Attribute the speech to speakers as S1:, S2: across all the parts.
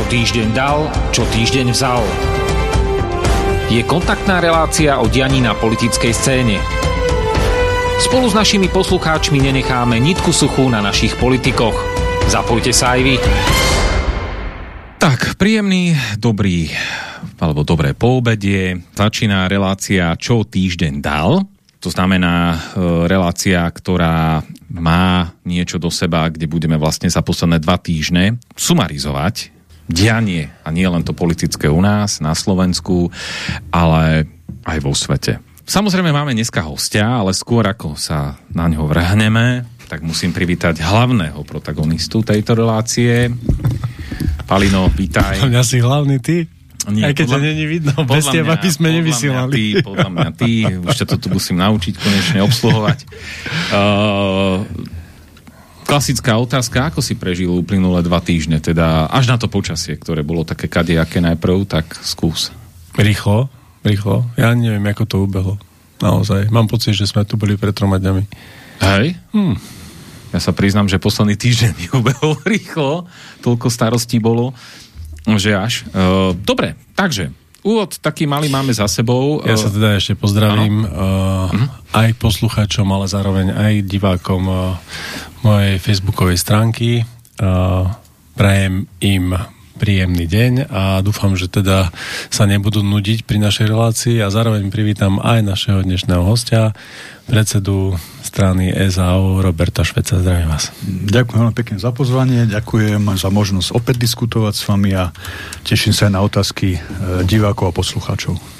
S1: Čo týždeň dal, čo týždeň vzal. Je kontaktná relácia o dianí na politickej scéne. Spolu s našimi poslucháčmi nenecháme nitku suchú na našich politikoch. Zapojte sa aj vy.
S2: Tak, príjemný, dobrý, alebo dobré poobedie. Začína relácia Čo týždeň dal. To znamená e, relácia, ktorá má niečo do seba, kde budeme vlastne za posledné dva týždne sumarizovať dianie, a nie len to politické u nás, na Slovensku, ale aj vo svete. Samozrejme máme dneska hostia, ale skôr ako sa na ňo vrhneme, tak musím privítať hlavného protagonistu tejto relácie. Palino, vítaj.
S3: Mňa si hlavný ty?
S2: Nie,
S3: Aj keď
S2: podľa-
S3: to není vidno, bez teba by sme
S2: podľa
S3: nevysielali.
S2: Mňa ty, podľa mňa ty, už ťa to tu musím naučiť konečne obsluhovať. Uh, klasická otázka, ako si prežil uplynulé dva týždne, teda až na to počasie, ktoré bolo také kadejaké najprv, tak skús.
S3: Rýchlo, rýchlo. Ja neviem, ako to ubehlo. Naozaj. Mám pocit, že sme tu boli pred troma dňami.
S2: Hej?
S3: Hm.
S2: Ja sa priznám, že posledný týždeň mi ubehol rýchlo, toľko starostí bolo, že až. Uh, dobre, takže, úvod taký malý máme za sebou.
S3: Ja sa
S2: Uh,
S3: teda ešte pozdravím uh, aj poslucháčom, ale zároveň aj divákom uh, mojej facebookovej stránky. Uh, prajem im príjemný deň a dúfam, že teda sa nebudú nudiť pri našej relácii a zároveň privítam aj našeho dnešného hostia, predsedu strany SAO Roberta Šveca. Zdravím vás.
S4: Ďakujem veľmi pekne za pozvanie, ďakujem za možnosť opäť diskutovať s vami a teším sa aj na otázky e, divákov a poslucháčov.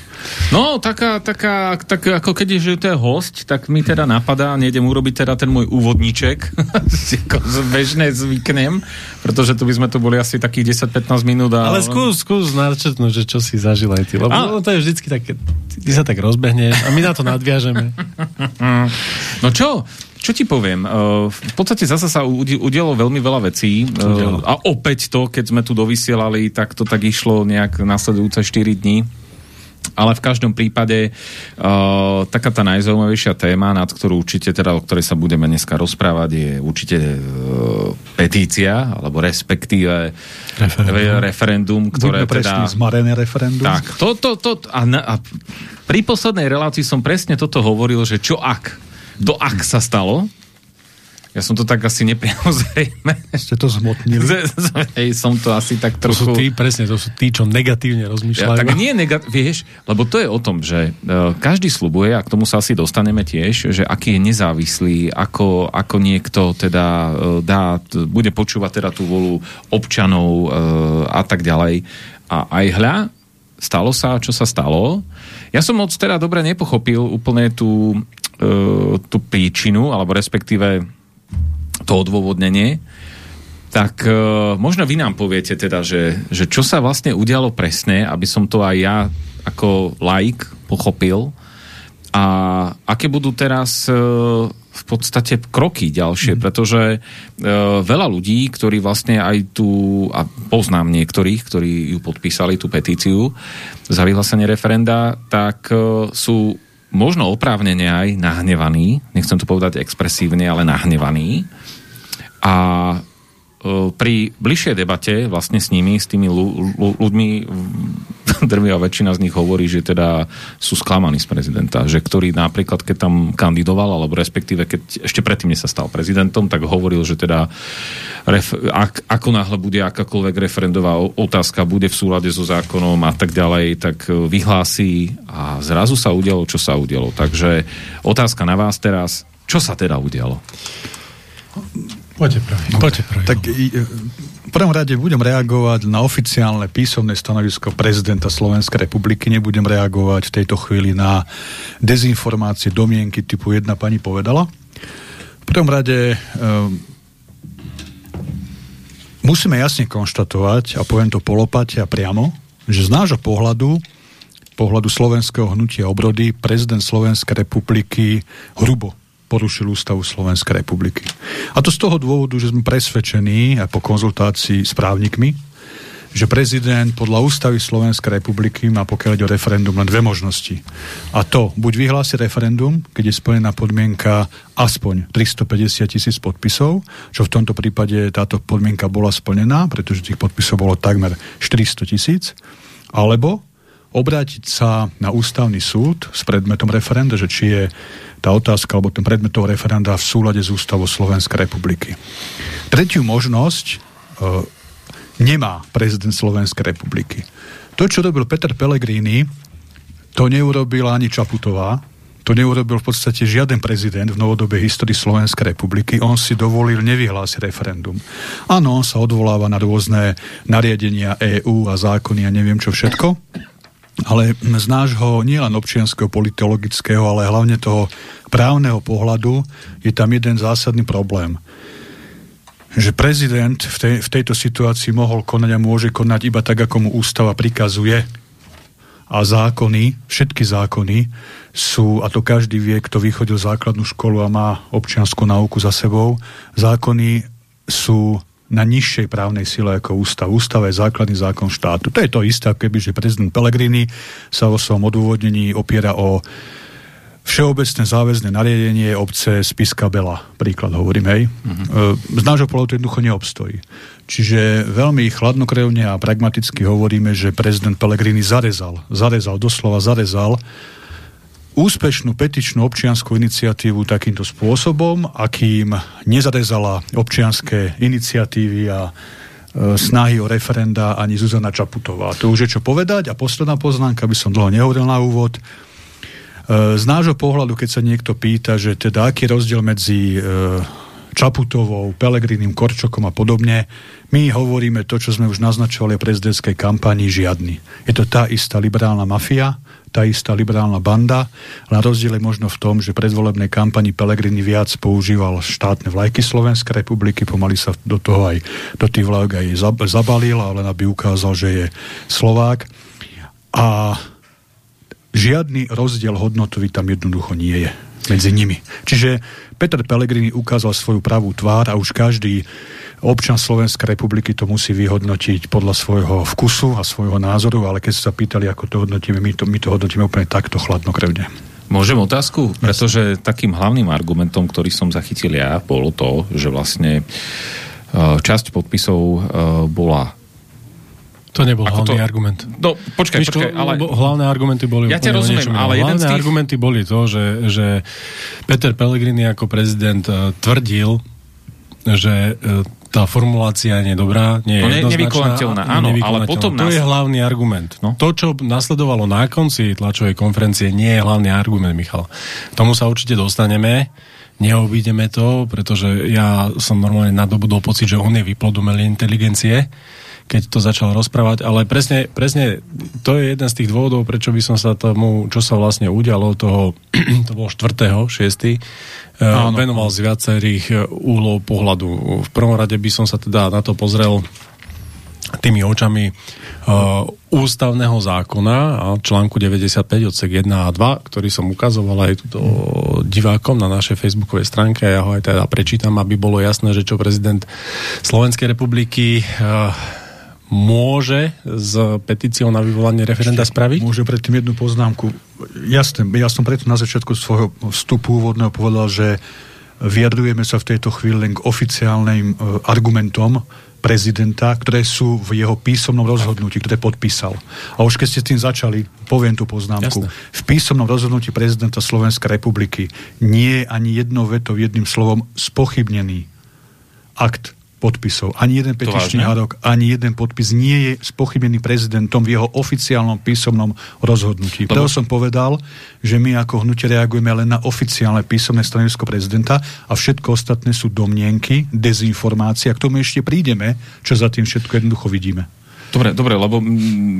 S2: No, taká, taká, tak ako keď je, že to je host, tak mi teda napadá, nejdem urobiť teda ten môj úvodníček, bežne zvyknem, pretože tu by sme tu boli asi takých 10-15 minút. A...
S3: Ale skús, skús načrtnúť, že čo si zažil aj ty, lebo
S2: A-
S3: to je vždycky také, ty sa tak rozbehneš a my na to nadviažeme.
S2: No čo? Čo ti poviem? Uh, v podstate zasa sa udi- udialo veľmi veľa vecí uh,
S3: Udialo.
S2: a opäť to, keď sme tu dovysielali, tak to tak išlo nejak nasledujúce 4 dní. Ale v každom prípade uh, taká tá najzaujímavejšia téma, nad ktorú určite teda, o ktorej sa budeme dneska rozprávať, je určite uh, petícia, alebo respektíve
S3: Referendum.
S2: referendum ktoré
S4: Buďme
S2: teda...
S4: zmarené referendum.
S2: Tak, to, to, to, a, na, a pri poslednej relácii som presne toto hovoril, že čo ak, to ak sa stalo, ja som to tak asi nepriamo zrejme,
S4: Ste to zmotnili.
S2: Hej, som to asi tak
S3: To sú
S2: trochu...
S3: tí, presne, to sú tí, čo negatívne
S2: Ja,
S3: rozmýšľajú.
S2: tak nie negat- vieš, lebo to je o tom, že uh, každý slubuje, a k tomu sa asi dostaneme tiež, že aký je nezávislý, ako, ako niekto teda uh, dá, t- bude počúvať teda tú volu občanov uh, a tak ďalej. A aj hľa, stalo sa, čo sa stalo. Ja som moc teda dobre nepochopil úplne tú, uh, tú príčinu, alebo respektíve to odôvodnenie, tak e, možno vy nám poviete teda, že, že čo sa vlastne udialo presne, aby som to aj ja ako laik pochopil. A aké budú teraz e, v podstate kroky ďalšie, mm. pretože e, veľa ľudí, ktorí vlastne aj tu, a poznám niektorých, ktorí ju podpísali, tú petíciu za vyhlásenie referenda, tak e, sú možno oprávnene aj nahnevaní, nechcem to povedať expresívne, ale nahnevaní, a e, pri bližšej debate vlastne s nimi, s tými ľu- ľu- ľuďmi, drvia väčšina z nich hovorí, že teda sú sklamaní z prezidenta, že ktorý napríklad, keď tam kandidoval, alebo respektíve, keď ešte predtým, sa stal prezidentom, tak hovoril, že teda ref, ak, ako náhle bude akákoľvek referendová otázka, bude v súlade so zákonom a tak ďalej, tak e, vyhlásí a zrazu sa udialo, čo sa udialo. Takže otázka na vás teraz, čo sa teda udialo?
S3: Poďte prvý. Poďte prvý.
S4: Tak e, v prvom rade budem reagovať na oficiálne písomné stanovisko prezidenta Slovenskej republiky. Nebudem reagovať v tejto chvíli na dezinformácie, domienky typu jedna pani povedala. V prvom rade um, musíme jasne konštatovať, a poviem to polopate a priamo, že z nášho pohľadu, pohľadu slovenského hnutia obrody, prezident Slovenskej republiky hrubo porušil ústavu Slovenskej republiky. A to z toho dôvodu, že sme presvedčení aj po konzultácii s právnikmi, že prezident podľa ústavy Slovenskej republiky má pokiaľ ide o referendum len dve možnosti. A to, buď vyhlási referendum, keď je splnená podmienka aspoň 350 tisíc podpisov, čo v tomto prípade táto podmienka bola splnená, pretože tých podpisov bolo takmer 400 tisíc, alebo obrátiť sa na ústavný súd s predmetom referenda, že či je tá otázka alebo ten predmet toho referenda v súlade s ústavou Slovenskej republiky. Tretiu možnosť e, nemá prezident Slovenskej republiky. To, čo robil Peter Pellegrini, to neurobila ani Čaputová, to neurobil v podstate žiaden prezident v novodobej histórii Slovenskej republiky. On si dovolil nevyhlásiť referendum. Áno, on sa odvoláva na rôzne nariadenia EÚ a zákony a neviem čo všetko, ale z nášho nielen občianského, politologického, ale hlavne toho právneho pohľadu je tam jeden zásadný problém že prezident v, tej, v tejto situácii mohol konať a môže konať iba tak, ako mu ústava prikazuje. A zákony, všetky zákony sú, a to každý vie, kto vychodil základnú školu a má občianskú náuku za sebou, zákony sú na nižšej právnej sile ako ústav. Ústava je základný zákon štátu. To je to isté, keby, že prezident Pellegrini sa vo svojom odôvodnení opiera o všeobecné záväzné nariadenie obce Spiska Bela, príklad hovorím, hej. Uh-huh. Z nášho pohľadu to jednoducho neobstojí. Čiže veľmi chladnokrevne a pragmaticky hovoríme, že prezident Pellegrini zarezal, zarezal, doslova zarezal úspešnú petičnú občianskú iniciatívu takýmto spôsobom, akým nezarezala občianské iniciatívy a e, snahy o referenda ani Zuzana Čaputová. To už je čo povedať a posledná poznámka, by som dlho nehovoril na úvod. E, z nášho pohľadu, keď sa niekto pýta, že teda aký je rozdiel medzi e, Čaputovou, Pelegrinim, Korčokom a podobne, my hovoríme to, čo sme už naznačovali v prezidentskej kampanii, žiadny. Je to tá istá liberálna mafia, tá istá liberálna banda, na rozdiel je možno v tom, že predvolebnej kampani Pelegrini viac používal štátne vlajky Slovenskej republiky, pomaly sa do toho aj do tých vlajok aj zabalil, ale aby ukázal, že je Slovák. A žiadny rozdiel hodnotový tam jednoducho nie je medzi nimi. Čiže Peter Pellegrini ukázal svoju pravú tvár a už každý občan Slovenskej republiky to musí vyhodnotiť podľa svojho vkusu a svojho názoru, ale keď sa pýtali, ako to hodnotíme, my to, my to hodnotíme úplne takto chladnokrevne.
S2: Môžem otázku? Pretože takým hlavným argumentom, ktorý som zachytil ja, bolo to, že vlastne eh, časť podpisov eh, bola
S3: to nebol Ako hlavný to... argument.
S2: No, počkaj, Víš, počkaj, ale...
S3: Hlavné argumenty boli...
S2: Ja ťa rozumiem, niečo, ale jeden
S3: Hlavné tých... argumenty boli to, že, že Peter Pellegrini ako prezident uh, tvrdil, že uh, tá formulácia nie je dobrá, nie je no,
S2: nevykonateľná, áno, ale potom...
S3: To nás... je hlavný argument. No? To, čo nasledovalo na konci tlačovej konferencie, nie je hlavný argument, Michal. K tomu sa určite dostaneme neobídeme to, pretože ja som normálne nadobudol pocit, že on je vyplod umelej inteligencie keď to začal rozprávať, ale presne, presne to je jeden z tých dôvodov, prečo by som sa tomu, čo sa vlastne udialo toho, to bolo 4. 6. Áno. venoval z viacerých e, úhlov pohľadu. V prvom rade by som sa teda na to pozrel tými očami uh, ústavného zákona a článku 95 odsek 1 a 2, ktorý som ukazoval aj túto divákom na našej facebookovej stránke. Ja ho aj teda prečítam, aby bolo jasné, že čo prezident Slovenskej republiky uh, môže s petíciou na vyvolanie referenda spraviť?
S4: Môže predtým jednu poznámku. Jasne, ja som preto na začiatku svojho vstupu úvodného povedal, že vyjadrujeme sa v tejto chvíli len k oficiálnym e, argumentom prezidenta, ktoré sú v jeho písomnom rozhodnutí, ktoré podpísal. A už keď ste tým začali, poviem tú poznámku. Jasne. V písomnom rozhodnutí prezidenta Slovenskej republiky nie je ani jedno veto jedným slovom spochybnený akt podpisov. Ani jeden petičný hádok, ani jeden podpis nie je spochybený prezidentom v jeho oficiálnom písomnom rozhodnutí. Preto som povedal, že my ako hnutie reagujeme len na oficiálne písomné stanovisko prezidenta a všetko ostatné sú domnienky, dezinformácie a k tomu ešte prídeme, čo za tým všetko jednoducho vidíme.
S2: Dobre, dobre, lebo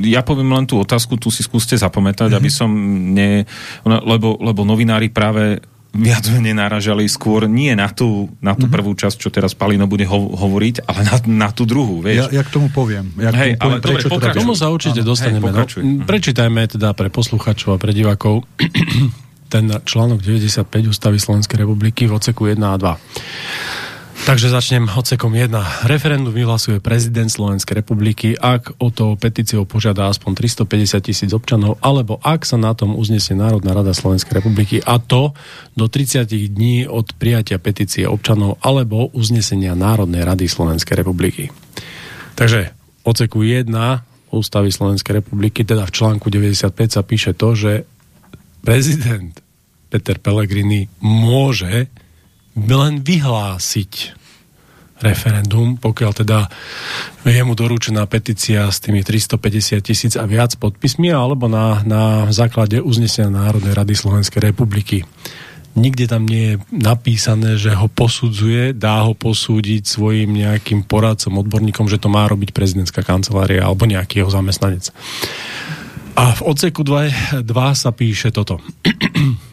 S2: ja poviem len tú otázku, tu si skúste zapamätať, mm-hmm. aby som ne... Lebo, lebo novinári práve viac menej naražali skôr nie na tú, na tú mm-hmm. prvú časť, čo teraz Palino bude ho- hovoriť, ale na, na tú druhú, vieš.
S4: Ja, ja k tomu poviem. Ja
S2: hej, tomu poviem, ale prečo dobre,
S3: teda... Tomu sa určite Áno, dostaneme. Hej, no, prečítajme teda pre posluchačov a pre divákov ten článok 95 Ústavy Slovenskej republiky v oceku 1 a 2. Takže začnem odsekom 1. Referendum vyhlasuje prezident Slovenskej republiky, ak o to petíciou požiada aspoň 350 tisíc občanov, alebo ak sa na tom uznesie Národná rada Slovenskej republiky a to do 30 dní od prijatia petície občanov alebo uznesenia Národnej rady Slovenskej republiky. Takže odseku 1 Ústavy Slovenskej republiky, teda v článku 95 sa píše to, že prezident Peter Pellegrini môže len vyhlásiť referendum, pokiaľ teda je mu doručená petícia s tými 350 tisíc a viac podpismi, alebo na, na základe uznesenia Národnej rady Slovenskej republiky. Nikde tam nie je napísané, že ho posudzuje, dá ho posúdiť svojim nejakým poradcom, odborníkom, že to má robiť prezidentská kancelária alebo nejaký jeho zamestnanec. A v odseku 2, 2 sa píše toto.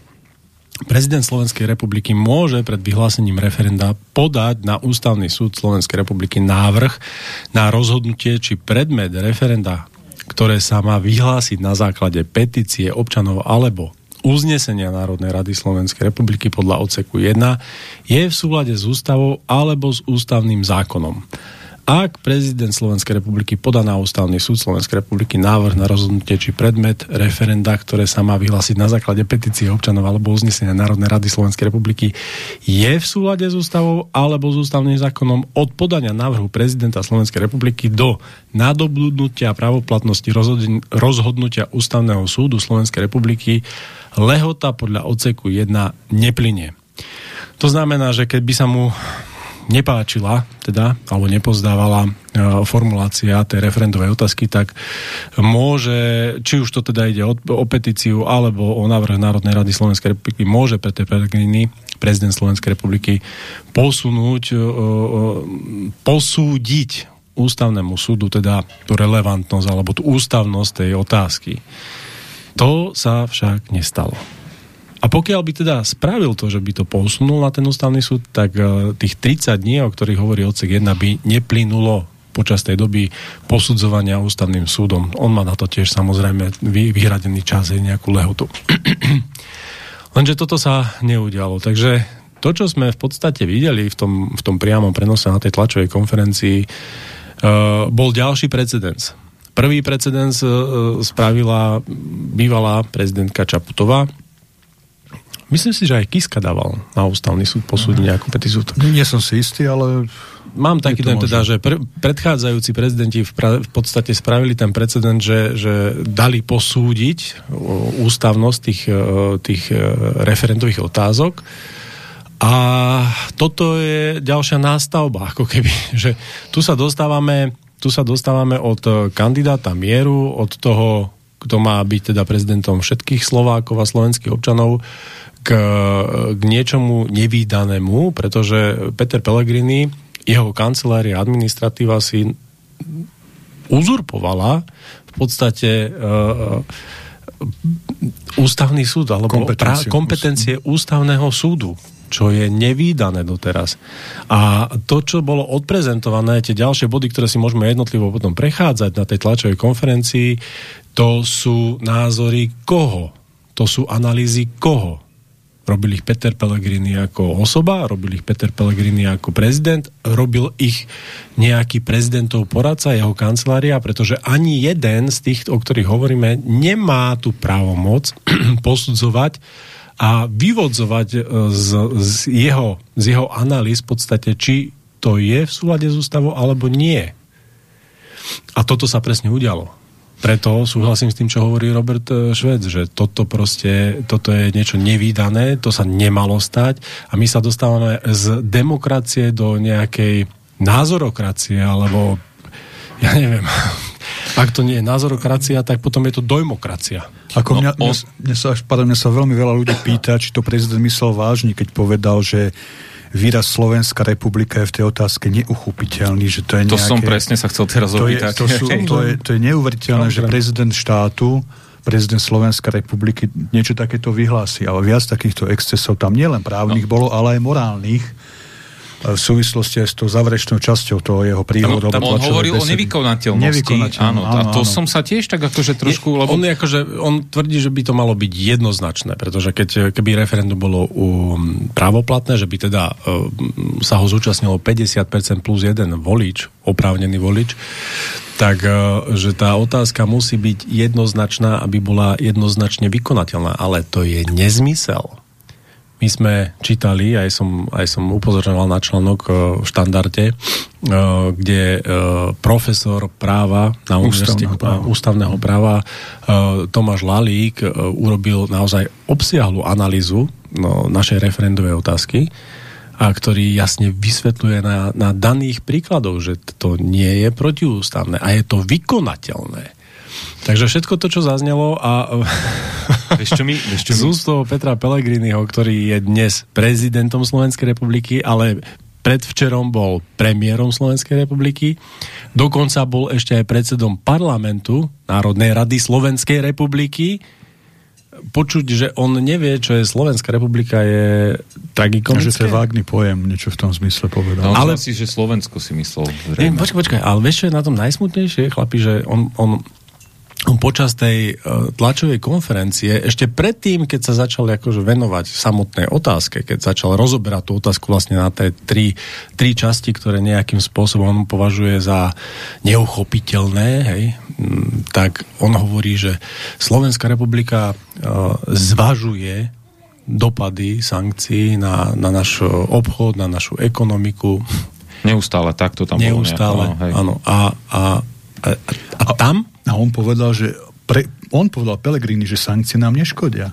S3: Prezident Slovenskej republiky môže pred vyhlásením referenda podať na Ústavný súd Slovenskej republiky návrh na rozhodnutie, či predmet referenda, ktoré sa má vyhlásiť na základe petície občanov alebo uznesenia Národnej rady Slovenskej republiky podľa odseku 1 je v súlade s ústavou alebo s ústavným zákonom. Ak prezident Slovenskej republiky podá na ústavný súd Slovenskej republiky návrh na rozhodnutie či predmet referenda, ktoré sa má vyhlásiť na základe petície občanov alebo uznesenia Národnej rady Slovenskej republiky, je v súlade s ústavou alebo s ústavným zákonom od podania návrhu prezidenta Slovenskej republiky do nadobudnutia pravoplatnosti rozhodnutia ústavného súdu Slovenskej republiky lehota podľa odseku 1 neplynie. To znamená, že keď by sa mu nepáčila, teda, alebo nepozdávala e, formulácia tej referendovej otázky, tak môže, či už to teda ide o, o petíciu alebo o návrh Národnej rady Slovenskej republiky, môže Peter Pellegrini, prezident Slovenskej republiky, posunúť, e, e, posúdiť ústavnému súdu teda tú relevantnosť alebo tú ústavnosť tej otázky. To sa však nestalo. A pokiaľ by teda spravil to, že by to posunul na ten ústavný súd, tak uh, tých 30 dní, o ktorých hovorí odsek 1, by neplynulo počas tej doby posudzovania ústavným súdom. On má na to tiež samozrejme vy, vyhradený čas, aj nejakú lehotu. Lenže toto sa neudialo. Takže to, čo sme v podstate videli v tom, v tom priamom prenose na tej tlačovej konferencii, uh, bol ďalší precedens. Prvý precedens uh, spravila bývalá prezidentka Čaputová, Myslím si, že aj Kiska dával na ústavný súd posúdiť mhm. nejakú petíciu.
S4: Nie som si istý, ale...
S3: Mám taký ten teda, že pre, predchádzajúci prezidenti v, pra, v podstate spravili ten precedent, že, že dali posúdiť ústavnosť tých, e, tých e, referendových otázok a toto je ďalšia nástavba, ako keby, že tu sa dostávame tu sa dostávame od kandidáta mieru, od toho, kto má byť teda prezidentom všetkých Slovákov a slovenských občanov, k, k niečomu nevýdanému, pretože Peter Pellegrini, jeho kancelária, administratíva si uzurpovala v podstate uh, ústavný súd alebo kompetencie, pra, kompetencie ústavného súdu čo je nevýdané doteraz. A to, čo bolo odprezentované, tie ďalšie body, ktoré si môžeme jednotlivo potom prechádzať na tej tlačovej konferencii, to sú názory koho? To sú analýzy koho? Robil ich Peter Pellegrini ako osoba, robil ich Peter Pellegrini ako prezident, robil ich nejaký prezidentov poradca, jeho kancelária, pretože ani jeden z tých, o ktorých hovoríme, nemá tú právomoc posudzovať a vyvodzovať e, z, z, jeho, z jeho analýz v podstate, či to je v súlade s ústavou alebo nie. A toto sa presne udialo preto súhlasím s tým, čo hovorí Robert e, Švec, že toto proste, toto je niečo nevýdané, to sa nemalo stať a my sa dostávame z demokracie do nejakej názorokracie, alebo ja neviem, ak to nie je názorokracia, tak potom je to dojmokracia.
S4: Ako no, mňa, mňa, mňa, sa, mňa sa veľmi veľa ľudí pýta, či to prezident myslel vážne, keď povedal, že výraz Slovenská republika je v tej otázke neuchopiteľný, že to je
S2: To
S4: nejaké,
S2: som presne sa chcel teraz
S4: to opýtať. Je, to, sú, to, je, to je neuveriteľné, že prezident štátu prezident Slovenskej republiky niečo takéto vyhlási, ale viac takýchto excesov tam nielen právnych no. bolo, ale aj morálnych. V súvislosti aj s tou záverečnou časťou toho jeho príhodu.
S2: Tam, tam on hovoril o nevykonateľnosti. Nevykonateľnosti. Áno, áno, a to áno. som sa tiež tak akože trošku...
S3: Je, lebo... on, je akože, on tvrdí, že by to malo byť jednoznačné, pretože keď, keby referendum bolo um, právoplatné, že by teda um, sa ho zúčastnilo 50% plus jeden volič, oprávnený volič, tak uh, že tá otázka musí byť jednoznačná, aby bola jednoznačne vykonateľná. Ale to je nezmysel my sme čítali, aj som, aj som upozorňoval na článok e, v štandarde, e, kde e, profesor práva na univerzite ústavného, ústavného práva Tomáš Lalík urobil naozaj obsiahlu analýzu no, našej referendovej otázky a ktorý jasne vysvetľuje na, na daných príkladoch, že to nie je protiústavné a je to vykonateľné. Takže všetko to, čo zaznelo a
S2: vieš čo mi, vieš čo
S3: z ústov Petra Pellegriniho, ktorý je dnes prezidentom Slovenskej republiky, ale predvčerom bol premiérom Slovenskej republiky, dokonca bol ešte aj predsedom parlamentu Národnej rady Slovenskej republiky, počuť, že on nevie, čo je Slovenská republika, je tragikomické.
S4: Že to je vágný pojem, niečo v tom zmysle povedal.
S2: No, ale si, že Slovensko si myslel.
S3: Nie, počkaj, počkaj, ale vieš, čo je na tom najsmutnejšie, chlapi, že on, on počas tej uh, tlačovej konferencie, ešte predtým, keď sa začal akože venovať samotnej otázke, keď začal rozoberať tú otázku vlastne na tie tri, tri časti, ktoré nejakým spôsobom on považuje za neuchopiteľné, hej, tak on hovorí, že Slovenská republika uh, zvažuje dopady sankcií na, na náš obchod, na našu ekonomiku.
S2: Neustále takto tam
S3: Neustále, bolo nejako, áno. A, a, a, a, a tam
S4: a on povedal, že pre, on povedal Pelegrini, že sankcie nám neškodia.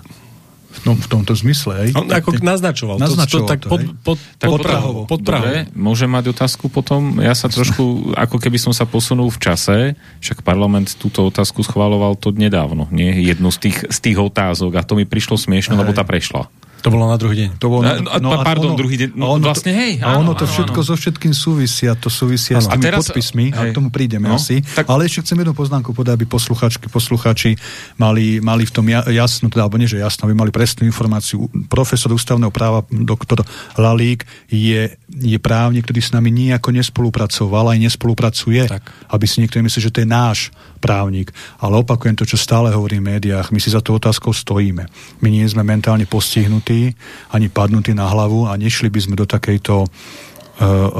S4: V, tom, v tomto zmysle. Hej.
S3: On ako naznačoval.
S4: Naznačoval
S3: to, to, tak pod, pod, tak pod, Prahou. Pod
S2: Prahou. Môžem mať otázku potom? Ja sa trošku, ako keby som sa posunul v čase, však parlament túto otázku schváloval to nedávno, nie? Jednu z tých, z tých otázok a to mi prišlo smiešno, lebo tá prešla.
S3: To bolo na druhý deň.
S2: To bolo na, no, no, pardon, ono, druhý deň. No, ono vlastne, hej.
S4: A ono to áno, všetko áno. so všetkým súvisia. To súvisia áno. s tými teraz, podpismi. Hej. A k tomu prídeme no, asi. Tak... Ale ešte chcem jednu poznámku podať, aby posluchačky, posluchači mali, mali v tom jasnú, teda, alebo nie, že jasno, aby mali presnú informáciu. Profesor ústavného práva, doktor Lalík, je, je právnik, ktorý s nami nejako nespolupracoval, aj nespolupracuje. Tak. Aby si niekto myslel, že to je náš právnik. Ale opakujem to, čo stále hovorí v médiách. My si za tú otázkou stojíme. My nie sme mentálne postihnutí, ani padnutí na hlavu a nešli by sme do takejto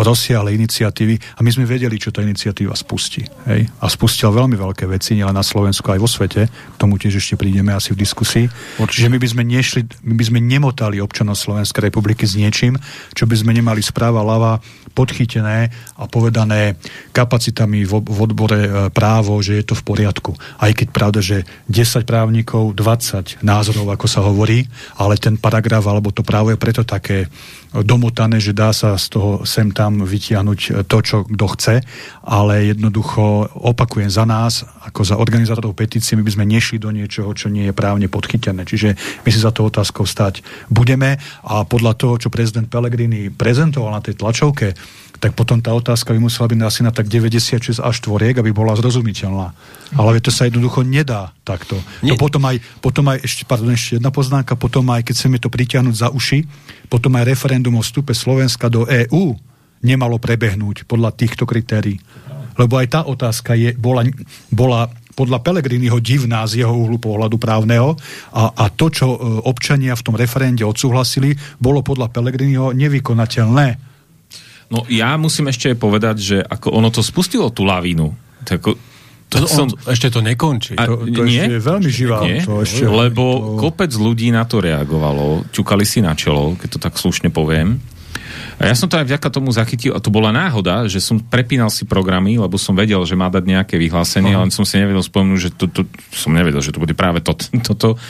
S4: rozsiahle iniciatívy a my sme vedeli, čo tá iniciatíva spustí. Hej? A spustila veľmi veľké veci, nielen na Slovensku, aj vo svete. K tomu tiež ešte prídeme asi v diskusii. Určite. Že my by sme nešli, my by sme nemotali občanov Slovenskej republiky s niečím, čo by sme nemali správa ľava podchytené a povedané kapacitami v, v odbore eh, právo, že je to v poriadku. Aj keď pravda, že 10 právnikov, 20 názorov, ako sa hovorí, ale ten paragraf alebo to právo je preto také domotané, že dá sa z toho sem tam vytiahnuť to, čo kto chce, ale jednoducho opakujem za nás, ako za organizátorov petície, my by sme nešli do niečoho, čo nie je právne podchytené. Čiže my si za to otázkou stať budeme a podľa toho, čo prezident Pellegrini prezentoval na tej tlačovke, tak potom tá otázka by musela byť asi na tak 96 až tvoriek, aby bola zrozumiteľná. Ale to sa jednoducho nedá takto. Nie. To potom aj, potom aj ešte, pardon, ešte jedna poznámka, potom aj, keď chceme to pritiahnuť za uši, potom aj referendum o vstupe Slovenska do EÚ nemalo prebehnúť podľa týchto kritérií. Lebo aj tá otázka je, bola, bola podľa Pelegriniho divná z jeho uhlu pohľadu právneho a, a to, čo e, občania v tom referende odsúhlasili, bolo podľa Pelegriniho nevykonateľné.
S2: No ja musím ešte povedať, že ako ono to spustilo tú lavínu. Tak
S3: to, to som... ešte to nekončí.
S4: A, to, to nie? ešte je veľmi živá. Nie?
S2: To ešte, Lebo to... kopec ľudí na to reagovalo, ťukali si na čelo, keď to tak slušne poviem. A ja som to aj vďaka tomu zachytil, a to bola náhoda, že som prepínal si programy, lebo som vedel, že má dať nejaké vyhlásenie, uh-huh. len som si nevedel spomenúť, že to, to, som nevedel, že to bude práve to, toto.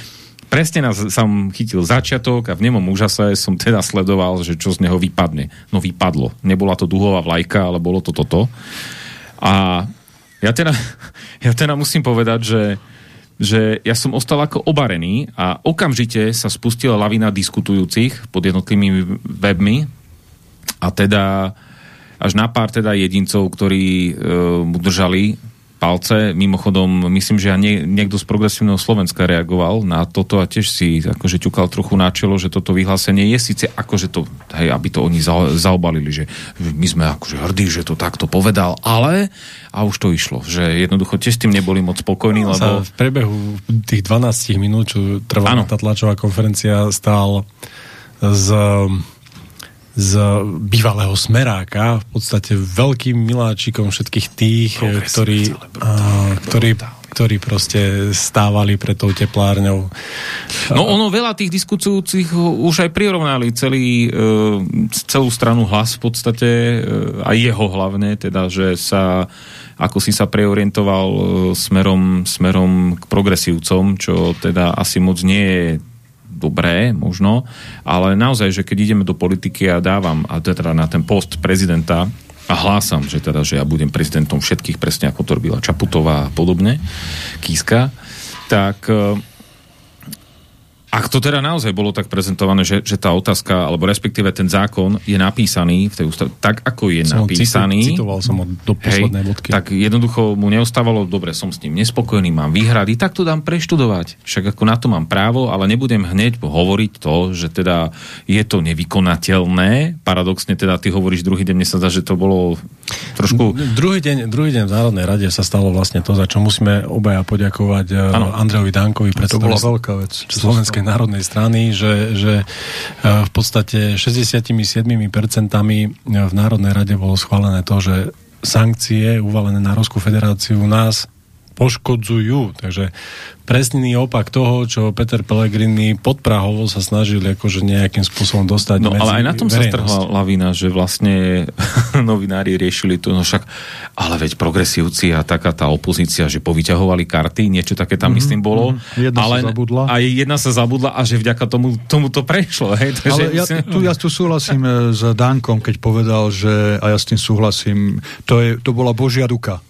S2: Presne nás som chytil začiatok a v nemom úžase som teda sledoval, že čo z neho vypadne. No vypadlo. Nebola to duhová vlajka, ale bolo to toto. A ja teda, ja teda musím povedať, že že ja som ostal ako obarený a okamžite sa spustila lavina diskutujúcich pod jednotlivými webmi a teda až na pár teda jedincov, ktorí e, mu držali palce. Mimochodom, myslím, že nie, niekto z progresívneho Slovenska reagoval na toto a tiež si akože ťukal trochu na čelo, že toto vyhlásenie je síce akože to, hej, aby to oni za, zaobalili, že my sme akože hrdí, že to takto povedal, ale a už to išlo, že jednoducho tiež s tým neboli moc spokojní, no, lebo...
S3: v prebehu tých 12 minút, čo trvala tá tlačová konferencia, stál z z bývalého smeráka, v podstate veľkým miláčikom všetkých tých, ktorí, a, ktorí, ktorí proste stávali pred tou teplárňou.
S2: No ono veľa tých diskutujúcich už aj prirovnali celý, e, celú stranu hlas v podstate, e, aj jeho hlavne, teda, že sa ako si sa preorientoval e, smerom, smerom k progresívcom, čo teda asi moc nie je dobré, možno, ale naozaj, že keď ideme do politiky a dávam a teda na ten post prezidenta a hlásam, že teda, že ja budem prezidentom všetkých, presne ako to robila Čaputová a podobne, Kíska, tak e, ak to teda naozaj bolo tak prezentované, že, že tá otázka, alebo respektíve ten zákon je napísaný v tej ústave, tak ako je som napísaný,
S3: citoval som ho do poslednej hej, bodky.
S2: tak jednoducho mu neostávalo, dobre, som s ním nespokojný, mám výhrady, tak to dám preštudovať. Však ako na to mám právo, ale nebudem hneď hovoriť to, že teda je to nevykonateľné. Paradoxne teda ty hovoríš druhý deň, mne sa zdá, že to bolo trošku...
S3: Druhý deň, druhý deň v Národnej rade sa stalo vlastne to, za čo musíme obaja poďakovať ano. Eh, Andrejovi Dankovi,
S4: to bola veľká vec.
S3: Slovenskej národnej strany, že, že e, v podstate 67% v Národnej rade bolo schválené to, že sankcie uvalené na Ruskú federáciu nás poškodzujú. Takže presný opak toho, čo Peter Pellegrini podprahovo sa snažil akože nejakým spôsobom dostať
S2: No ale aj na tom verejnosť. sa strhla lavina, že vlastne novinári riešili to, no však ale veď progresívci a taká tá opozícia, že povyťahovali karty, niečo také tam mm-hmm, myslím bolo.
S4: Mm-hmm. Jedna
S2: ale
S4: sa zabudla.
S2: Aj jedna sa zabudla a že vďaka tomu, tomu to prešlo. Hej?
S4: Takže, ale ja, tu, ja tu súhlasím e, s Dankom, keď povedal, že, a ja s tým súhlasím, to, je, to bola Božia ruka.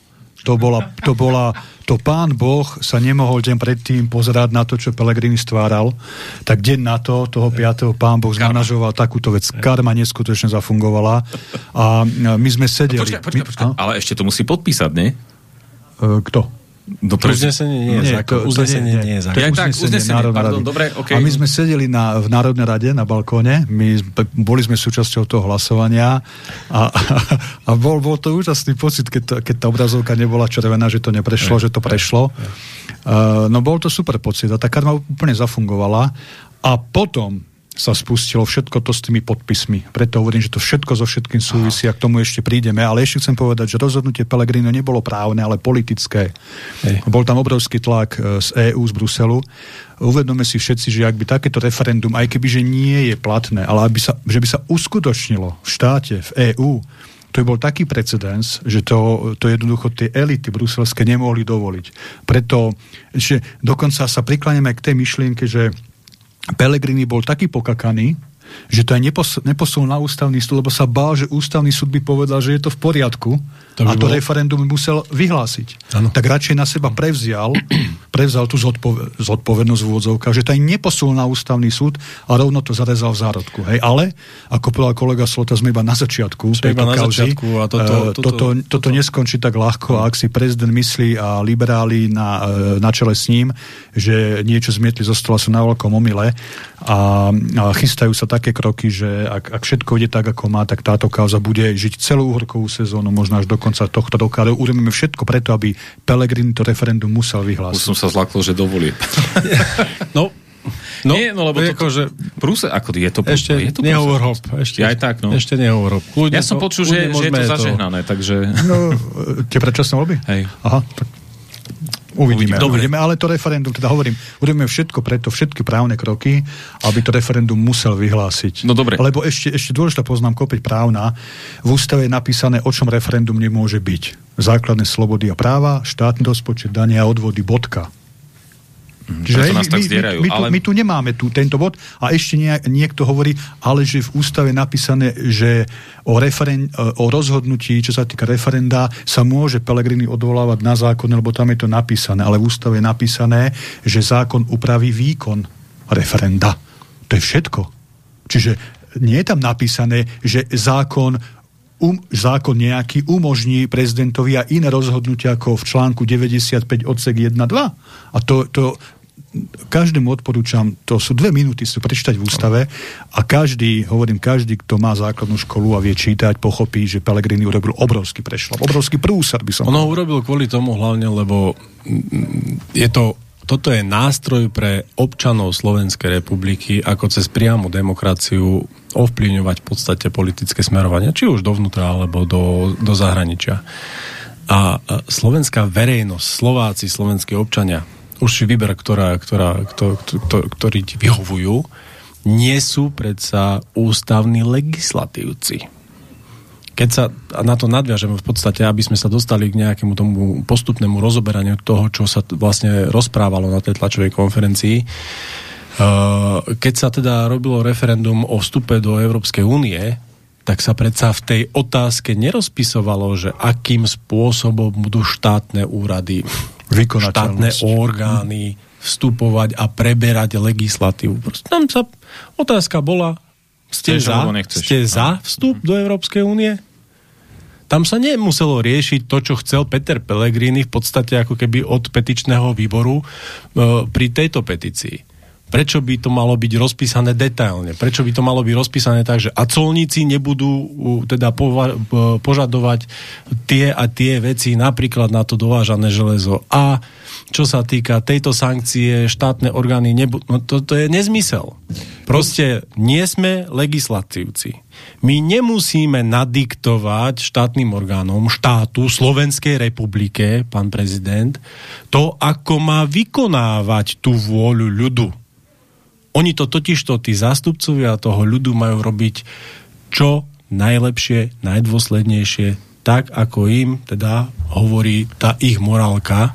S4: To bola, to bola to pán Boh sa nemohol deň predtým pozerať na to, čo Pelegrini stváral, tak deň na to, toho 5. pán Boh zmanažoval takúto vec. Karma neskutočne zafungovala a my sme sedeli...
S2: Počkaj, počkaj, počkaj. My, ale ešte to musí podpísať, nie?
S4: E, kto?
S3: Do to uznesenie nie je nie, zákon. To, uznesenie nie, nie je zákon.
S2: Tak, uznesenie, pardon, dobre, okay.
S4: A my sme sedeli na, v Národnej rade na balkóne, my boli sme súčasťou toho hlasovania a, a, a bol, bol to úžasný pocit, keď, to, keď tá obrazovka nebola červená, že to neprešlo, je, že to prešlo. Je, je. Uh, no bol to super pocit a tá karma úplne zafungovala a potom sa spustilo všetko to s tými podpismi. Preto hovorím, že to všetko so všetkým súvisí a k tomu ešte prídeme. Ale ešte chcem povedať, že rozhodnutie Pelegrino nebolo právne, ale politické. Hej. Bol tam obrovský tlak e, z EÚ, z Bruselu. Uvedome si všetci, že ak by takéto referendum, aj keby že nie je platné, ale aby sa, že by sa uskutočnilo v štáte, v EÚ, to bol taký precedens, že to, to jednoducho tie elity bruselské nemohli dovoliť. Preto, že dokonca sa prikláňame k tej myšlienke, že Pelegrini bol taký pokakaný, že to aj nepos- neposunul na ústavný súd, lebo sa bál, že ústavný súd by povedal, že je to v poriadku to a to bolo... referendum musel vyhlásiť. Ano. Tak radšej na seba prevzial, prevzal tú zodpove- zodpovednosť v úvodzovkách, že to aj neposul na ústavný súd a rovno to zarezal v zárodku. Hej? Ale, ako povedal kolega Slota, sme iba na začiatku
S3: sme tejto
S4: na
S3: kauzy. Začiatku a toto,
S4: toto, toto, toto, toto neskončí tak ľahko, a ak si prezident myslí a liberáli na, e, na čele s ním, že niečo zmietli zo stola sú na veľkom omyle a, a chystajú sa také kroky, že ak, ak všetko ide tak, ako má, tak táto kauza bude žiť celú uhorkovú sezónu, možno až do konca tohto roka. Ale urobíme všetko preto, aby Pelegrini to referendum musel vyhlásiť.
S2: Už som sa zlakol, že dovolí.
S3: no, No,
S2: nie, no lebo to, že prúse, ako je to
S3: ešte je to nehovor hop, ešte,
S2: ja aj tak, no.
S3: ešte nehovor hop.
S2: ja som počul, že, že je to zažehnané, takže...
S4: No, tie predčasné voľby?
S2: Hej.
S4: Aha, tak Uvidíme, Dobre. uvidíme, ale to referendum, teda hovorím, urobíme všetko preto, všetky právne kroky, aby to referendum musel vyhlásiť.
S2: No dobre.
S4: Lebo ešte, ešte dôležitá poznámka, opäť právna, v ústave je napísané, o čom referendum nemôže byť. Základné slobody a práva, štátny rozpočet, dania a odvody, bodka.
S2: Čiže nás my, tak zdierajú,
S4: my, my, ale... tu, my tu nemáme tu tento bod a ešte nie, niekto hovorí, ale že v ústave napísané, že o, referen, o rozhodnutí, čo sa týka referenda, sa môže Pelegrini odvolávať na zákon, lebo tam je to napísané, ale v ústave je napísané, že zákon upraví výkon referenda. To je všetko. Čiže nie je tam napísané, že zákon um, zákon nejaký umožní prezidentovi a iné rozhodnutia ako v článku 95 odsek 1.2. A to, to každému odporúčam, to sú dve minúty si prečítať v ústave a každý, hovorím, každý, kto má základnú školu a vie čítať, pochopí, že Pelegrini urobil obrovský prešlap, obrovský prúsad by som...
S3: Ono urobil kvôli tomu hlavne, lebo je to toto je nástroj pre občanov Slovenskej republiky, ako cez priamu demokraciu ovplyvňovať v podstate politické smerovania, či už dovnútra, alebo do, do zahraničia. A slovenská verejnosť, Slováci, slovenskí občania, už si vyber, ktorá, ktorá, kto, kto, ktorí ti vyhovujú, nie sú predsa ústavní legislatívci. Keď sa na to nadviažeme v podstate, aby sme sa dostali k nejakému tomu postupnému rozoberaniu toho, čo sa vlastne rozprávalo na tej tlačovej konferencii, uh, keď sa teda robilo referendum o vstupe do Európskej únie, tak sa predsa v tej otázke nerozpisovalo, že akým spôsobom budú štátne úrady, štátne orgány vstupovať a preberať legislatívu. Proste tam sa otázka bola, ste, za, ste za vstup do Európskej únie? Tam sa nemuselo riešiť to, čo chcel Peter Pellegrini v podstate ako keby od petičného výboru e, pri tejto petícii. Prečo by to malo byť rozpísané detailne? Prečo by to malo byť rozpísané tak, že a colníci nebudú teda pova- požadovať tie a tie veci, napríklad na to dovážané železo. A čo sa týka tejto sankcie, štátne orgány nebudú... No to, to je nezmysel. Proste nie sme legislatívci. My nemusíme nadiktovať štátnym orgánom štátu Slovenskej republike, pán prezident, to, ako má vykonávať tú vôľu ľudu. Oni to totižto, tí zástupcovia toho ľudu majú robiť čo najlepšie, najdôslednejšie, tak ako im teda hovorí tá ich morálka,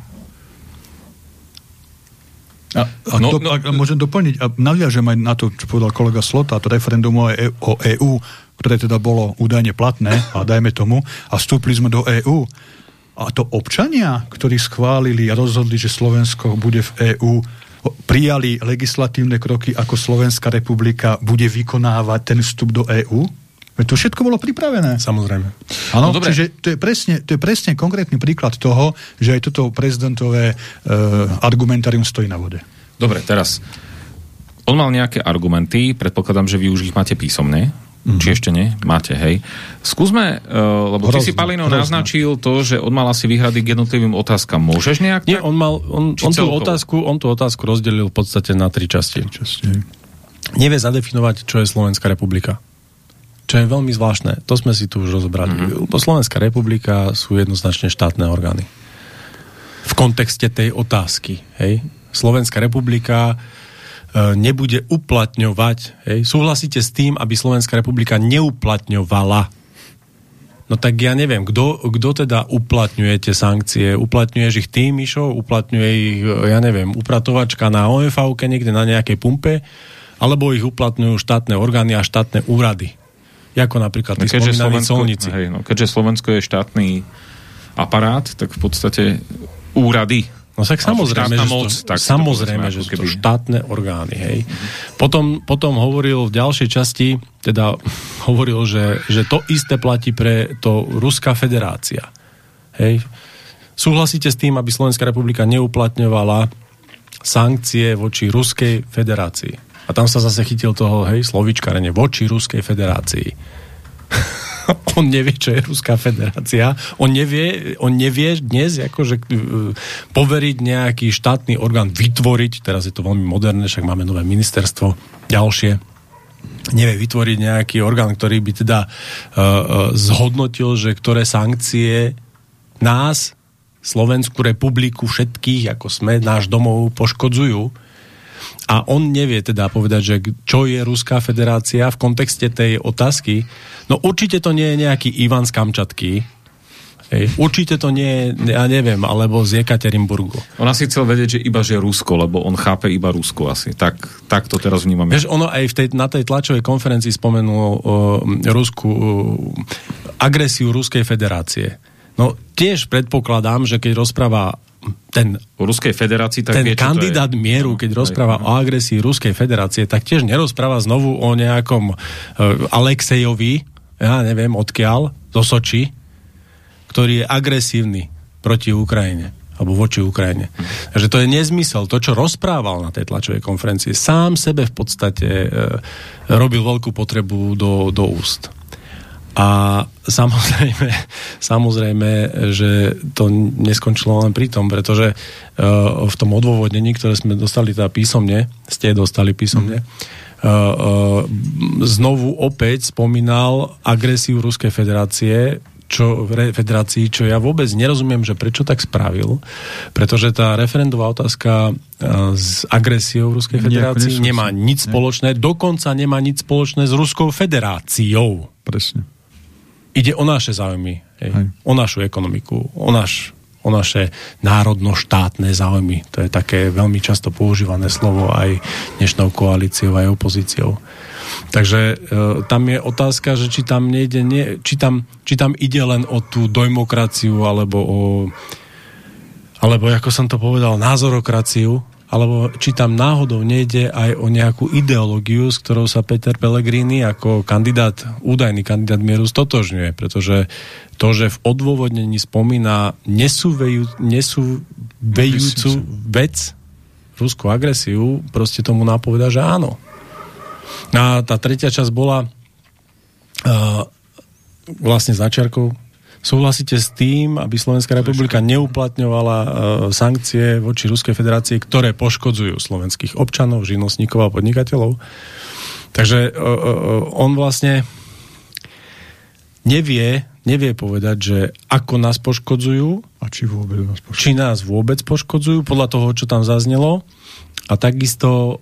S4: a, a no, to, no, ak môžem doplniť, a naviažem aj na to, čo povedal kolega Slota, to referendum o, e, o EÚ, ktoré teda bolo údajne platné, a dajme tomu, a vstúpili sme do EÚ. A to občania, ktorí schválili a rozhodli, že Slovensko bude v EÚ, prijali legislatívne kroky, ako Slovenská republika bude vykonávať ten vstup do EÚ? To všetko bolo pripravené.
S3: Samozrejme.
S4: Áno, no, čiže to je, presne, to je presne konkrétny príklad toho, že aj toto prezidentové uh, argumentárium stojí na vode.
S2: Dobre, teraz. On mal nejaké argumenty, predpokladám, že vy už ich máte písomne. Mm-hmm. Či ešte nie? Máte, hej. Skúsme, uh, lebo hrozné, ty si Palino hrozné. naznačil to, že on mal asi vyhrady k jednotlivým otázkam. Môžeš nejak?
S3: Nie, on mal, on, on, tú otázku, on tú otázku rozdelil v podstate na tri časti. Tri časti. Nevie zadefinovať, čo je Slovenská republika čo je veľmi zvláštne. To sme si tu už rozobrali. Mm-hmm. Slovenská republika sú jednoznačne štátne orgány. V kontexte tej otázky. Hej? Slovenská republika nebude uplatňovať. Hej? Súhlasíte s tým, aby Slovenská republika neuplatňovala No tak ja neviem, kto, kto teda uplatňuje tie sankcie? Uplatňuješ ich ty, Mišo? Uplatňuje ich, ja neviem, upratovačka na omv niekde na nejakej pumpe? Alebo ich uplatňujú štátne orgány a štátne úrady? Ako napríklad tí no, Slovensko, colníci.
S2: Hej, no, keďže Slovensko je štátny aparát, tak v podstate úrady
S3: No tak samozrejme, že, moc, to, tak samozrejme, že sú to štátne orgány. Hej. Mm-hmm. Potom, potom hovoril v ďalšej časti, teda hovoril, že, že to isté platí pre to Ruská federácia. Hej. Súhlasíte s tým, aby Slovenská republika neuplatňovala sankcie voči Ruskej federácii? A tam sa zase chytil toho, hej, slovičkarenie voči Ruskej federácii. on nevie, čo je Ruská federácia. On nevie, on nevie dnes akože, poveriť nejaký štátny orgán, vytvoriť, teraz je to veľmi moderné, však máme nové ministerstvo, ďalšie, nevie vytvoriť nejaký orgán, ktorý by teda uh, uh, zhodnotil, že ktoré sankcie nás, Slovenskú republiku, všetkých, ako sme, náš domov poškodzujú a on nevie teda povedať, že čo je Ruská federácia v kontexte tej otázky. No určite to nie je nejaký Ivan z Kamčatky, Hej. Určite to nie je, ja neviem, alebo z Jekaterinburgu.
S2: On asi chcel vedieť, že iba že Rusko, lebo on chápe iba Rusko asi. Tak, tak to teraz vnímame.
S3: Vieš, ono aj v tej, na tej tlačovej konferencii spomenul uh, Rusku, uh, agresiu Ruskej federácie. No tiež predpokladám, že keď rozpráva ten,
S2: o Ruskej federácii, tak
S3: ten
S2: vie,
S3: kandidát mieru, keď rozpráva aj, o agresii Ruskej federácie, tak tiež nerozpráva znovu o nejakom uh, Alexejovi, ja neviem odkiaľ, zo Soči, ktorý je agresívny proti Ukrajine alebo voči Ukrajine. Takže to je nezmysel. To, čo rozprával na tej tlačovej konferencii, sám sebe v podstate e, robil veľkú potrebu do, do úst. A samozrejme, samozrejme, že to neskončilo len pri tom, pretože uh, v tom odôvodnení, ktoré sme dostali teda písomne, ste dostali písomne, mm. uh, uh, znovu opäť spomínal agresiu Ruskej federácie čo federácii, čo ja vôbec nerozumiem, že prečo tak spravil, pretože tá referendová otázka s agresiou Ruskej federácii nemá nič spoločné, dokonca nemá nič spoločné s Ruskou federáciou.
S4: Presne.
S3: Ide o naše záujmy, hej. o našu ekonomiku, o, naš, o naše národno-štátne záujmy. To je také veľmi často používané slovo aj dnešnou koalíciou, aj opozíciou. Takže e, tam je otázka, že či tam, nejde, nie, či, tam, či tam ide len o tú demokraciu alebo o alebo ako som to povedal, názorokraciu, alebo či tam náhodou nejde aj o nejakú ideológiu, s ktorou sa Peter Pellegrini ako kandidát, údajný kandidát mieru stotožňuje, pretože to, že v odôvodnení spomína nesúvejú, nesúvejúcu vec, ruskú agresiu, proste tomu napoveda, že áno. A tá tretia časť bola uh, vlastne začiarkou Súhlasíte s tým, aby Slovenská republika neuplatňovala uh, sankcie voči Ruskej federácii, ktoré poškodzujú slovenských občanov, živnostníkov a podnikateľov? Takže uh, uh, on vlastne nevie, nevie povedať, že ako nás poškodzujú
S4: a či, vôbec nás poškodzujú.
S3: či nás vôbec poškodzujú, podľa toho, čo tam zaznelo. A takisto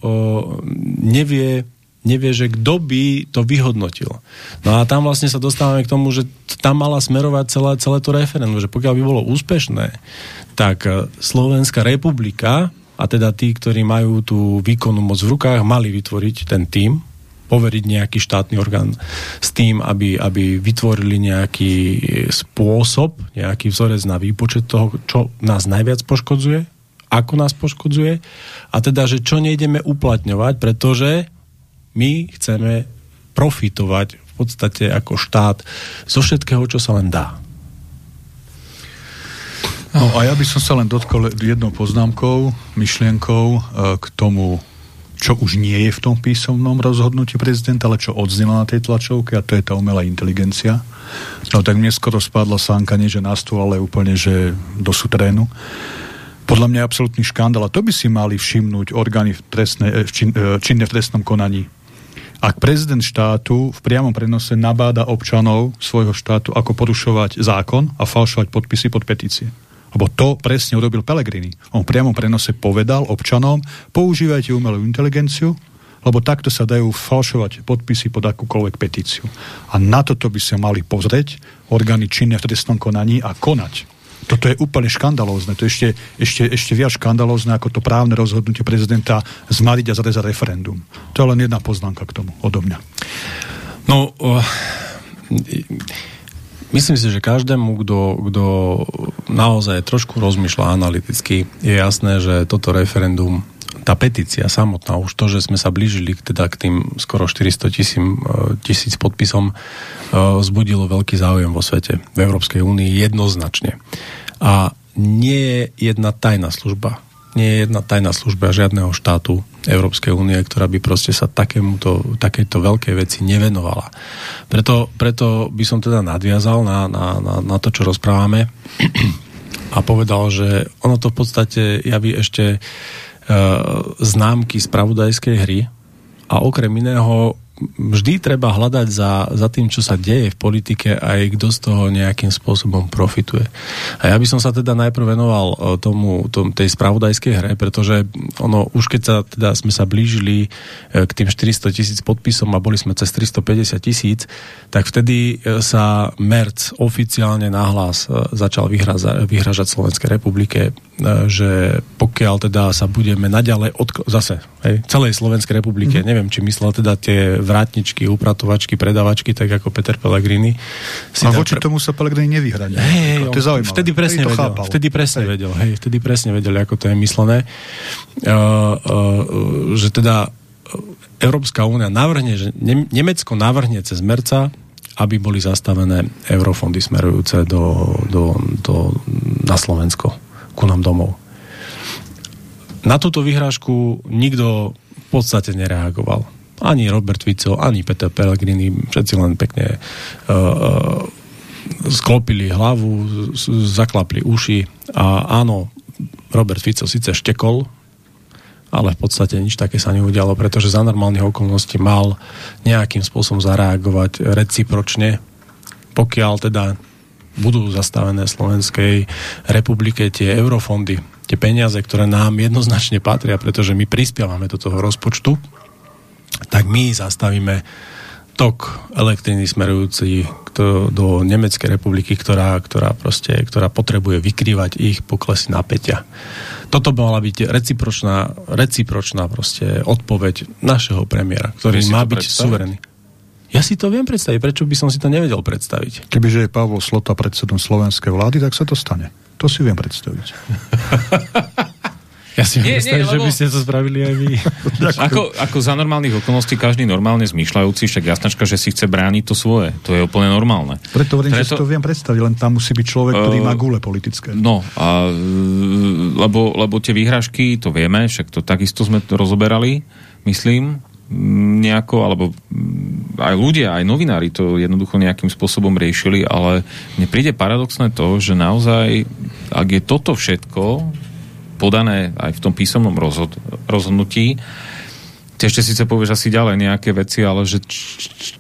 S3: nevie nevie, že kto by to vyhodnotil. No a tam vlastne sa dostávame k tomu, že tam mala smerovať celé, celé to referendum, že pokiaľ by bolo úspešné, tak e, Slovenská republika a teda tí, ktorí majú tú výkonnú moc v rukách, mali vytvoriť ten tým, poveriť nejaký štátny orgán s tým, aby, aby vytvorili nejaký spôsob, nejaký vzorec na výpočet toho, čo nás najviac poškodzuje, ako nás poškodzuje a teda, že čo nejdeme uplatňovať, pretože my chceme profitovať v podstate ako štát zo všetkého, čo sa len dá.
S4: No a ja by som sa len dotkol jednou poznámkou, myšlienkou e, k tomu, čo už nie je v tom písomnom rozhodnutí prezidenta, ale čo odznelo na tej tlačovke a to je tá umelá inteligencia. No tak mne skoro spadla sánka, nie že na stôl, ale úplne, že do sutrénu. Podľa mňa je absolútny škandál a to by si mali všimnúť orgány v trestne, e, čin, e, činné v trestnom konaní ak prezident štátu v priamom prenose nabáda občanov svojho štátu, ako porušovať zákon a falšovať podpisy pod petície. Lebo to presne urobil Pelegrini. On v priamom prenose povedal občanom, používajte umelú inteligenciu, lebo takto sa dajú falšovať podpisy pod akúkoľvek petíciu. A na toto by sa mali pozrieť orgány činné v trestnom konaní a konať toto je úplne škandalózne. To je ešte, ešte, ešte viac škandalózne ako to právne rozhodnutie prezidenta zmariť a zarezať referendum. To je len jedna poznámka k tomu odo mňa.
S3: No, uh, myslím si, že každému, kto, naozaj trošku rozmýšľa analyticky, je jasné, že toto referendum tá petícia samotná, už to, že sme sa blížili teda k tým skoro 400 tisíc, e, tisíc podpisom, e, zbudilo veľký záujem vo svete, v Európskej únii jednoznačne. A nie je jedna tajná služba, nie je jedna tajná služba žiadneho štátu Európskej únie, ktorá by proste sa takémuto, takéto veľkej veci nevenovala. Preto, preto by som teda nadviazal na, na, na, na to, čo rozprávame a povedal, že ono to v podstate javí ešte známky spravodajskej hry a okrem iného vždy treba hľadať za, za tým, čo sa deje v politike aj kto z toho nejakým spôsobom profituje. A ja by som sa teda najprv venoval e, tomu, tom, tej spravodajskej hre, pretože ono, už keď sa teda sme sa blížili e, k tým 400 tisíc podpisom a boli sme cez 350 tisíc, tak vtedy e, sa Merc oficiálne nahlas začal vyhraza, vyhražať Slovenskej republike, že pokiaľ teda sa budeme naďalej od, zase hej, celej Slovenskej republike, mm-hmm. neviem, či myslel teda tie vrátničky, upratovačky, predavačky, tak ako Peter Pellegrini.
S4: Si a voči pre... tomu sa Pellegrini nevyhrať.
S3: Hej, to je zaujímavé. Vtedy presne vedel, chápal. vtedy presne hej. vedel, hej, vtedy presne vedel, ako to je myslené. Uh, uh, že teda Európska únia navrhne, že Nemecko navrhne cez Merca aby boli zastavené eurofondy smerujúce do, do, do, na Slovensko, ku nám domov. Na túto vyhrážku nikto v podstate nereagoval. Ani Robert Fico, ani Peter Pellegrini, všetci len pekne uh, sklopili hlavu, zaklapli uši a áno, Robert Fico síce štekol, ale v podstate nič také sa neudialo, pretože za normálnych okolností mal nejakým spôsobom zareagovať recipročne, pokiaľ teda budú zastavené Slovenskej republike tie eurofondy, tie peniaze, ktoré nám jednoznačne patria, pretože my prispievame do toho rozpočtu, tak my zastavíme tok elektriny smerujúci do Nemeckej republiky, ktorá, ktorá, proste, ktorá potrebuje vykrývať ich poklesy napätia. Toto by mala byť recipročná, recipročná proste odpoveď našeho premiéra, ktorý má byť suverený. Ja si to viem predstaviť, prečo by som si to nevedel predstaviť.
S4: Kebyže je Pavol Slota predsedom slovenskej vlády, tak sa to stane. To si viem predstaviť.
S3: Ja si nie, nie, lebo... že by ste to spravili aj vy.
S2: ako, ako za normálnych okolností každý normálne zmýšľajúci, však jasnačka, že si chce brániť to svoje. To je úplne normálne.
S4: Preto hovorím, Preto... že si to viem predstaviť, len tam musí byť človek, ktorý uh, má gule politické.
S2: No, a, lebo, lebo tie výhražky, to vieme, však to takisto sme to rozoberali, myslím, nejako, alebo aj ľudia, aj novinári to jednoducho nejakým spôsobom riešili, ale mne príde paradoxné to, že naozaj, ak je toto všetko, podané aj v tom písomnom rozhod- rozhodnutí. Ty ešte síce povieš asi ďalej nejaké veci, ale že č-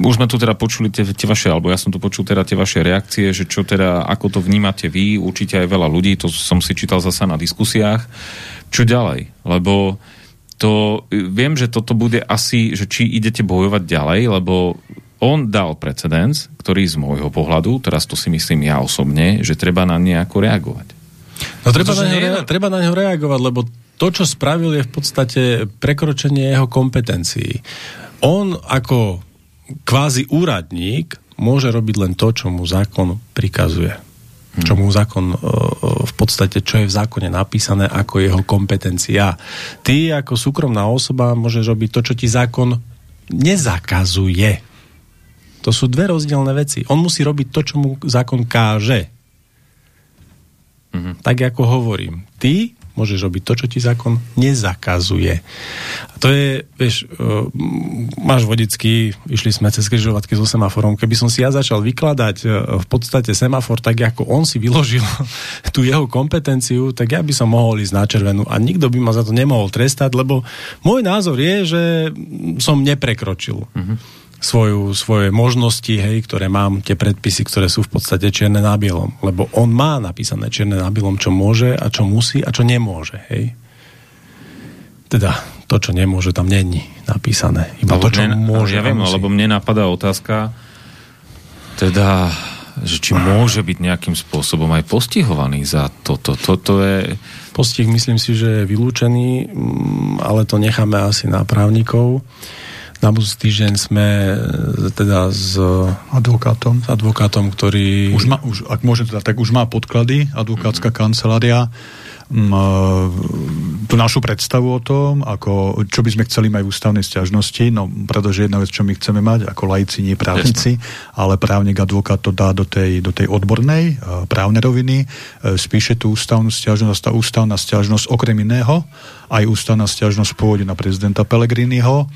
S2: už sme tu teda počuli tie, tie vaše, alebo ja som tu počul teda tie vaše reakcie, že čo teda, ako to vnímate vy, určite aj veľa ľudí, to som si čítal zasa na diskusiách. Čo ďalej? Lebo to, viem, že toto bude asi, že či idete bojovať ďalej, lebo on dal precedens, ktorý z môjho pohľadu, teraz to si myslím ja osobne, že treba na nejako reagovať.
S3: No treba na, neho, rea- treba na neho reagovať, lebo to, čo spravil, je v podstate prekročenie jeho kompetencií. On ako kvázi úradník môže robiť len to, čo mu zákon prikazuje. Hmm. Čo mu zákon v podstate, čo je v zákone napísané ako jeho kompetencia. Ty ako súkromná osoba môžeš robiť to, čo ti zákon nezakazuje. To sú dve rozdielne veci. On musí robiť to, čo mu zákon káže. Mm-hmm. Tak ako hovorím, ty môžeš robiť to, čo ti zákon nezakazuje. A to je, vieš, uh, máš vodický, išli sme cez križovatky so semaforom, keby som si ja začal vykladať uh, v podstate semafor tak, ako on si vyložil tú jeho kompetenciu, tak ja by som mohol ísť na červenú a nikto by ma za to nemohol trestať, lebo môj názor je, že som neprekročil. Mm-hmm svoju, svoje možnosti, hej, ktoré mám, tie predpisy, ktoré sú v podstate čierne na bielom. Lebo on má napísané čierne na bielom, čo môže a čo musí a čo nemôže, hej. Teda to, čo nemôže, tam není napísané. Iba to, čo mne, môže.
S2: Ja viem, lebo mne napadá otázka, teda, že či môže byť nejakým spôsobom aj postihovaný za toto. Toto je...
S3: Postih myslím si, že je vylúčený, mm, ale to necháme asi na právnikov na budúci týždeň sme e, teda s
S4: advokátom,
S3: s advokátom ktorý...
S4: Už má, už, ak môžem teda, tak už má podklady, advokátska mm-hmm. kancelária, m, e, tú našu predstavu o tom, ako, čo by sme chceli mať v ústavnej stiažnosti, no pretože jedna vec, čo my chceme mať, ako laici, nie právnici, Jasne. ale právnik advokát to dá do tej, do tej odbornej uh, právnej roviny, uh, spíše tú ústavnú stiažnosť, tá ústavná stiažnosť okrem iného, aj ústavná stiažnosť pôjde na prezidenta Pellegriniho,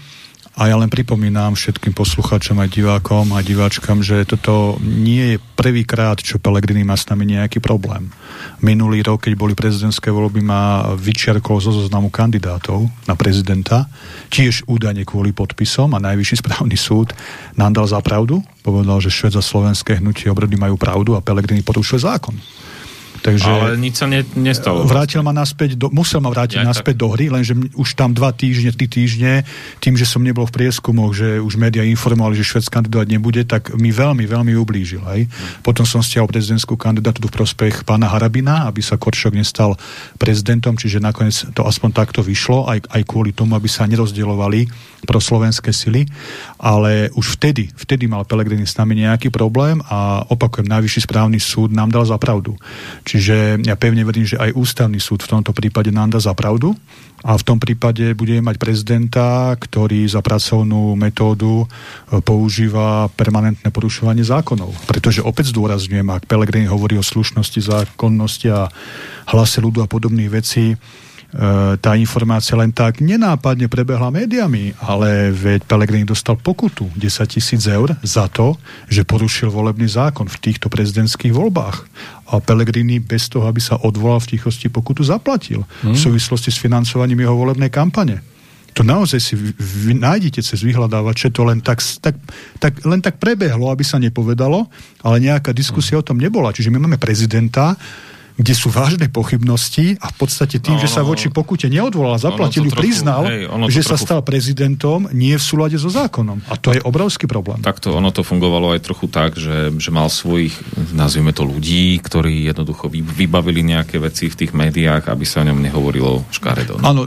S4: a ja len pripomínam všetkým posluchačom aj divákom a diváčkam, že toto nie je prvýkrát, čo Pelegrini má s nami nejaký problém. Minulý rok, keď boli prezidentské voľby, ma vyčiarkol zo zoznamu kandidátov na prezidenta, tiež údajne kvôli podpisom a najvyšší správny súd nám dal za pravdu. Povedal, že Šved slovenské hnutie obrody majú pravdu a Pelegrini porušuje zákon.
S2: Takže Ale nič sa ne, nestalo.
S4: Vrátil ma naspäť, do, musel ma vrátiť ja, naspäť tak. do hry, lenže už tam dva týždne, tri týždne, tým, že som nebol v prieskumoch, že už médiá informovali, že Šved kandidovať nebude, tak mi veľmi, veľmi ublížil. Aj. Hmm. Potom som stiahol prezidentskú kandidatúru v prospech pána Harabina, aby sa Koršok nestal prezidentom, čiže nakoniec to aspoň takto vyšlo, aj, aj kvôli tomu, aby sa nerozdielovali pro slovenské sily, ale už vtedy, vtedy mal Pelegrini s nami nejaký problém a opakujem, najvyšší správny súd nám dal za pravdu. Čiže ja pevne verím, že aj ústavný súd v tomto prípade nám dá za pravdu a v tom prípade budeme mať prezidenta, ktorý za pracovnú metódu e, používa permanentné porušovanie zákonov. Pretože opäť zdôrazňujem, ak Pelegrini hovorí o slušnosti, zákonnosti a hlase ľudu a podobných vecí, tá informácia len tak nenápadne prebehla médiami, ale veď Pelegrini dostal pokutu 10 tisíc eur za to, že porušil volebný zákon v týchto prezidentských voľbách. A Pelegrini bez toho, aby sa odvolal v tichosti pokutu, zaplatil hmm. v súvislosti s financovaním jeho volebnej kampane. To naozaj si vy, vy nájdete cez vyhľadávače, to len tak, tak, tak, len tak prebehlo, aby sa nepovedalo, ale nejaká diskusia hmm. o tom nebola. Čiže my máme prezidenta, kde sú vážne pochybnosti a v podstate tým, no, že sa voči pokute neodvolal, zaplatil ju, priznal, hej, že sa stal prezidentom nie v súlade so zákonom. A to je obrovský problém.
S2: Takto ono to fungovalo aj trochu tak, že, že mal svojich, nazvime to ľudí, ktorí jednoducho vybavili nejaké veci v tých médiách, aby sa o ňom nehovorilo škaredo.
S4: Áno,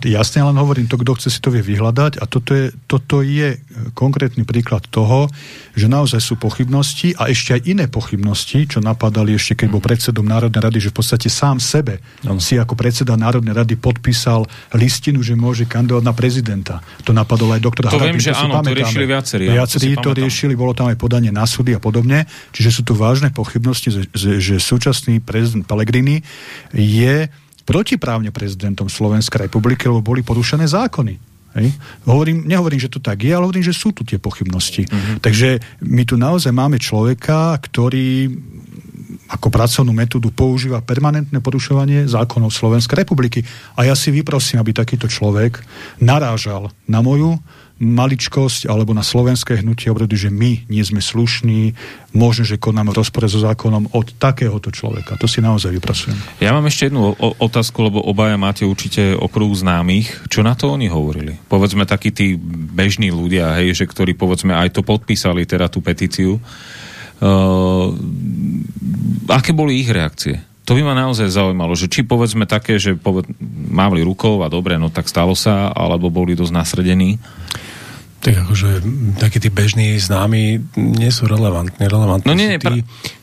S4: jasne, len hovorím to, kto chce si to vie vyhľadať a toto je, toto je konkrétny príklad toho, že naozaj sú pochybnosti a ešte aj iné pochybnosti, čo napadali ešte, keď bol predsedom Národnej rady, že v podstate sám sebe no. si ako predseda Národnej rady podpísal listinu, že môže kandidovať na prezidenta. To napadol aj doktor
S2: To Harabin, viem, že to áno, to riešili viacerí.
S4: Viacerí to, to riešili, bolo tam aj podanie na súdy a podobne. Čiže sú tu vážne pochybnosti, že, že, že súčasný prezident Pellegrini je protiprávne prezidentom Slovenskej republiky, lebo boli porušené zákony. Hej. Hovorím, nehovorím, že to tak je, ale hovorím, že sú tu tie pochybnosti. Mm-hmm. Takže my tu naozaj máme človeka, ktorý ako pracovnú metódu používa permanentné porušovanie zákonov Slovenskej republiky. A ja si vyprosím, aby takýto človek narážal na moju maličkosť alebo na slovenské hnutie obrody, že my nie sme slušní, možno, že konáme v rozpore so zákonom od takéhoto človeka. To si naozaj vyprasujem.
S2: Ja mám ešte jednu otázku, lebo obaja máte určite okruh známych. Čo na to oni hovorili? Povedzme takí tí bežní ľudia, hej, že ktorí povedzme aj to podpísali, teda tú petíciu. Uh, aké boli ich reakcie? To by ma naozaj zaujímalo, že či povedzme také, že poved, mávli rukou a dobre, no tak stalo sa, alebo boli dosť nasredení.
S3: Tak akože takí tí bežní známi nie sú relevantní. relevantní
S2: no nie,
S3: sú tí,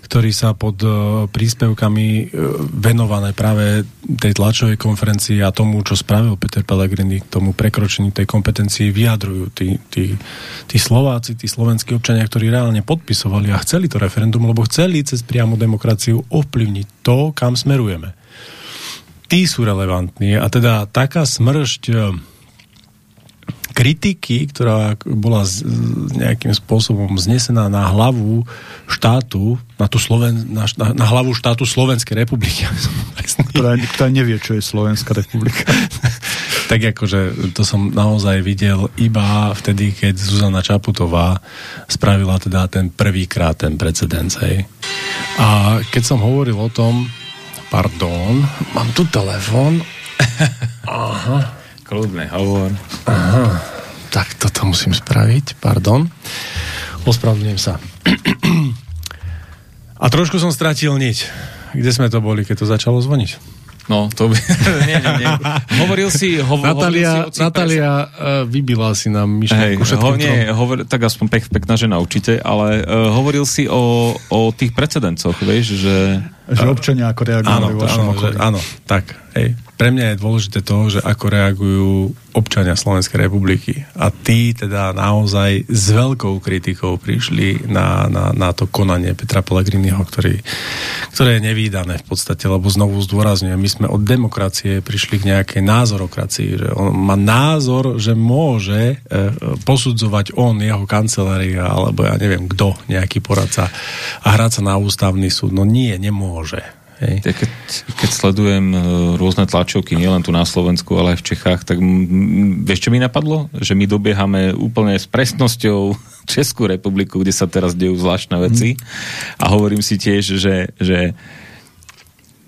S3: ktorí sa pod uh, príspevkami uh, venované práve tej tlačovej konferencii a tomu, čo spravil Peter Pellegrini, k tomu prekročení tej kompetencii vyjadrujú tí, tí, tí Slováci, tí slovenskí občania, ktorí reálne podpisovali a chceli to referendum, lebo chceli cez priamu demokraciu ovplyvniť to, kam smerujeme. Tí sú relevantní a teda taká smršť kritiky, ktorá bola z, nejakým spôsobom znesená na hlavu štátu, na, tú Sloven, na, na hlavu štátu Slovenskej republiky.
S4: Ktorá, ktorá nevie, čo je Slovenská republika.
S3: tak akože to som naozaj videl iba vtedy, keď Zuzana Čaputová spravila teda ten prvýkrát ten precedens. Hej. A keď som hovoril o tom, pardon, mám tu telefon.
S2: Aha. Kľudne, hovor.
S3: Aha, tak toto musím spraviť, pardon. Ospravedlňujem sa. A trošku som stratil niť. Kde sme to boli, keď to začalo zvoniť?
S2: No, to by... nie, nie, nie. Hovoril si... Ho,
S3: Natália, si Natália uh, vybila si nám myšlenku
S2: hey, ho, nie, hovor, tak aspoň pek, pekná žena určite, ale uh, hovoril si o, o tých precedencoch, vieš, že...
S4: Že občania ako reagujú áno,
S3: áno, že, áno, tak, hej pre mňa je dôležité to, že ako reagujú občania Slovenskej republiky. A tí teda naozaj s veľkou kritikou prišli na, na, na to konanie Petra Pellegriniho, ktorý, ktoré je nevýdané v podstate, lebo znovu zdôrazňujem, my sme od demokracie prišli k nejakej názorokracii, že on má názor, že môže e, posudzovať on, jeho kancelária, alebo ja neviem kto, nejaký poradca a hrať sa na ústavný súd. No nie, nemôže
S2: Hej. Keď, keď sledujem e, rôzne tlačovky, nielen tu na Slovensku, ale aj v Čechách, tak m, vieš, čo mi napadlo? Že my dobiehame úplne s presnosťou Českú republiku, kde sa teraz dejú zvláštne veci. Mm. A hovorím si tiež, že, že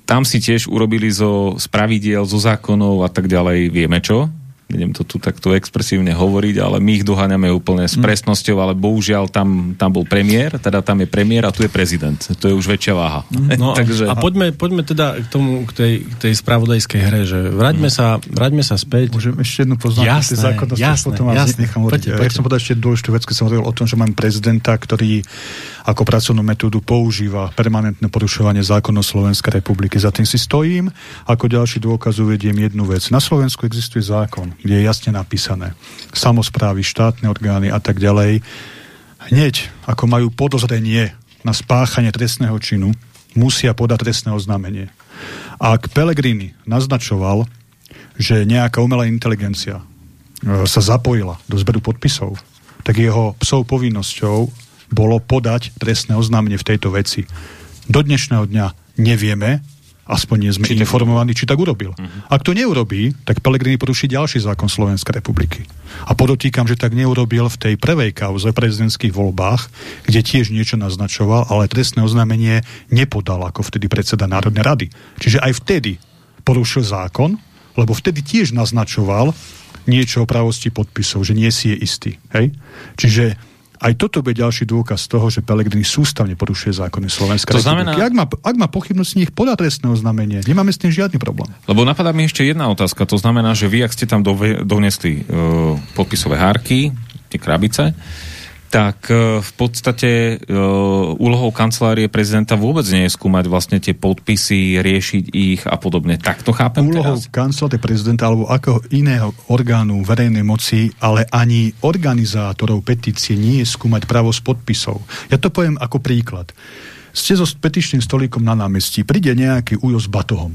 S2: tam si tiež urobili zo spravidiel, zo zákonov a tak ďalej, vieme čo, idem to tu takto expresívne hovoriť, ale my ich doháňame úplne s
S3: Mm.
S2: presnosťou, ale bohužiaľ tam, tam bol premiér, teda tam je premiér a tu je prezident. To je už väčšia váha.
S3: No,
S2: Takže...
S3: a poďme, poďme teda k tomu, k tej, k tej spravodajskej hre, že vráťme, sa, vráťme sa späť.
S4: Môžem ešte jednu poznámku
S3: Jasné,
S4: zákonnosti,
S3: jasné,
S4: potom
S3: jasné.
S4: nechám hovoriť.
S3: Poďte,
S4: Ja
S3: poďte.
S4: chcem povedať ešte dôležitú vec, keď som hovoril o tom, že mám prezidenta, ktorý ako pracovnú metódu používa permanentné porušovanie zákonov Slovenskej republiky. Za tým si stojím. Ako ďalší dôkaz uvediem jednu vec. Na Slovensku existuje zákon, kde je jasne napísané samozprávy, štátne orgány a tak ďalej. Hneď, ako majú podozrenie na spáchanie trestného činu, musia podať trestné oznámenie. Ak Pellegrini naznačoval, že nejaká umelá inteligencia e, sa zapojila do zberu podpisov, tak jeho psou povinnosťou bolo podať trestné oznámenie v tejto veci. Do dnešného dňa nevieme, aspoň nie sme či informovaní, či tak urobil. Uh-huh. Ak to neurobí, tak Pellegrini poruší ďalší zákon Slovenskej republiky. A podotýkam, že tak neurobil v tej prvej kauze prezidentských voľbách, kde tiež niečo naznačoval, ale trestné oznámenie nepodal ako vtedy predseda Národnej rady. Čiže aj vtedy porušil zákon, lebo vtedy tiež naznačoval niečo o pravosti podpisov, že nie si je istý. Hej? Čiže aj toto bude ďalší dôkaz toho, že Pelegrini sústavne porušuje zákony Slovenskej
S2: To znamená-.
S4: Ak má, ak má pochybnosti, nech podá trestné oznámenie. Nemáme s tým žiadny problém.
S2: Lebo napadá mi ešte jedna otázka. To znamená, že vy, ak ste tam dove, donesli uh, podpisové hárky, tie krabice, tak uh, v podstate uh, úlohou kancelárie prezidenta vôbec nie je skúmať vlastne tie podpisy, riešiť ich a podobne. Tak to chápem
S4: Úlohou
S2: teraz?
S4: kancelárie prezidenta alebo akého iného orgánu verejnej moci, ale ani organizátorov petície nie je skúmať pravosť podpisov. Ja to poviem ako príklad. Ste so petičným stolíkom na námestí, príde nejaký ujo s batohom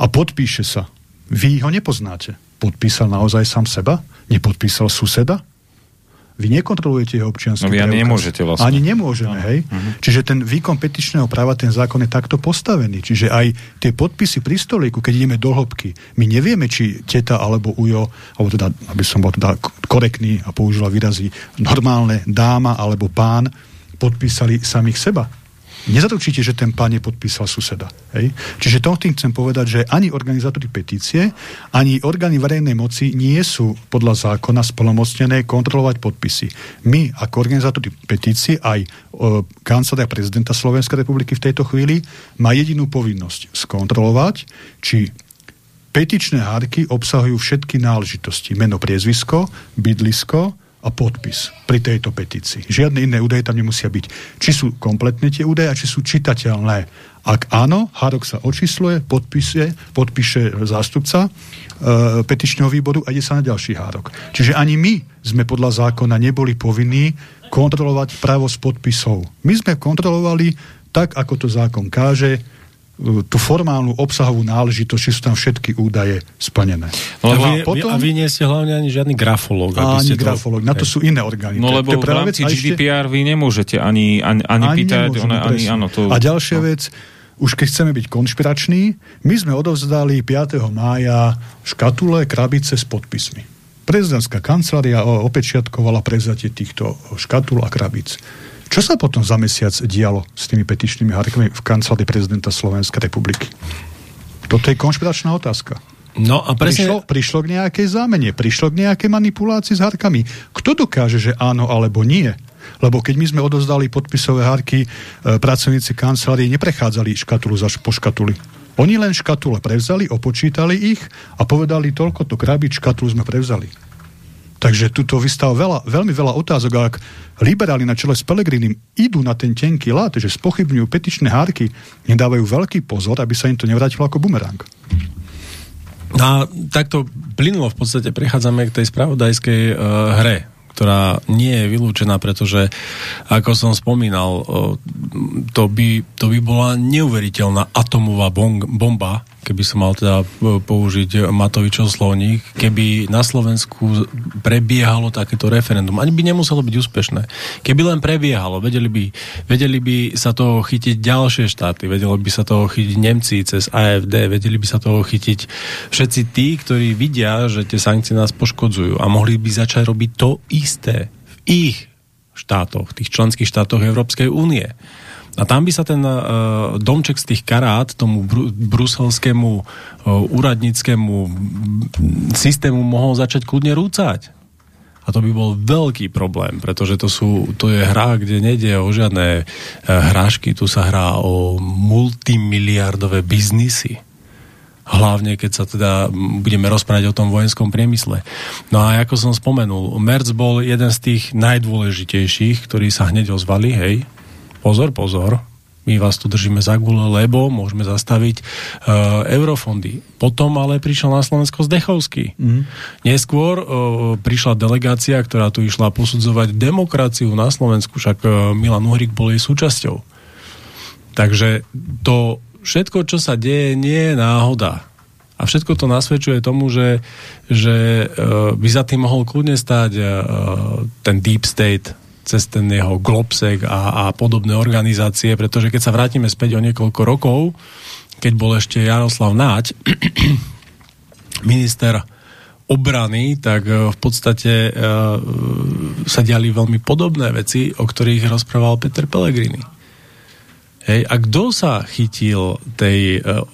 S4: a podpíše sa. Vy ho nepoznáte. Podpísal naozaj sám seba? Nepodpísal suseda? Vy nekontrolujete jeho občiansky
S2: No vy ani
S4: preukaz.
S2: nemôžete vlastne.
S4: Ani nemôžeme, hej? Čiže ten výkon petičného práva, ten zákon je takto postavený. Čiže aj tie podpisy pri stolíku, keď ideme do hĺbky, my nevieme, či teta alebo ujo, alebo teda, aby som bol teda korektný a použila výrazy normálne dáma alebo pán, podpísali samých seba. Nezaručíte, že ten pán nepodpísal suseda. Hej? Čiže to tým chcem povedať, že ani organizátori petície, ani orgány verejnej moci nie sú podľa zákona spolomocnené kontrolovať podpisy. My, ako organizátori petície, aj o, kancelária prezidenta Slovenskej republiky v tejto chvíli, má jedinú povinnosť skontrolovať, či petičné hárky obsahujú všetky náležitosti. Meno, priezvisko, bydlisko a podpis pri tejto petícii. Žiadne iné údaje tam nemusia byť. Či sú kompletné tie údaje a či sú čitateľné. Ak áno, hárok sa očísluje, podpise, podpíše zástupca e, petičného výboru a ide sa na ďalší hárok. Čiže ani my sme podľa zákona neboli povinní kontrolovať pravosť podpisov. My sme kontrolovali tak, ako to zákon káže, tú formálnu obsahovú náležitosť, či sú tam všetky údaje splnené.
S2: No,
S3: a,
S2: lebo,
S3: vy,
S4: potom-
S3: a vy nie ste hlavne ani žiadny grafológ. aby
S4: Ani
S3: ste to-
S4: grafológ, na to sú iné orgány.
S2: no lebo v rámci.
S4: A
S2: GDPR vy nemôžete ani, ani, ani,
S4: ani
S2: pýtať, one, ani, áno, to...
S4: A ďalšia vec, už keď chceme byť konšpirační, my sme odovzdali 5. mája škatule, krabice s podpismi. Prezidentská kancelária opečiatkovala prevzatie týchto škatul a krabíc. Čo sa potom za mesiac dialo s tými petičnými hárkami v kancelárii prezidenta Slovenskej republiky? Toto je konšpiračná otázka.
S3: No a presne...
S4: Prišlo, prišlo k nejakej zámene, prišlo k nejakej manipulácii s hárkami. Kto dokáže, že áno alebo nie? Lebo keď my sme odozdali podpisové hárky, e, pracovníci kancelárie neprechádzali škatulu za po škatuli. Oni len škatule prevzali, opočítali ich a povedali toľko to krabič škatulu sme prevzali. Takže tuto vystáva veľa, veľmi veľa otázok. A ak liberáli na čele s Pelegrinim idú na ten tenký lát, že spochybňujú petičné hárky, nedávajú veľký pozor, aby sa im to nevrátilo ako bumerang.
S3: No A takto plynulo v podstate prechádzame k tej spravodajskej uh, hre, ktorá nie je vylúčená, pretože, ako som spomínal, uh, to, by, to by bola neuveriteľná atomová bomba, keby som mal teda uh, použiť Matovičov slovník, keby na Slovensku prebiehalo takéto referendum. Ani by nemuselo byť úspešné. Keby len prebiehalo, vedeli by, vedeli by sa toho chytiť ďalšie štáty, vedeli by sa toho chytiť Nemci cez AFD, vedeli by sa toho chytiť všetci tí, ktorí vidia, že tie sankcie nás poškodzujú a mohli by začať robiť to isté v ich štátoch, v tých členských štátoch Európskej únie. A tam by sa ten uh, domček z tých karát tomu br- bruselskému uh, úradníckému systému mohol začať kľudne rúcať. A to by bol veľký problém, pretože to, sú, to je hra, kde nejde o žiadne uh, hrášky, tu sa hrá o multimiliardové biznisy hlavne keď sa teda budeme rozprávať o tom vojenskom priemysle. No a ako som spomenul, Merc bol jeden z tých najdôležitejších, ktorí sa hneď ozvali, hej, pozor, pozor, my vás tu držíme za gule, lebo môžeme zastaviť uh, eurofondy. Potom ale prišiel na Slovensko Zdechovský. Mm. Neskôr uh, prišla delegácia, ktorá tu išla posudzovať demokraciu na Slovensku, však uh, Milan Uhrik bol jej súčasťou. Takže to všetko, čo sa deje, nie je náhoda. A všetko to nasvedčuje tomu, že, že uh, by za tým mohol kľudne stáť uh, ten deep state cez ten jeho Globsek a, a podobné organizácie, pretože keď sa vrátime späť o niekoľko rokov, keď bol ešte Jaroslav Náď, minister obrany, tak uh, v podstate uh, sa diali veľmi podobné veci, o ktorých rozprával Peter Pellegrini. Hej, a kto sa chytil tej uh,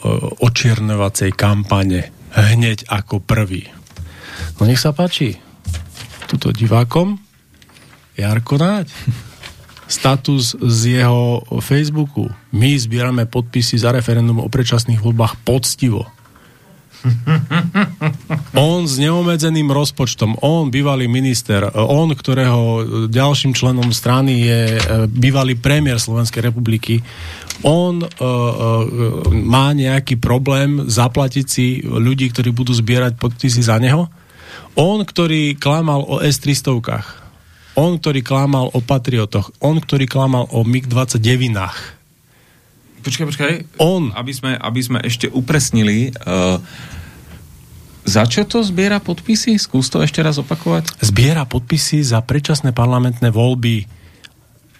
S3: očiernovacej kampane hneď ako prvý? No nech sa páči. Tuto divákom Jarko Náď. Status z jeho Facebooku. My zbierame podpisy za referendum o predčasných voľbách poctivo. On s neomedzeným rozpočtom, on bývalý minister, on, ktorého ďalším členom strany je e, bývalý premiér Slovenskej republiky, on uh, uh, má nejaký problém zaplatiť si ľudí, ktorí budú zbierať podpisy za neho. On, ktorý klamal o S-300, on, ktorý klamal o Patriotoch, on, ktorý klamal o MiG-29.
S2: Počkaj, počkaj. On. Aby sme, aby sme ešte upresnili, uh, za čo to zbiera podpisy? Skús to ešte raz opakovať.
S3: Zbiera podpisy za predčasné parlamentné voľby,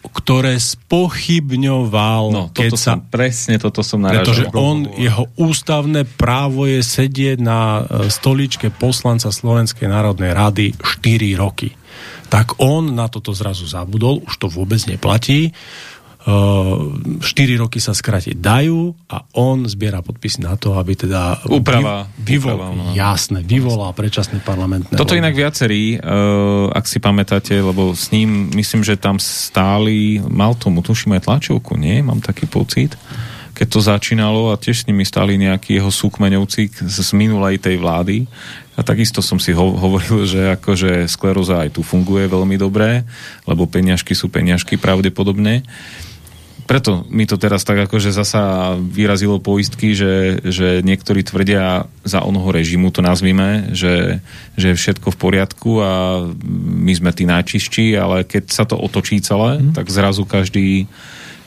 S3: ktoré spochybňoval.
S2: No, keď sa, som, presne toto som naražal.
S3: Pretože on, jeho ústavné právo je sedieť na e, stoličke poslanca Slovenskej národnej rady 4 roky. Tak on na toto zrazu zabudol, už to vôbec neplatí 4 roky sa skratiť dajú a on zbiera podpisy na to, aby teda
S2: Úprava.
S3: Vyvol, úprava, no. Jasné, vyvolá predčasné parlamentné
S2: Toto voľby. inak viacerí, uh, ak si pamätáte, lebo s ním, myslím, že tam stáli, mal tomu, tuším aj tlačovku, nie? Mám taký pocit keď to začínalo a tiež s nimi stali nejakí jeho súkmeňovci z, z minulej tej vlády. A takisto som si ho, hovoril, že akože skleróza aj tu funguje veľmi dobre, lebo peňažky sú peňažky pravdepodobne. Preto mi to teraz tak akože zasa vyrazilo poistky, že, že niektorí tvrdia za onoho režimu, to nazvime, že, že je všetko v poriadku a my sme tí najčistší, ale keď sa to otočí celé, mm. tak zrazu každý,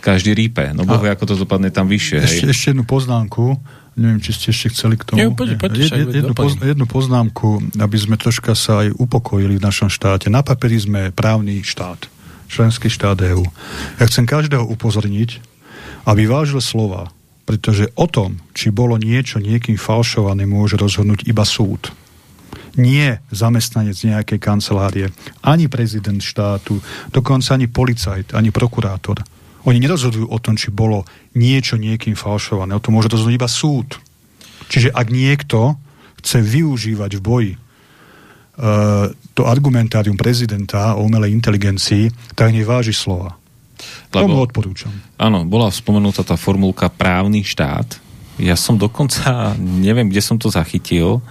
S2: každý rípe. No boh, ako to dopadne tam vyššie.
S4: Ešte, hej. ešte jednu poznámku, neviem, či ste ešte chceli k tomu.
S3: Nie, poď, poď,
S4: Jed, jednu, poz, jednu poznámku, aby sme troška sa aj upokojili v našom štáte. Na papieri sme právny štát členský štát EU. Ja chcem každého upozorniť, aby vážil slova, pretože o tom, či bolo niečo niekým falšované, môže rozhodnúť iba súd. Nie zamestnanec nejakej kancelárie, ani prezident štátu, dokonca ani policajt, ani prokurátor. Oni nerozhodujú o tom, či bolo niečo niekým falšované. O tom môže rozhodnúť iba súd. Čiže ak niekto chce využívať v boji uh, to argumentárium prezidenta o umelej inteligencii, tak neváži slova. Lebo, Tomu odporúčam.
S2: Áno, bola spomenutá tá formulka právny štát. Ja som dokonca, neviem, kde som to zachytil,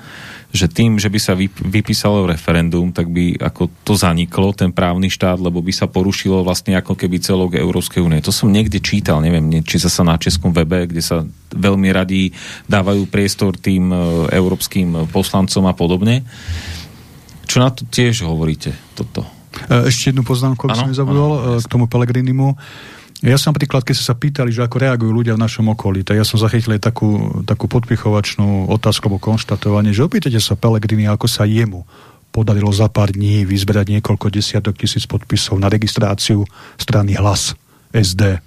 S2: že tým, že by sa vypísalo referendum, tak by ako to zaniklo, ten právny štát, lebo by sa porušilo vlastne ako keby celok Európskej únie. To som niekde čítal, neviem, či sa na českom webe, kde sa veľmi radí dávajú priestor tým e, európskym poslancom a podobne. Čo na to tiež hovoríte, toto?
S4: E, ešte jednu poznámku, aby som nezabudol, e, k tomu Pelegrinimu. Ja som napríklad, keď sa sa pýtali, že ako reagujú ľudia v našom okolí, tak ja som zachytil aj takú, takú podpichovačnú otázku alebo konštatovanie, že opýtate sa Pelegrini, ako sa jemu podarilo za pár dní vyzberať niekoľko desiatok tisíc podpisov na registráciu strany Hlas SD,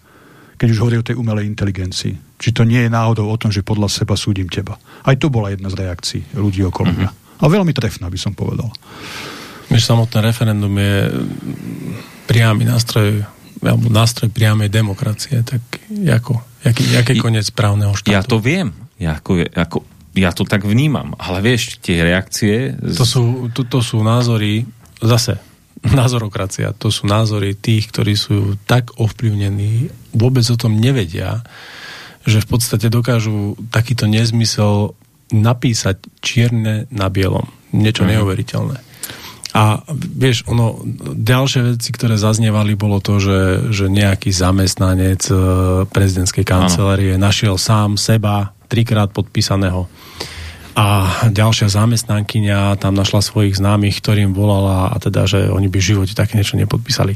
S4: keď už hovorí o tej umelej inteligencii. Či to nie je náhodou o tom, že podľa seba súdim teba. Aj to bola jedna z reakcií ľudí okolo mm-hmm. mňa. A veľmi trefná, by som povedal.
S3: Vieš, samotné referendum je priamy nástroj alebo nástroj priamej demokracie, tak ako, jaký, jaký koniec právneho štátu?
S2: Ja to viem. Ja, ako, ako, ja to tak vnímam. Ale vieš, tie reakcie...
S3: To sú, to, to sú názory, zase, názorokracia, to sú názory tých, ktorí sú tak ovplyvnení, vôbec o tom nevedia, že v podstate dokážu takýto nezmysel napísať čierne na bielom. Niečo mm. neuveriteľné. A vieš, ono, ďalšie veci, ktoré zaznievali, bolo to, že, že nejaký zamestnanec e, prezidentskej kancelárie našiel sám seba trikrát podpísaného a ďalšia zamestnankyňa tam našla svojich známych, ktorým volala a teda, že oni by v živote také niečo nepodpísali.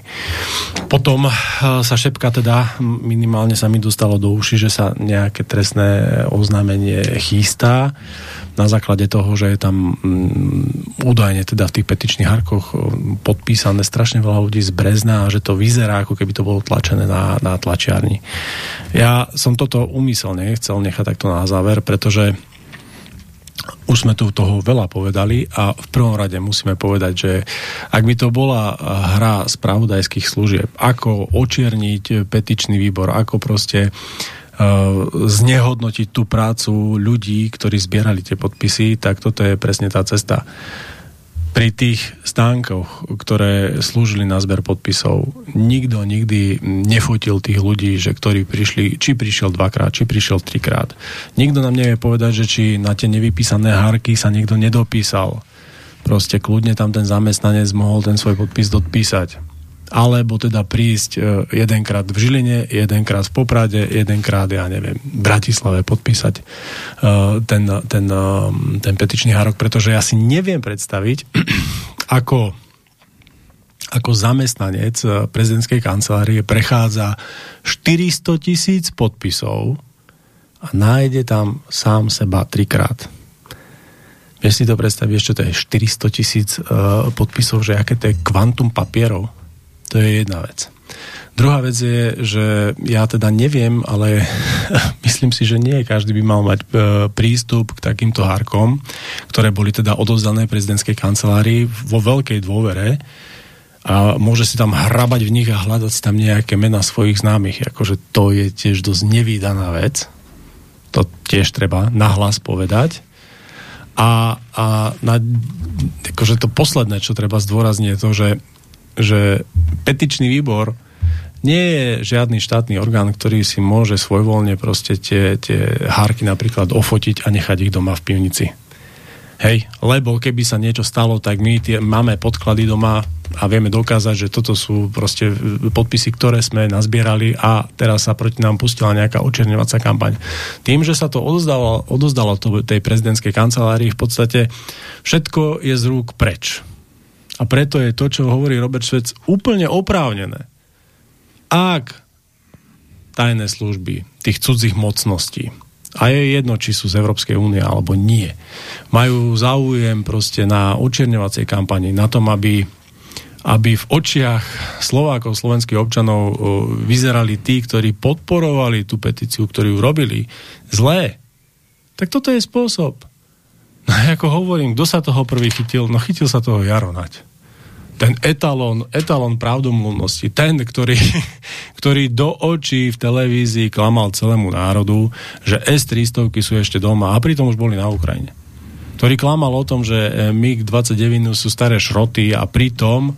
S3: Potom e, sa šepka teda, minimálne sa mi dostalo do uši, že sa nejaké trestné oznámenie chystá na základe toho, že je tam mm, údajne teda v tých petičných harkoch e, podpísané strašne veľa ľudí z Brezna a že to vyzerá, ako keby to bolo tlačené na, na tlačiarni. Ja som toto úmyselne chcel nechať takto na záver, pretože už sme tu toho veľa povedali a v prvom rade musíme povedať, že ak by to bola hra spravodajských služieb, ako očierniť petičný výbor, ako proste uh, znehodnotiť tú prácu ľudí, ktorí zbierali tie podpisy, tak toto je presne tá cesta pri tých stánkoch, ktoré slúžili na zber podpisov, nikto nikdy nefotil tých ľudí, že ktorí prišli, či prišiel dvakrát, či prišiel trikrát. Nikto nám nevie povedať, že či na tie nevypísané hárky sa niekto nedopísal. Proste kľudne tam ten zamestnanec mohol ten svoj podpis dopísať alebo teda prísť e, jedenkrát v Žiline, jedenkrát v Poprade, jedenkrát, ja neviem, v Bratislave podpísať e, ten, ten, e, ten petičný hárok, pretože ja si neviem predstaviť, ako ako zamestnanec prezidentskej kancelárie prechádza 400 tisíc podpisov a nájde tam sám seba trikrát. Vieš si to predstaviť, čo to je 400 tisíc podpisov, že aké to je kvantum papierov? To je jedna vec. Druhá vec je, že ja teda neviem, ale myslím si, že nie každý by mal mať e, prístup k takýmto hárkom, ktoré boli teda odovzdané prezidentskej kancelárii vo veľkej dôvere a môže si tam hrabať v nich a hľadať si tam nejaké mena svojich známych. Akože to je tiež dosť nevýdaná vec. To tiež treba nahlas povedať. A, a na, akože to posledné, čo treba zdôrazniť, je to, že že petičný výbor nie je žiadny štátny orgán, ktorý si môže svojvoľne proste tie, tie hárky napríklad ofotiť a nechať ich doma v pivnici. Hej, lebo keby sa niečo stalo, tak my tie, máme podklady doma a vieme dokázať, že toto sú proste podpisy, ktoré sme nazbierali a teraz sa proti nám pustila nejaká očerňovacia kampaň. Tým, že sa to odozdalo, odozdalo to, tej prezidentskej kancelárii, v podstate všetko je z rúk preč. A preto je to, čo hovorí Robert Švec, úplne oprávnené. Ak tajné služby tých cudzích mocností, a je jedno, či sú z Európskej únie alebo nie, majú záujem proste na očierňovacej kampani, na tom, aby aby v očiach Slovákov, slovenských občanov vyzerali tí, ktorí podporovali tú petíciu, ktorú robili, zlé. Tak toto je spôsob. No ako hovorím, kto sa toho prvý chytil? No chytil sa toho Jaronať ten etalón, etalón pravdomluvnosti, ten, ktorý, ktorý do očí v televízii klamal celému národu, že S-300 sú ešte doma a pritom už boli na Ukrajine. Ktorý klamal o tom, že eh, MiG-29 sú staré šroty a pritom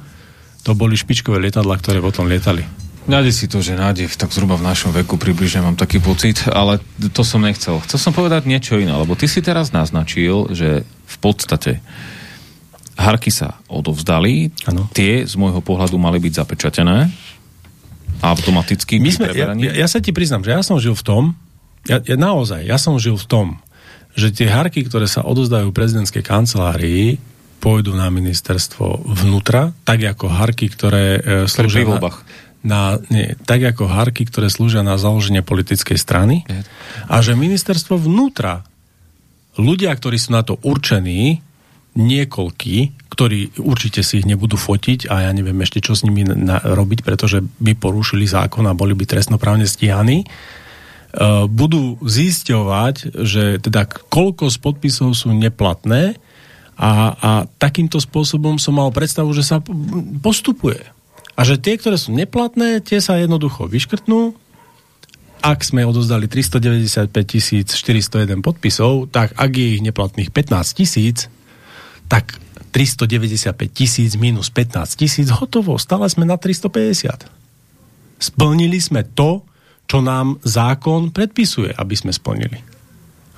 S3: to boli špičkové lietadla, ktoré potom lietali.
S2: Nájde si to, že nádev, tak zhruba v našom veku približne mám taký pocit, ale to som nechcel. Chcel som povedať niečo iné, lebo ty si teraz naznačil, že v podstate Harky sa odovzdali, ano. tie z môjho pohľadu mali byť zapečatené. Automaticky
S3: My sme, ja, ja sa ti priznám, že ja som žil v tom, ja, ja naozaj, ja som žil v tom, že tie harky, ktoré sa odozdajú prezidentskej kancelárii, pôjdu na ministerstvo vnútra, tak ako harky, ktoré e, slúžia na, na, nie, tak ako harky, ktoré slúžia na založenie politickej strany. A že ministerstvo vnútra ľudia, ktorí sú na to určení, niekoľkí, ktorí určite si ich nebudú fotiť a ja neviem ešte, čo s nimi na, robiť, pretože by porušili zákon a boli by trestnoprávne stíhaní, uh, budú zisťovať, že teda koľko z podpisov sú neplatné a, a takýmto spôsobom som mal predstavu, že sa postupuje. A že tie, ktoré sú neplatné, tie sa jednoducho vyškrtnú. Ak sme odozdali 395 401 podpisov, tak ak je ich neplatných 15 tisíc, tak 395 tisíc minus 15 tisíc, hotovo, stále sme na 350. Splnili sme to, čo nám zákon predpisuje, aby sme splnili.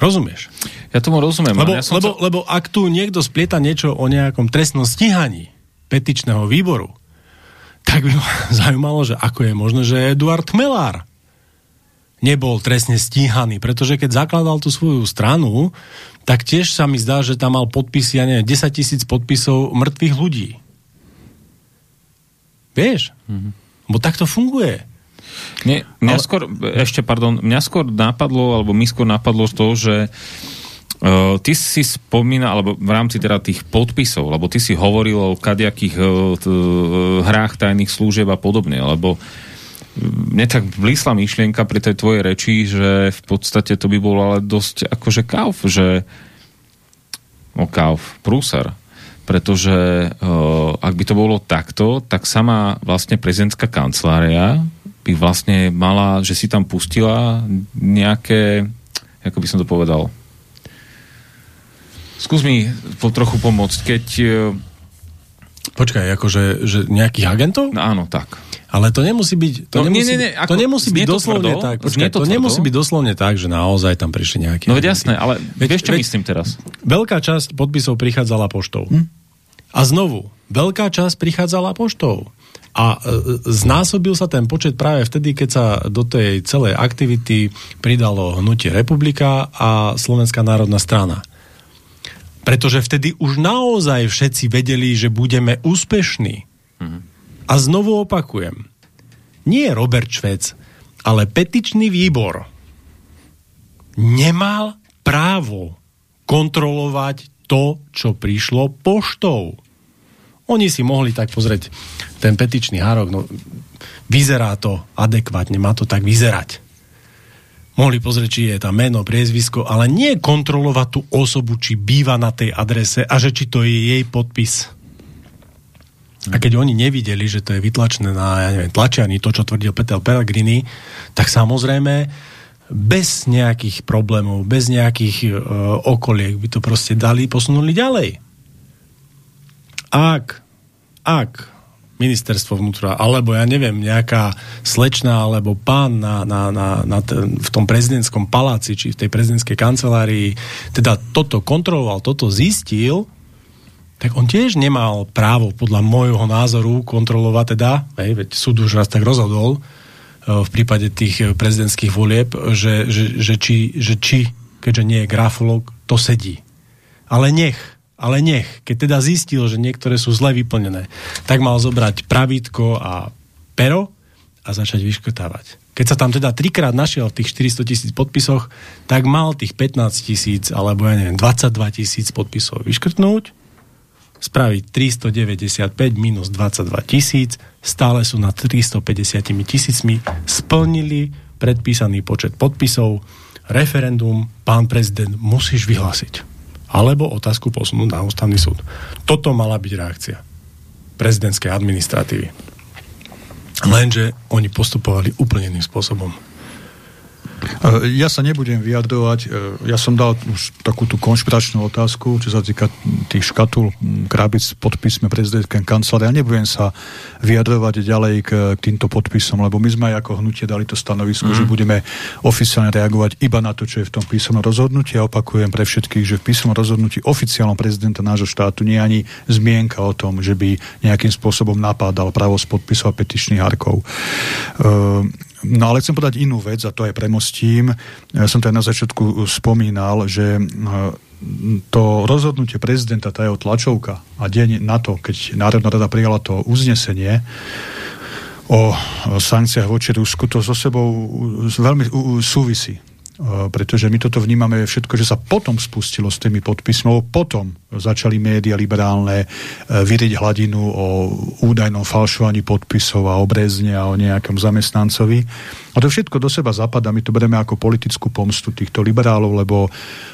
S3: Rozumieš?
S2: Ja tomu rozumiem.
S3: Lebo,
S2: ja som
S3: lebo,
S2: sa...
S3: lebo ak tu niekto splieta niečo o nejakom trestnom stíhaní petičného výboru, tak by ma zaujímalo, že ako je možné, že Eduard Chmelár nebol trestne stíhaný, pretože keď zakladal tú svoju stranu, tak tiež sa mi zdá, že tam mal podpisy, ja neviem, 10 tisíc podpisov mŕtvych ľudí. Vieš? Mm-hmm. Bo tak to funguje.
S2: Nie, mňa ale... skôr, ešte pardon, mňa skôr napadlo, alebo mi skôr napadlo to, že Uh, ty si spomínal, alebo v rámci teda tých podpisov, lebo ty si hovoril o kadejakých uh, t, uh, hrách tajných služieb a podobne, lebo mne tak blísla myšlienka pri tej tvojej reči, že v podstate to by bolo ale dosť akože kauf, že no kauf, prúser, pretože uh, ak by to bolo takto, tak sama vlastne prezidentská kancelária by vlastne mala, že si tam pustila nejaké, ako by som to povedal, Skús mi po trochu pomôcť, keď... E,
S3: Počkaj, akože že nejakých agentov?
S2: No, áno, tak.
S3: Ale to nemusí byť, to
S2: no,
S3: nemusí,
S2: nie, nie,
S3: ako, to nemusí byť doslovne tvrdo, tak. Počkaj, to, to nemusí byť doslovne tak, že naozaj tam prišli nejaké.
S2: No veď jasné, ale veď, vieš, čo veď, myslím teraz?
S3: Veľká časť podpisov prichádzala poštou. Hm? A znovu, veľká časť prichádzala poštou. A e, znásobil sa ten počet práve vtedy, keď sa do tej celej aktivity pridalo Hnutie Republika a Slovenská národná strana. Pretože vtedy už naozaj všetci vedeli, že budeme úspešní. Mm-hmm. A znovu opakujem, nie Robert Švec, ale petičný výbor nemal právo kontrolovať to, čo prišlo poštou. Oni si mohli tak pozrieť ten petičný hárok, no vyzerá to adekvátne, má to tak vyzerať mohli pozrieť, či je tam meno, priezvisko, ale nie kontrolovať tú osobu, či býva na tej adrese a že či to je jej podpis. A keď oni nevideli, že to je vytlačené na ja neviem, tlačiarni, to, čo tvrdil Peter Pellegrini, tak samozrejme bez nejakých problémov, bez nejakých uh, okoliek by to proste dali, posunuli ďalej. Ak, ak ministerstvo vnútra, alebo ja neviem, nejaká slečna alebo pán na, na, na, na t- v tom prezidentskom paláci, či v tej prezidentskej kancelárii, teda toto kontroloval, toto zistil, tak on tiež nemal právo, podľa môjho názoru, kontrolovať teda, hej, veď súd už raz tak rozhodol, e, v prípade tých prezidentských volieb, že, že, že, či, že či, keďže nie je grafolog, to sedí. Ale nech ale nech, keď teda zistil, že niektoré sú zle vyplnené, tak mal zobrať pravítko a pero a začať vyškrtávať. Keď sa tam teda trikrát našiel v tých 400 tisíc podpisoch, tak mal tých 15 tisíc alebo ja neviem, 22 tisíc podpisov vyškrtnúť, spraviť 395 minus 22 tisíc, stále sú na 350 tisícmi, splnili predpísaný počet podpisov, referendum, pán prezident, musíš vyhlásiť alebo otázku posunúť na ústavný súd. Toto mala byť reakcia prezidentskej administratívy. Lenže oni postupovali úplne iným spôsobom.
S4: E, ja sa nebudem vyjadrovať, e, ja som dal už takú tú konšpiračnú otázku, čo sa týka tých škatul, krabic s podpismi prezidentskej kancelárie. Ja nebudem sa vyjadrovať ďalej k, k týmto podpisom, lebo my sme aj ako hnutie dali to stanovisko, mm. že budeme oficiálne reagovať iba na to, čo je v tom písomnom rozhodnutí. Ja opakujem pre všetkých, že v písomnom rozhodnutí oficiálnom prezidenta nášho štátu nie je ani zmienka o tom, že by nejakým spôsobom napádal právo z podpisov a petičných harkov. Uh, No ale chcem povedať inú vec a to aj premostím. Ja som to aj na začiatku spomínal, že e, to rozhodnutie prezidenta, tá jeho tlačovka a deň na to, keď Národná rada prijala to uznesenie o sankciách voči Rusku, to so sebou veľmi súvisí. Pretože my toto vnímame všetko, že sa potom spustilo s tými podpismi, potom začali médiá liberálne e, vyriť hladinu o údajnom falšovaní podpisov a obrezne a o nejakom zamestnancovi. A to všetko do seba zapadá, my to bereme ako politickú pomstu týchto liberálov, lebo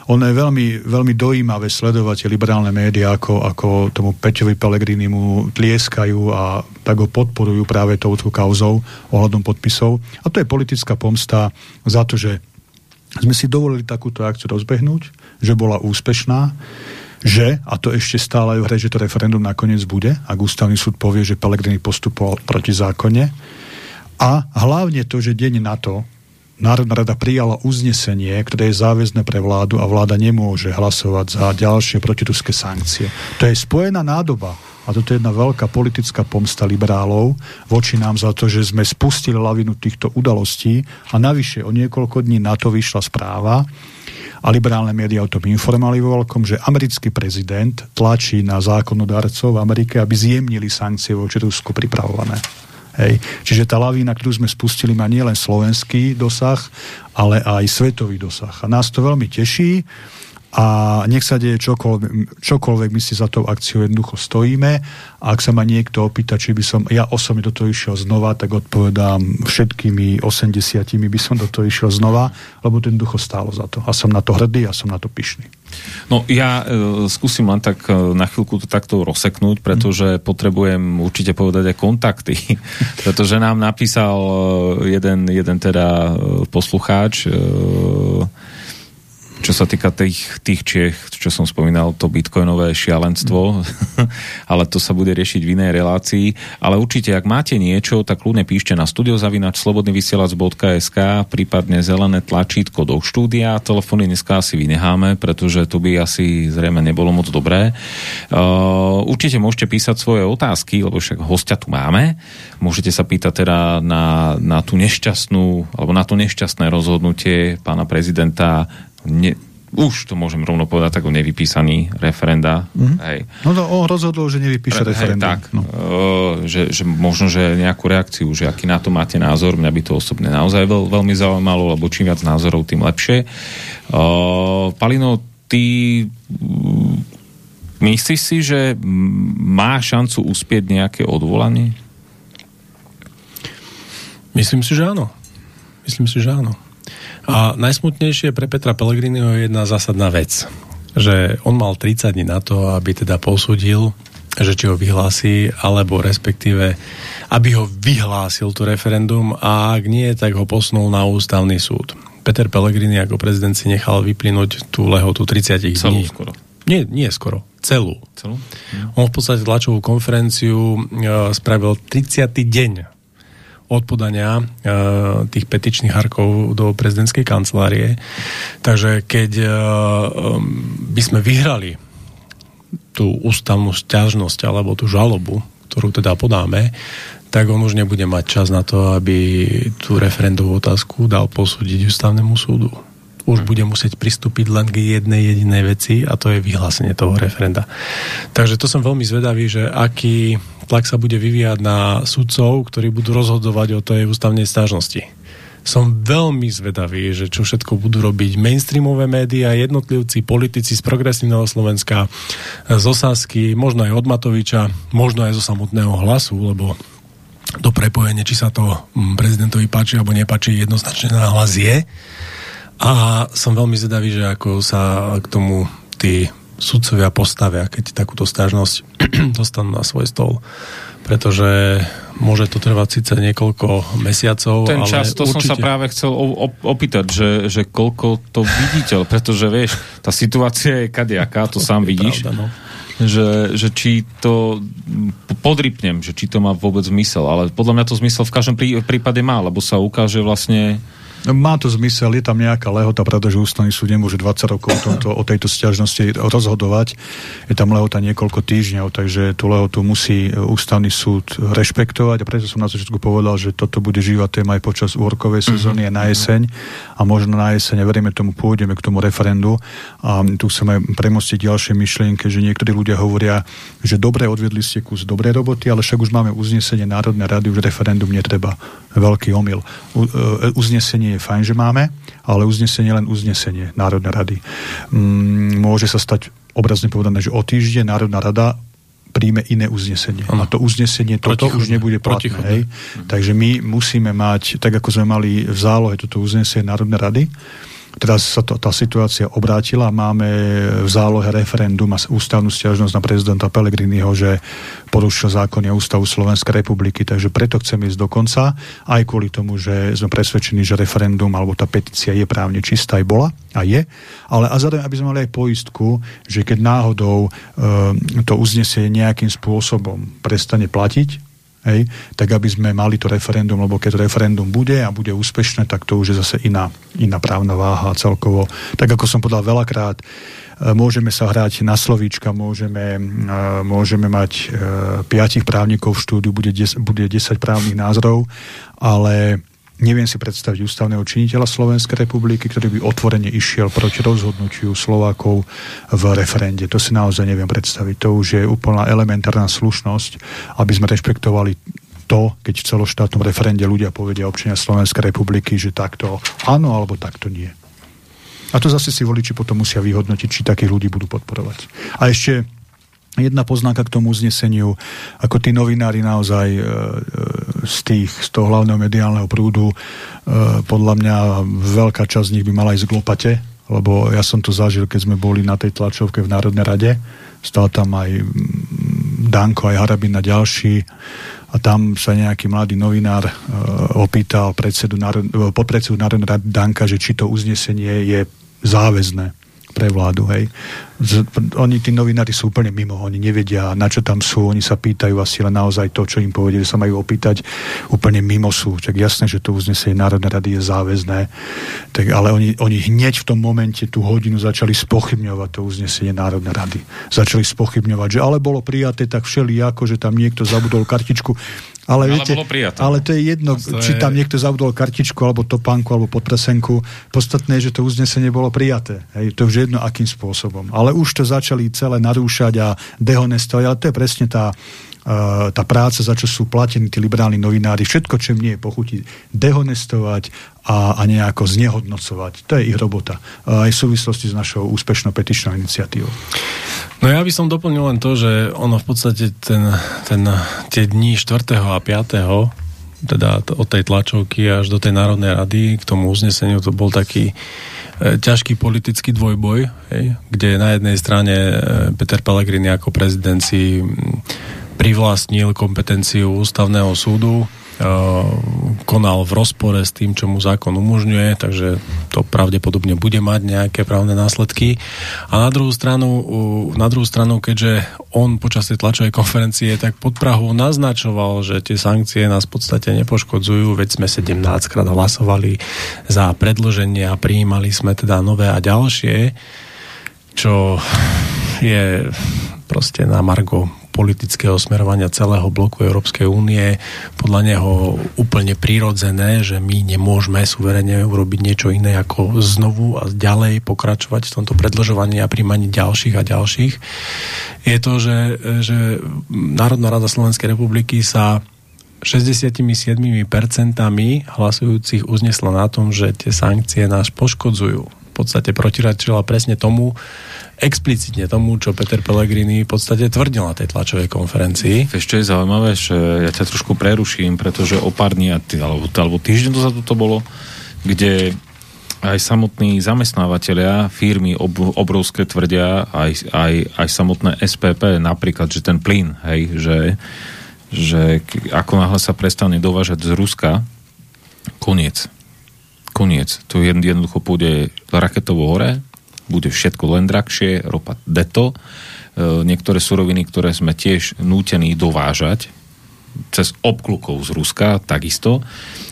S4: ono je veľmi, veľmi dojímavé sledovať tie liberálne médiá, ako, ako tomu Peťovi Pelegrinimu tlieskajú a tak ho podporujú práve touto kauzou ohľadom podpisov. A to je politická pomsta za to, že sme si dovolili takúto akciu rozbehnúť, že bola úspešná, že, a to ešte stále v hre, že to referendum nakoniec bude, ak ústavný súd povie, že Pelegrini postupoval proti zákone. A hlavne to, že deň na to Národná rada prijala uznesenie, ktoré je záväzne pre vládu a vláda nemôže hlasovať za ďalšie protiruské sankcie. To je spojená nádoba a toto je jedna veľká politická pomsta liberálov voči nám za to, že sme spustili lavinu týchto udalostí a navyše o niekoľko dní na to vyšla správa a liberálne médiá o tom informovali vo veľkom, že americký prezident tlačí na zákonodárcov v Amerike, aby zjemnili sankcie voči Rusku pripravované. Hej. Čiže tá lavína, ktorú sme spustili, má nielen slovenský dosah, ale aj svetový dosah. A nás to veľmi teší a nech sa deje čokoľvek, čokoľvek my si za tou akciou jednoducho stojíme a ak sa ma niekto opýta, či by som ja osobne do toho išiel znova, tak odpovedám všetkými 80 by som do toho išiel znova, lebo to jednoducho stálo za to a som na to hrdý a som na to pyšný.
S2: No ja e, skúsim len tak e, na chvíľku to takto rozseknúť, pretože mm. potrebujem určite povedať aj kontakty, pretože nám napísal e, jeden, jeden teda e, poslucháč e, čo sa týka tých, tých Čiech, čo som spomínal, to bitcoinové šialenstvo, ale to sa bude riešiť v inej relácii. Ale určite, ak máte niečo, tak kľudne píšte na studiozavinač slobodnyvysielac.sk prípadne zelené tlačítko do štúdia. Telefóny dneska asi vynecháme, pretože to by asi zrejme nebolo moc dobré. Uh, určite môžete písať svoje otázky, lebo však hostia tu máme. Môžete sa pýtať teda na, na tú nešťastnú, alebo na to nešťastné rozhodnutie pána prezidenta ne, už to môžem rovno povedať ako nevypísaný referenda. Mm-hmm. Hej.
S4: No to on rozhodol, že nevypíše Pre, referendum.
S2: tak, no. uh, že, že možno, že nejakú reakciu, že aký na to máte názor, mňa by to osobne naozaj veľ, veľmi zaujímalo, lebo čím viac názorov, tým lepšie. Uh, Palino, ty myslíš si, že má šancu uspieť nejaké odvolanie?
S3: Myslím si, že áno. Myslím si, že áno. A najsmutnejšie pre Petra Pellegriniho je jedna zásadná vec, že on mal 30 dní na to, aby teda posúdil, že či ho vyhlási, alebo respektíve, aby ho vyhlásil to referendum a ak nie, tak ho posunul na ústavný súd. Peter Pellegrini ako prezident si nechal vyplynúť tú lehotu 30
S2: Celú
S3: dní.
S2: skoro.
S3: Nie, nie skoro. Celú.
S2: Celú?
S3: On v podstate tlačovú konferenciu e, spravil 30. deň od podania e, tých petičných harkov do prezidentskej kancelárie. Takže keď e, by sme vyhrali tú ústavnú stiažnosť alebo tú žalobu, ktorú teda podáme, tak on už nebude mať čas na to, aby tú referendovú otázku dal posúdiť ústavnému súdu už bude musieť pristúpiť len k jednej jedinej veci a to je vyhlásenie toho referenda. Takže to som veľmi zvedavý, že aký tlak sa bude vyvíjať na sudcov, ktorí budú rozhodovať o tej ústavnej stážnosti. Som veľmi zvedavý, že čo všetko budú robiť mainstreamové médiá, jednotlivci, politici z progresívneho Slovenska, z Osásky, možno aj od Matoviča, možno aj zo samotného hlasu, lebo to prepojenie, či sa to mm, prezidentovi páči alebo nepáči, jednoznačne na hlas je. A som veľmi zvedavý, že ako sa k tomu tí sudcovia postavia, keď takúto stážnosť dostanú na svoj stôl. Pretože môže to trvať síce niekoľko mesiacov,
S2: Ten
S3: ale
S2: čas, to určite... som sa práve chcel opýtať, že, že koľko to vidíte, pretože vieš, tá situácia je kadejaká, to sám vidíš. Pravda, no. Že, že či to podrypnem, že či to má vôbec zmysel, ale podľa mňa to zmysel v každom prípade má, lebo sa ukáže vlastne
S4: má to zmysel, je tam nejaká lehota, pretože ústavný súd nemôže 20 rokov o, tomto, o tejto stiažnosti rozhodovať. Je tam lehota niekoľko týždňov, takže tú lehotu musí ústavný súd rešpektovať a preto som na začiatku povedal, že toto bude živá téma aj počas úrkovej sezóny mm-hmm. a na jeseň a možno na jeseň, veríme tomu, pôjdeme k tomu referendu a tu chceme premostiť ďalšie myšlienky, že niektorí ľudia hovoria, že dobre odvedli ste kus dobrej roboty, ale však už máme uznesenie Národnej rady, už referendum netreba. Veľký omyl. U, e, uznesenie uznesenie je fajn, že máme, ale uznesenie len uznesenie Národnej rady. Mm, môže sa stať obrazne povedané, že o týždeň Národná rada príjme iné uznesenie. Ano. A to uznesenie, toto už nebude platné. Hej? Takže my musíme mať, tak ako sme mali v zálohe toto uznesenie Národnej rady, Teraz sa to, tá situácia obrátila. Máme v zálohe referendum a ústavnú stiažnosť na prezidenta Pelegriniho, že porušil zákony a ústavu Slovenskej republiky. Takže preto chceme ísť do konca, aj kvôli tomu, že sme presvedčení, že referendum alebo tá petícia je právne čistá, aj bola a je. Ale a zároveň, aby sme mali aj poistku, že keď náhodou e, to uznesenie nejakým spôsobom prestane platiť, hej, tak aby sme mali to referendum, lebo keď to referendum bude a bude úspešné, tak to už je zase iná, iná právna váha celkovo. Tak ako som povedal veľakrát, e, môžeme sa hrať na slovíčka, môžeme, e, môžeme mať e, piatich právnikov v štúdiu, bude, des, bude 10 právnych názorov, ale Neviem si predstaviť ústavného činiteľa Slovenskej republiky, ktorý by otvorene išiel proti rozhodnutiu Slovákov v referende. To si naozaj neviem predstaviť. To už je úplná elementárna slušnosť, aby sme rešpektovali to, keď v celoštátnom referende ľudia povedia občania Slovenskej republiky, že takto áno alebo takto nie. A to zase si voliči potom musia vyhodnotiť, či takých ľudí budú podporovať. A ešte Jedna poznámka k tomu uzneseniu, ako tí novinári naozaj e, e, z, tých, z toho hlavného mediálneho prúdu, e, podľa mňa veľká časť z nich by mala ísť k lopate, lebo ja som to zažil, keď sme boli na tej tlačovke v Národnej rade. Stal tam aj Danko, aj Harabin a ďalší. A tam sa nejaký mladý novinár uh, opýtal predsedu, podpredsedu Národnej rady Danka, že či to uznesenie je záväzné pre vládu. Hej. Z, oni, tí novinári sú úplne mimo, oni nevedia, na čo tam sú, oni sa pýtajú asi len naozaj to, čo im povedali, sa majú opýtať, úplne mimo sú. Tak jasné, že to uznesenie Národnej rady je záväzné, tak, ale oni, oni hneď v tom momente tú hodinu začali spochybňovať to uznesenie Národnej rady. Začali spochybňovať, že ale bolo prijaté tak všelijako, že tam niekto zabudol kartičku. Ale, ale, viete, ale to je jedno, to či je... tam niekto zavudol kartičku, alebo topánku, alebo podpresenku. Podstatné je, že to uznesenie bolo prijaté. Hej, to už jedno, akým spôsobom. Ale už to začali celé narúšať a dehonestovať, ale to je presne tá, tá práca, za čo sú platení tí liberálni novinári. Všetko, čo im nie je pochutí, dehonestovať a, a nejako znehodnocovať. To je ich robota. Uh, aj v súvislosti s našou úspešnou petičnou iniciatívou.
S3: No ja by som doplnil len to, že ono v podstate ten, ten, tie dni 4. a 5. teda od tej tlačovky až do tej Národnej rady k tomu uzneseniu to bol taký e, ťažký politický dvojboj, hej, kde na jednej strane e, Peter Pellegrini ako prezident si privlastnil kompetenciu ústavného súdu Eh, konal v rozpore s tým, čo mu zákon umožňuje, takže to pravdepodobne bude mať nejaké právne následky. A na druhú stranu, na druhú stranu keďže on počas tej tlačovej konferencie tak pod Prahu naznačoval, že tie sankcie nás v podstate nepoškodzujú, veď sme 17 krát hlasovali za predloženie a prijímali sme teda nové a ďalšie, čo je proste na Margo politického smerovania celého bloku Európskej únie podľa neho úplne prirodzené, že my nemôžeme suverene urobiť niečo iné ako znovu a ďalej pokračovať v tomto predlžovaní a príjmaní ďalších a ďalších. Je to, že, že Národná rada Slovenskej republiky sa 67% hlasujúcich uznesla na tom, že tie sankcie nás poškodzujú. Podstate protiračila presne tomu, explicitne tomu, čo Peter Pellegrini v podstate tvrdil na tej tlačovej konferencii.
S2: Čo je zaujímavé, že ja ťa trošku preruším, pretože o pár dní, alebo, alebo týždeň dozadu to bolo, kde aj samotní zamestnávateľia firmy ob, obrovské tvrdia, aj, aj, aj samotné SPP, napríklad, že ten plyn, hej, že, že ako náhle sa prestane dovážať z Ruska, koniec. Koniec. Tu jednoducho pôjde raketovo hore, bude všetko len drahšie, ropa deto. E, niektoré suroviny, ktoré sme tiež nútení dovážať cez obklukov z Ruska, takisto.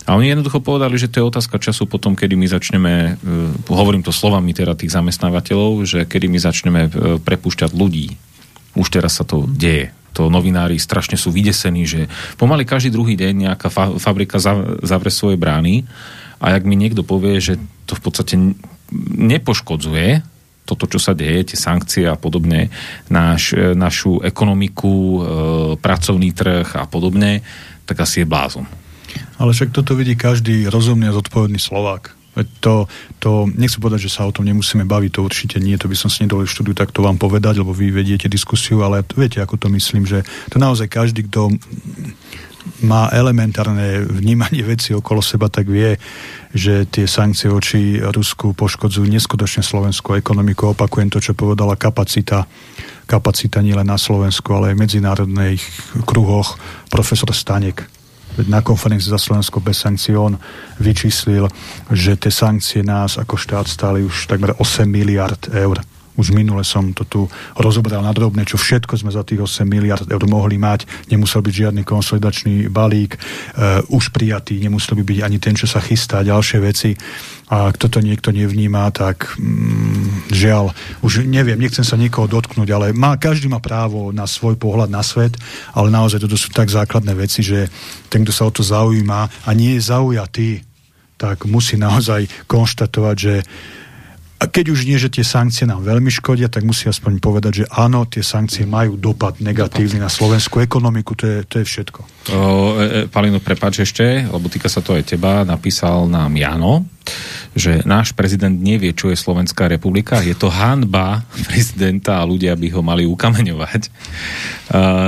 S2: A oni jednoducho povedali, že to je otázka času potom, kedy my začneme, e, hovorím to slovami teda tých zamestnávateľov, že kedy my začneme e, prepúšťať ľudí. Už teraz sa to deje to novinári strašne sú vydesení, že pomaly každý druhý deň nejaká fa- fabrika zavre svoje brány a ak mi niekto povie, že to v podstate nepoškodzuje toto, čo sa deje, tie sankcie a podobne, náš, e, našu ekonomiku, e, pracovný trh a podobne, tak asi je blázon.
S4: Ale však toto vidí každý rozumný a zodpovedný Slovák. To, to, nechcem povedať, že sa o tom nemusíme baviť, to určite nie, to by som si nedolil v štúdiu takto vám povedať, lebo vy vediete diskusiu, ale viete, ako to myslím, že to naozaj každý, kto má elementárne vnímanie veci okolo seba, tak vie, že tie sankcie voči Rusku poškodzujú neskutočne slovenskú ekonomiku. Opakujem to, čo povedala kapacita kapacita nielen na Slovensku, ale aj v medzinárodných kruhoch. Profesor Stanek na konferencii za Slovensko bez sankcií on vyčíslil, že tie sankcie nás ako štát stáli už takmer 8 miliard eur. Už minule som to tu rozobral na drobné, čo všetko sme za tých 8 miliard eur mohli mať. Nemusel byť žiadny konsolidačný balík, uh, už prijatý, nemusel by byť ani ten, čo sa chystá, ďalšie veci. A kto to niekto nevníma, tak mm, žiaľ, už neviem, nechcem sa nikoho dotknúť, ale má, každý má právo na svoj pohľad na svet, ale naozaj toto sú tak základné veci, že ten, kto sa o to zaujíma a nie je zaujatý, tak musí naozaj konštatovať, že a keď už nie, že tie sankcie nám veľmi škodia, tak musí aspoň povedať, že áno, tie sankcie majú dopad negatívny na slovenskú ekonomiku, to je, to je všetko.
S2: O, e, e, Palino, prepáč ešte, lebo týka sa to aj teba, napísal nám Jano, že náš prezident nevie, čo je Slovenská republika. Je to hanba prezidenta a ľudia by ho mali ukameňovať. E,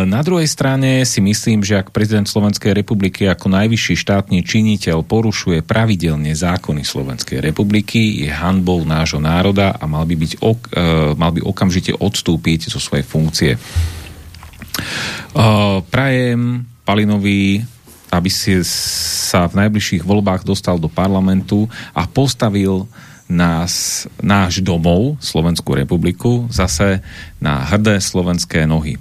S2: na druhej strane si myslím, že ak prezident Slovenskej republiky ako najvyšší štátny činiteľ porušuje pravidelne zákony Slovenskej republiky, je hanbou nášho národa a mal by, byť ok, e, mal by okamžite odstúpiť zo svojej funkcie. E, prajem Palinovi aby si sa v najbližších voľbách dostal do parlamentu a postavil nás, náš domov, Slovenskú republiku, zase na hrdé slovenské nohy.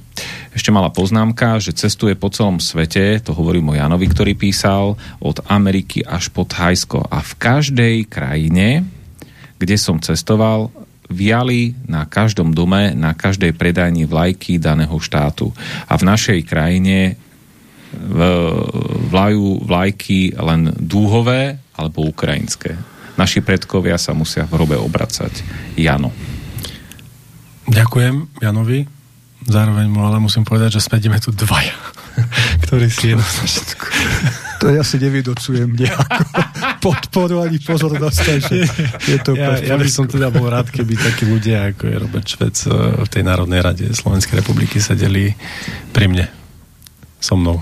S2: Ešte malá poznámka, že cestuje po celom svete, to hovorím o Janovi, ktorý písal, od Ameriky až po Thajsko. A v každej krajine, kde som cestoval, viali na každom dome, na každej predajni vlajky daného štátu. A v našej krajine vlajú vlajky len dúhové alebo ukrajinské. Naši predkovia sa musia v hrobe obracať. Jano.
S3: Ďakujem Janovi. Zároveň mu ale musím povedať, že späť tu dvaja, ktorí si jednoznačne...
S4: To ja si nevydocujem nejakú podporu ani pozornosť, takže je to
S3: ja, ja by som teda bol rád, keby takí ľudia, ako je Robert Švec eh, v tej Národnej rade Slovenskej republiky sedeli pri mne so mnou.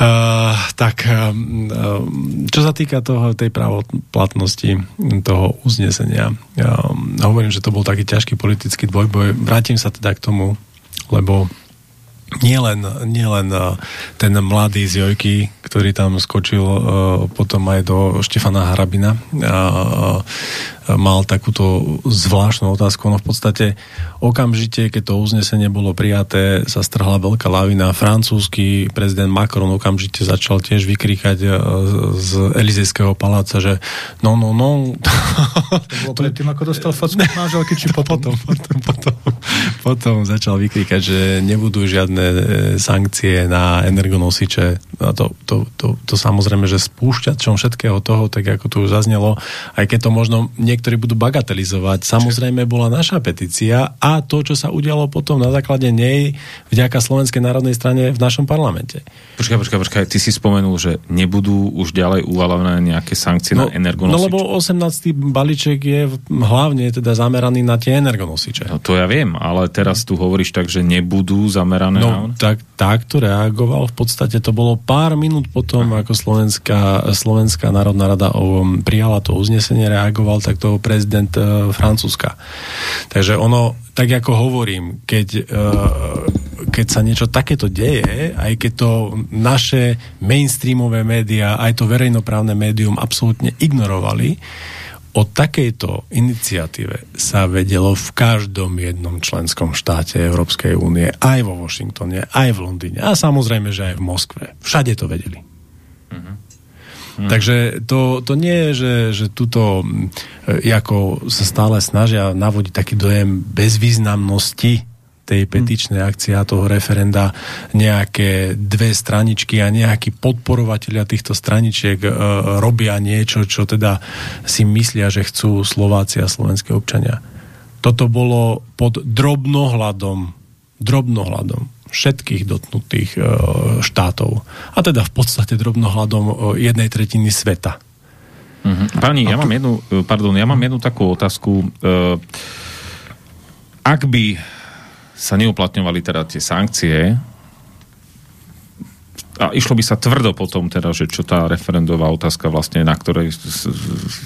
S3: Uh, tak, uh, čo sa týka toho, tej právoplatnosti toho uznesenia, uh, hovorím, že to bol taký ťažký politický dvojboj. Vrátim sa teda k tomu, lebo nielen nie len, ten mladý z Jojky, ktorý tam skočil potom aj do Štefana Harabina, mal takúto zvláštnu otázku. No v podstate okamžite, keď to uznesenie bolo prijaté, sa strhla veľká lavina. Francúzsky prezident Macron okamžite začal tiež vykríkať z Elizejského paláca, že no, no, no.
S4: To bolo predtým, ako dostal facku manželky, či potom?
S3: Potom, potom, potom, potom začal vykríkať, že nebudú žiadne e, sankcie na energonosiče. A to, to, to, to samozrejme, že spúšťačom všetkého toho, tak ako tu už zaznelo, aj keď to možno niektorí budú bagatelizovať. Samozrejme bola naša petícia a to, čo sa udialo potom na základe nej vďaka Slovenskej národnej strane v našom parlamente.
S2: Počkaj, počkaj, počkaj, ty si spomenul, že nebudú už ďalej uvalené nejaké sankcie no, na energonosiče.
S3: No lebo 18. balíček je hlavne teda zameraný na tie energonosiče.
S2: No to ja viem, ale teraz tu hovoríš tak, že nebudú zamerané
S3: no,
S2: na...
S3: tak, takto reagoval. V podstate to bolo pár minút potom, ako Slovenská, Slovenská národná rada prijala to uznesenie, reagoval to prezident uh, Francúzska. Takže ono, tak ako hovorím, keď, uh, keď sa niečo takéto deje, aj keď to naše mainstreamové médiá, aj to verejnoprávne médium absolútne ignorovali, o takejto iniciatíve sa vedelo v každom jednom členskom štáte Európskej únie, aj vo Washingtone, aj v Londýne a samozrejme, že aj v Moskve. Všade to vedeli. Uh-huh. Hmm. Takže to, to nie je, že, že tuto e, ako sa stále snažia navodiť taký dojem bezvýznamnosti tej mhm. petičnej akcie a toho referenda nejaké dve straničky a nejakí podporovatelia týchto straničiek e, robia niečo, čo teda si myslia, že chcú Slováci a slovenské občania. Toto bolo pod drobnohľadom drobnohľadom všetkých dotknutých e, štátov. A teda v podstate drobnohľadom e, jednej tretiny sveta.
S2: Mm-hmm. Pani, ja mám jednu, e, pardon, ja mám jednu takú otázku. Ak by sa neuplatňovali teda tie sankcie, a išlo by sa tvrdo potom teda, že čo tá referendová otázka vlastne, na ktorej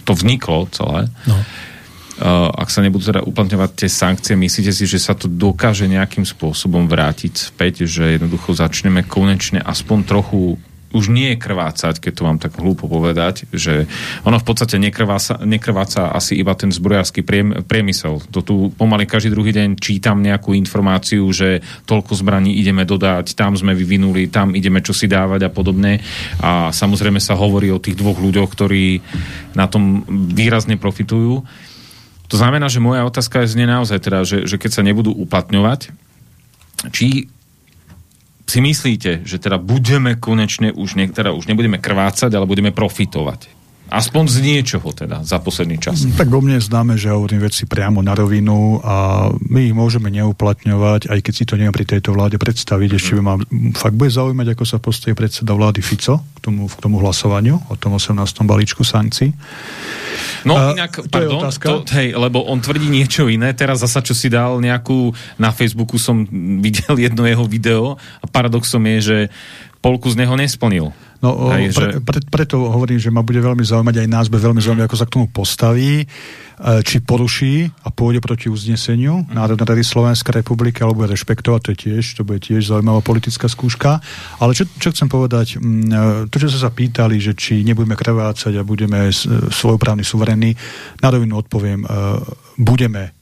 S2: to vzniklo celé. No. Uh, ak sa nebudú teda uplatňovať tie sankcie, myslíte si, že sa to dokáže nejakým spôsobom vrátiť späť, že jednoducho začneme konečne aspoň trochu už nie krvácať, keď to mám tak hlúpo povedať, že ono v podstate nekrváca, nekrváca asi iba ten zbrojársky priemysel. To tu pomaly každý druhý deň čítam nejakú informáciu, že toľko zbraní ideme dodať, tam sme vyvinuli, tam ideme čo si dávať a podobne. A samozrejme sa hovorí o tých dvoch ľuďoch, ktorí na tom výrazne profitujú. To znamená, že moja otázka je znie naozaj teda, že, že keď sa nebudú uplatňovať, či si myslíte, že teda budeme konečne už, ne, teda už nebudeme krvácať, ale budeme profitovať? Aspoň z niečoho teda za posledný čas.
S4: Tak o mne známe, že hovorím veci priamo na rovinu a my ich môžeme neuplatňovať, aj keď si to neviem pri tejto vláde predstaviť. Ešte by ma fakt bude zaujímať, ako sa postojí predseda vlády Fico k tomu, k tomu hlasovaniu o tom 18. balíčku sankcií.
S2: No a, inak, pardon, to, hej, lebo on tvrdí niečo iné. Teraz zasa, čo si dal nejakú, na Facebooku som videl jedno jeho video a paradoxom je, že polku z neho nesplnil.
S4: No, Hej, pre, že... pre, preto hovorím, že ma bude veľmi zaujímať, aj nás bude veľmi zaujímať, ako sa k tomu postaví, e, či poruší a pôjde proti uzneseniu mm. Národnej rady Slovenskej republiky, alebo bude rešpektovať, to je tiež, to bude tiež zaujímavá politická skúška. Ale čo, čo chcem povedať, e, to, čo sa sa pýtali, že či nebudeme krvácať a budeme e, svojprávni, suverénni, na rovinu odpoviem, budeme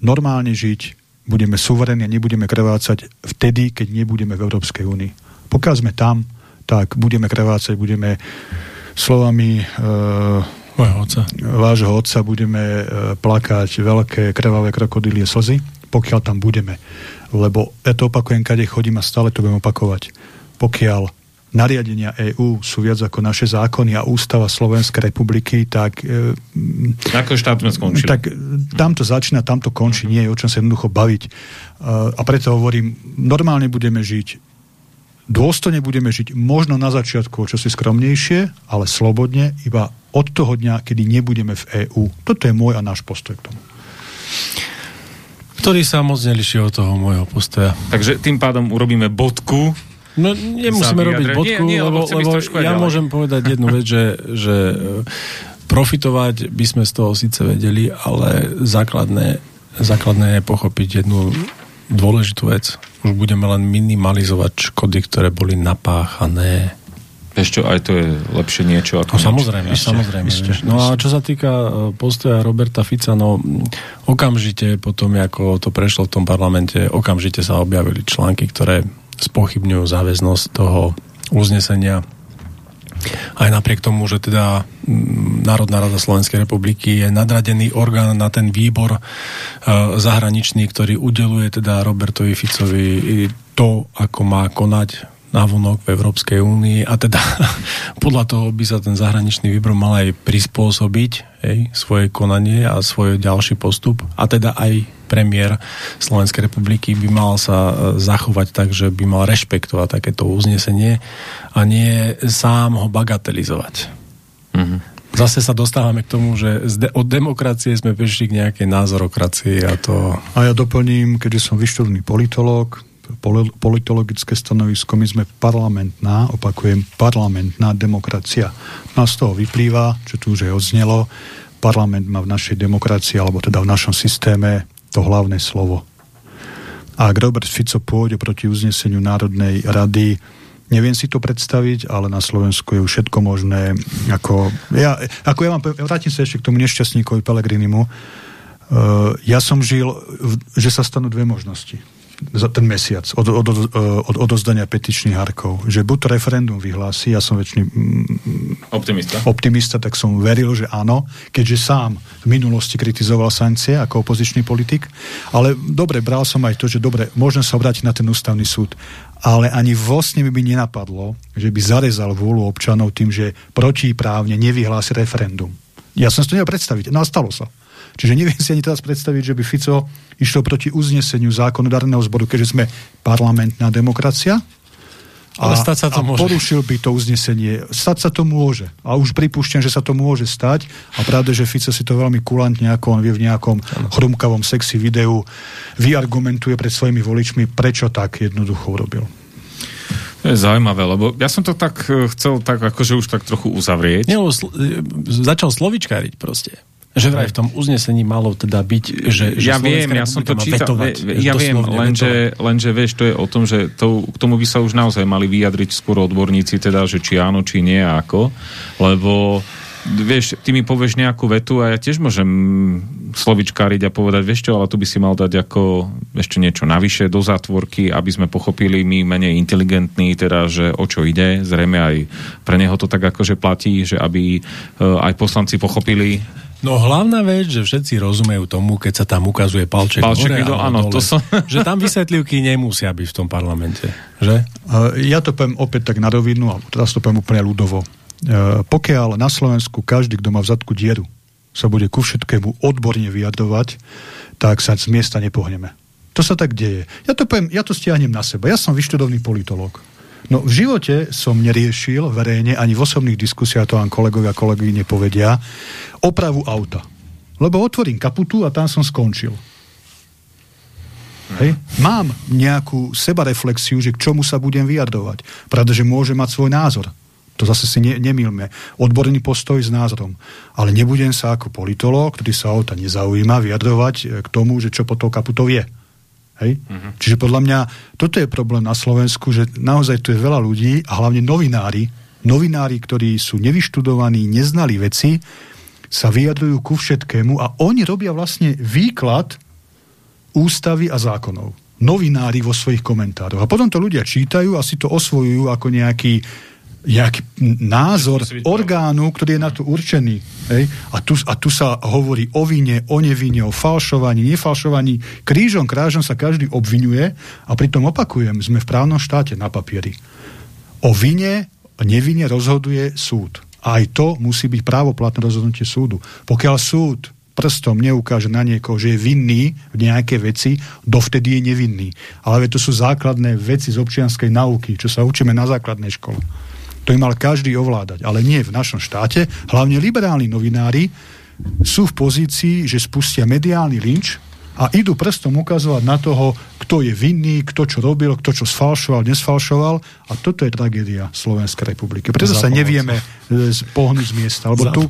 S4: normálne žiť, budeme suverénni a nebudeme krvácať vtedy, keď nebudeme v Európskej únii. Pokiaľ sme tam, tak budeme krvácať, budeme slovami e,
S3: otca.
S4: vášho otca budeme e, plakať veľké krvavé krokodílie slzy, pokiaľ tam budeme. Lebo ja to opakujem, kade chodím a stále to budem opakovať. Pokiaľ nariadenia EÚ sú viac ako naše zákony a ústava Slovenskej republiky, tak... E,
S2: ako štát sme skončili.
S4: Tak tam to začína, tam to končí, nie je o čom sa jednoducho baviť. A preto hovorím, normálne budeme žiť dôstojne budeme žiť možno na začiatku čosi skromnejšie, ale slobodne iba od toho dňa, kedy nebudeme v EÚ. Toto je môj a náš postoj k tomu.
S3: Ktorý sa moc neliší od toho môjho postoja.
S2: Takže tým pádom urobíme bodku
S3: No nemusíme robiť bodku, nie, nie, lebo, lebo ja ďalej. môžem povedať jednu vec, že, že e, profitovať by sme z toho síce vedeli, ale základné, základné je pochopiť jednu dôležitú vec. Už budeme len minimalizovať škody, ktoré boli napáchané.
S2: Ešte aj to je lepšie niečo ako
S3: no, samozrejme, ešte, samozrejme. Ešte, no a čo sa týka e, postoja Roberta Fica, no okamžite potom, ako to prešlo v tom parlamente, okamžite sa objavili články, ktoré spochybňujú záväznosť toho uznesenia aj napriek tomu, že teda mm, Národná rada Slovenskej republiky je nadradený orgán na ten výbor e, zahraničný, ktorý udeluje teda Robertovi Ficovi to, ako má konať návonok v Európskej únii a teda podľa toho by sa ten zahraničný výbor mal aj prispôsobiť hej, svoje konanie a svoj ďalší postup a teda aj premiér Slovenskej republiky by mal sa e, zachovať tak, že by mal rešpektovať takéto uznesenie a nie sám ho bagatelizovať. Mm-hmm. Zase sa dostávame k tomu, že od demokracie sme prišli k nejakej názorokracii a to...
S4: A ja doplním, keďže som vyštudný politológ, politologické stanovisko, my sme parlamentná, opakujem, parlamentná demokracia. A z toho vyplýva, čo tu už aj odznelo, parlament má v našej demokracii, alebo teda v našom systéme to hlavné slovo. A ak Robert Fico pôjde proti uzneseniu Národnej rady, neviem si to predstaviť, ale na Slovensku je všetko možné. Ako ja, ako ja, mám, vrátim sa ešte k tomu nešťastníkovi Pelegrinimu. Uh, ja som žil, že sa stanú dve možnosti za ten mesiac od, od, od, od odozdania petičných harkov. Že buď referendum vyhlási, ja som väčšiný
S2: mm, optimista.
S4: optimista, tak som veril, že áno, keďže sám v minulosti kritizoval sankcie ako opozičný politik. Ale dobre, bral som aj to, že dobre, môžem sa obrátiť na ten ústavný súd. Ale ani vlastne by mi nenapadlo, že by zarezal vôľu občanov tým, že protiprávne nevyhlási referendum. Ja som si to nevedel predstaviť. No a stalo sa. Čiže neviem si ani teraz predstaviť, že by Fico išiel proti uzneseniu zákonodárneho zboru, keďže sme parlamentná demokracia,
S3: ale stať sa to
S4: a
S3: môže.
S4: porušil by to uznesenie. Stať sa to môže. A už pripúšťam, že sa to môže stať. A pravda, že Fico si to veľmi kulantne, ako on vie v nejakom chrumkavom sexy videu, vyargumentuje pred svojimi voličmi, prečo tak jednoducho urobil.
S2: To je zaujímavé, lebo ja som to tak eh, chcel tak akože už tak trochu uzavrieť.
S3: Nie, sl- e, začal slovičkáriť proste. Že vraj v tom uznesení malo teda byť, že, že
S2: ja viem, ja som to čítal,
S3: vetovať,
S2: ve, ja viem, lenže, lenže vieš, to je o tom, že to, k tomu by sa už naozaj mali vyjadriť skôr odborníci, teda, že či áno, či nie ako, lebo vieš, ty mi povieš nejakú vetu a ja tiež môžem slovičkáriť a povedať, vieš čo, ale tu by si mal dať ako ešte niečo navyše do zátvorky, aby sme pochopili my menej inteligentní, teda, že o čo ide, zrejme aj pre neho to tak akože platí, že aby uh, aj poslanci pochopili
S3: No hlavná vec, že všetci rozumejú tomu, keď sa tam ukazuje palček,
S2: palček
S3: hore
S2: do, áno,
S3: dole,
S2: to som...
S3: že tam vysvetlivky nemusia byť v tom parlamente, že?
S4: Ja to poviem opäť tak na rovinu, a teraz to poviem úplne ľudovo. Uh, pokiaľ na Slovensku každý, kto má v zadku dieru, sa bude ku všetkému odborne vyjadrovať, tak sa z miesta nepohneme. To sa tak deje. Ja to, poviem, ja to stiahnem na seba. Ja som vyštudovný politolog. No v živote som neriešil verejne, ani v osobných diskusiách, to vám kolegovia a kolegy nepovedia, opravu auta. Lebo otvorím kaputu a tam som skončil. Hej. Mám nejakú sebareflexiu, že k čomu sa budem vyjadrovať. Pravda, že môže mať svoj názor. To zase si ne, nemilme. Odborný postoj s názorom. Ale nebudem sa ako politolog, ktorý sa o to nezaujíma, vyjadrovať e, k tomu, že čo pod tou kaputou je. Hej? Uh-huh. Čiže podľa mňa toto je problém na Slovensku, že naozaj tu je veľa ľudí a hlavne novinári, novinári, ktorí sú nevyštudovaní, neznali veci, sa vyjadrujú ku všetkému a oni robia vlastne výklad ústavy a zákonov. Novinári vo svojich komentároch. A potom to ľudia čítajú a si to osvojujú ako nejaký, nejaký názor orgánu, ktorý je na to určený. Hej? A, tu, a tu sa hovorí o vine, o nevine, o falšovaní, nefalšovaní. Krížom, krážom sa každý obvinuje a pritom opakujem, sme v právnom štáte na papieri. O vine, nevine rozhoduje súd. A aj to musí byť právoplatné rozhodnutie súdu. Pokiaľ súd prstom neukáže na niekoho, že je vinný v nejaké veci, dovtedy je nevinný. Ale to sú základné veci z občianskej nauky, čo sa učíme na základnej škole. To by mal každý ovládať, ale nie v našom štáte. Hlavne liberálni novinári sú v pozícii, že spustia mediálny lynč a idú prstom ukazovať na toho, kto je vinný, kto čo robil, kto čo sfalšoval, nesfalšoval a toto je tragédia Slovenskej republiky. Preto sa nevieme e, pohnúť z miesta. Lebo tu,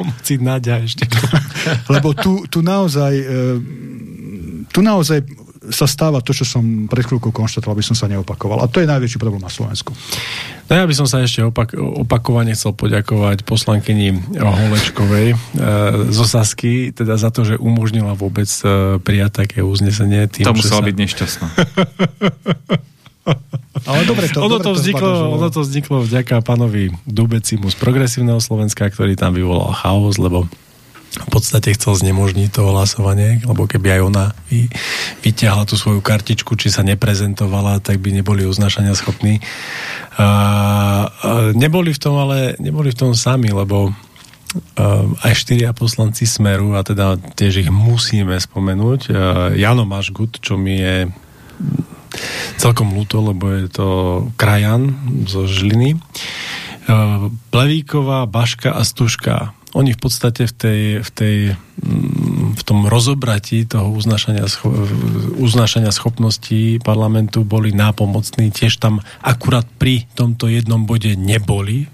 S3: ešte.
S4: lebo tu, tu naozaj e, tu naozaj sa stáva to, čo som pred chvíľkou konštatoval, aby som sa neopakoval. A to je najväčší problém na Slovensku.
S3: No ja by som sa ešte opak- opakovane chcel poďakovať poslankyni Holečkovej e, z Osasky, teda za to, že umožnila vôbec e, prijať také uznesenie. Tým,
S2: to musela
S3: sa...
S2: byť nešťastná.
S4: Ale dobre to,
S3: ono,
S4: dobre
S3: to vzniklo,
S4: zbadažilo.
S3: ono to vzniklo vďaka pánovi Dubecimu z Progresívneho Slovenska, ktorý tam vyvolal chaos, lebo v podstate chcel znemožniť to hlasovanie, lebo keby aj ona vy, vyťahla tú svoju kartičku, či sa neprezentovala, tak by neboli uznášania schopní. A, a, neboli v tom ale neboli v tom sami, lebo aj štyria poslanci Smeru, a teda tiež ich musíme spomenúť. Jano Mašgut, čo mi je celkom ľúto, lebo je to krajan zo Žiliny. Uh, Plevíková, Baška a Stuška oni v podstate v, tej, v, tej, v tom rozobratí toho uznášania, scho- uznášania schopností parlamentu boli nápomocní. Tiež tam akurát pri tomto jednom bode neboli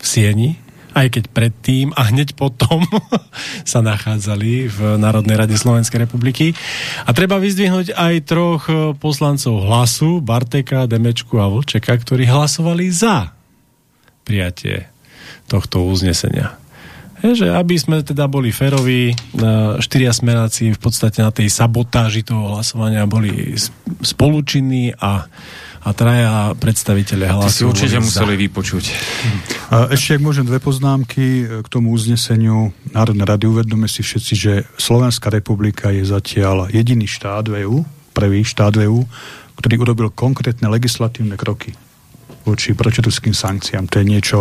S3: v sieni, aj keď predtým a hneď potom sa nachádzali v Národnej rade Slovenskej republiky. A treba vyzdvihnúť aj troch poslancov hlasu, Barteka, Demečku a Vlčeka, ktorí hlasovali za prijatie tohto uznesenia. Je, že aby sme teda boli féroví, štyria smeráci v podstate na tej sabotáži toho hlasovania boli spolučinní a, a traja predstaviteľe hlasu.
S2: Ty si určite museli vypočuť.
S4: A ešte, ak môžem, dve poznámky k tomu uzneseniu Národnej rady. Uvedome si všetci, že Slovenská republika je zatiaľ jediný štát v EU, prvý štát v EU, ktorý urobil konkrétne legislatívne kroky voči protiruským sankciám. To je niečo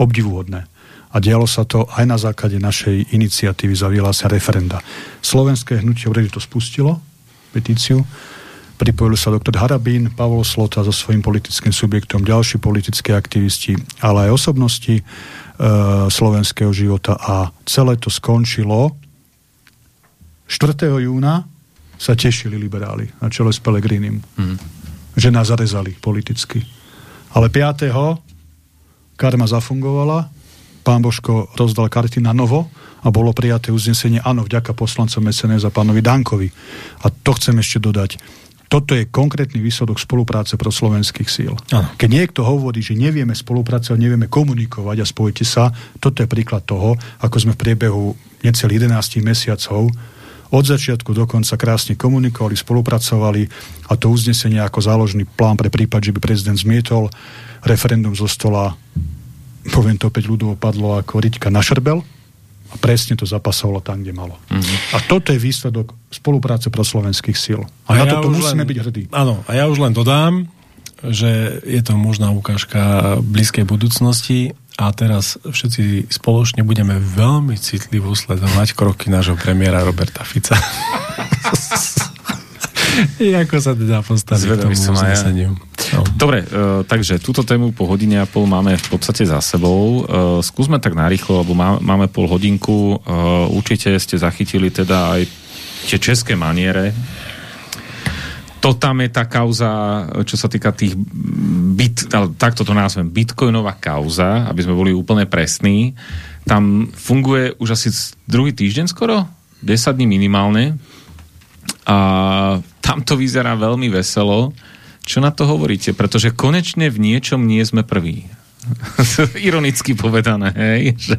S4: obdivuhodné. A dialo sa to aj na základe našej iniciatívy za vyhlásenia referenda. Slovenské hnutie určite to spustilo, petíciu, pripojili sa doktor Harabín, Pavol Slota so svojím politickým subjektom, ďalší politickí aktivisti, ale aj osobnosti e, slovenského života a celé to skončilo 4. júna sa tešili liberáli na čele s Pelegrinim, mm. že nás zarezali politicky. Ale 5. karma zafungovala, pán Božko rozdal karty na novo a bolo prijaté uznesenie áno, vďaka poslancom SNS a pánovi Dankovi. A to chcem ešte dodať. Toto je konkrétny výsledok spolupráce pro slovenských síl. Ano. Keď niekto hovorí, že nevieme spolupracovať, nevieme komunikovať a spojite sa, toto je príklad toho, ako sme v priebehu necelých 11 mesiacov od začiatku do konca krásne komunikovali, spolupracovali a to uznesenie ako záložný plán pre prípad, že by prezident zmietol referendum zo stola poviem to opäť ľudovo padlo ako riťka na šrbel a presne to zapasovalo tam, kde malo. Mm-hmm. A toto je výsledok spolupráce pro slovenských síl. A, a na ja toto musíme len, byť hrdí.
S3: Áno, a ja už len dodám, že je to možná ukážka blízkej budúcnosti a teraz všetci spoločne budeme veľmi citlivo sledovať kroky nášho premiéra Roberta Fica. Ako sa teda postaví k tomu uzneseniu.
S2: No. Dobre, uh, takže túto tému po hodine a pol máme v podstate za sebou. Uh, skúsme tak narýchlo, lebo má, máme pol hodinku. Uh, určite ste zachytili teda aj tie české maniere, to tam je tá kauza, čo sa týka tých bit, takto to nazvem, bitcoinová kauza, aby sme boli úplne presní. Tam funguje už asi druhý týždeň skoro, 10 dní minimálne. A tam to vyzerá veľmi veselo. Čo na to hovoríte? Pretože konečne v niečom nie sme prví. Ironicky povedané, hej? Že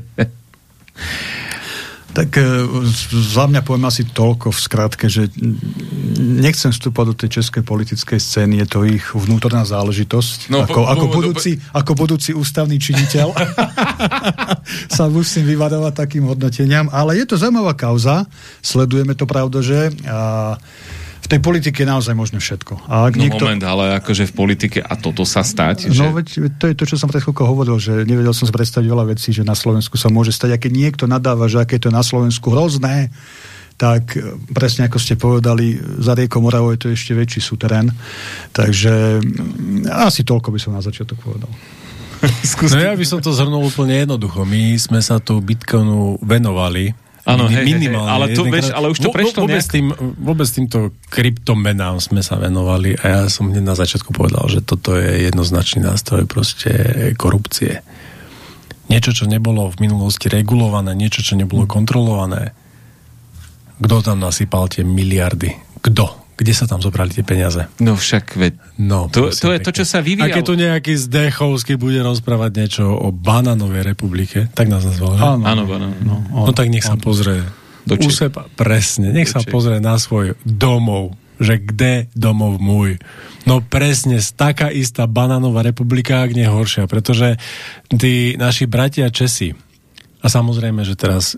S4: tak e, za mňa poviem asi toľko v skratke, že nechcem vstúpať do tej českej politickej scény, je to ich vnútorná záležitosť. No, ako, po, ako, budúci, po, ako budúci ústavný činiteľ sa musím vyvadovať takým hodnoteniam, ale je to zaujímavá kauza, sledujeme to pravda, že a v tej politike je naozaj možné všetko.
S2: A ak no niekto... moment, ale akože v politike a toto sa stať?
S4: No že... veď to je to, čo som pred chvíľkou hovoril, že nevedel som si predstaviť veľa vecí, že na Slovensku sa môže stať. A keď niekto nadáva, že aké je to na Slovensku hrozné, tak e, presne ako ste povedali, za riekou Moravou je to ešte väčší súterén. Takže mm, asi toľko by som na začiatok povedal.
S3: no ja by som to zhrnul úplne jednoducho. My sme sa tu Bitcoinu venovali
S2: Áno, hej, minimálne. Hej, ale, to, vieš, ale už to prešlo
S3: vôbec, nejak... tým, vôbec týmto kryptomenám sme sa venovali a ja som hneď na začiatku povedal, že toto je jednoznačný nástroj proste korupcie. Niečo, čo nebolo v minulosti regulované, niečo, čo nebolo kontrolované. Kto tam nasypal tie miliardy? Kto? Kde sa tam zobrali tie peniaze?
S2: No však veď... No, to, to je to, čo sa vyvíjalo.
S3: A keď tu nejaký Zdechovský bude rozprávať niečo o Bananovej republike, tak nás nazval, že?
S2: Áno, áno, áno.
S3: No, no tak nech sa pozrie. Do Úsepa, presne, nech sa pozrie na svoj domov, že kde domov môj. No presne, taká istá bananová republika, ak nie horšia, pretože tí naši bratia Česi, a samozrejme, že teraz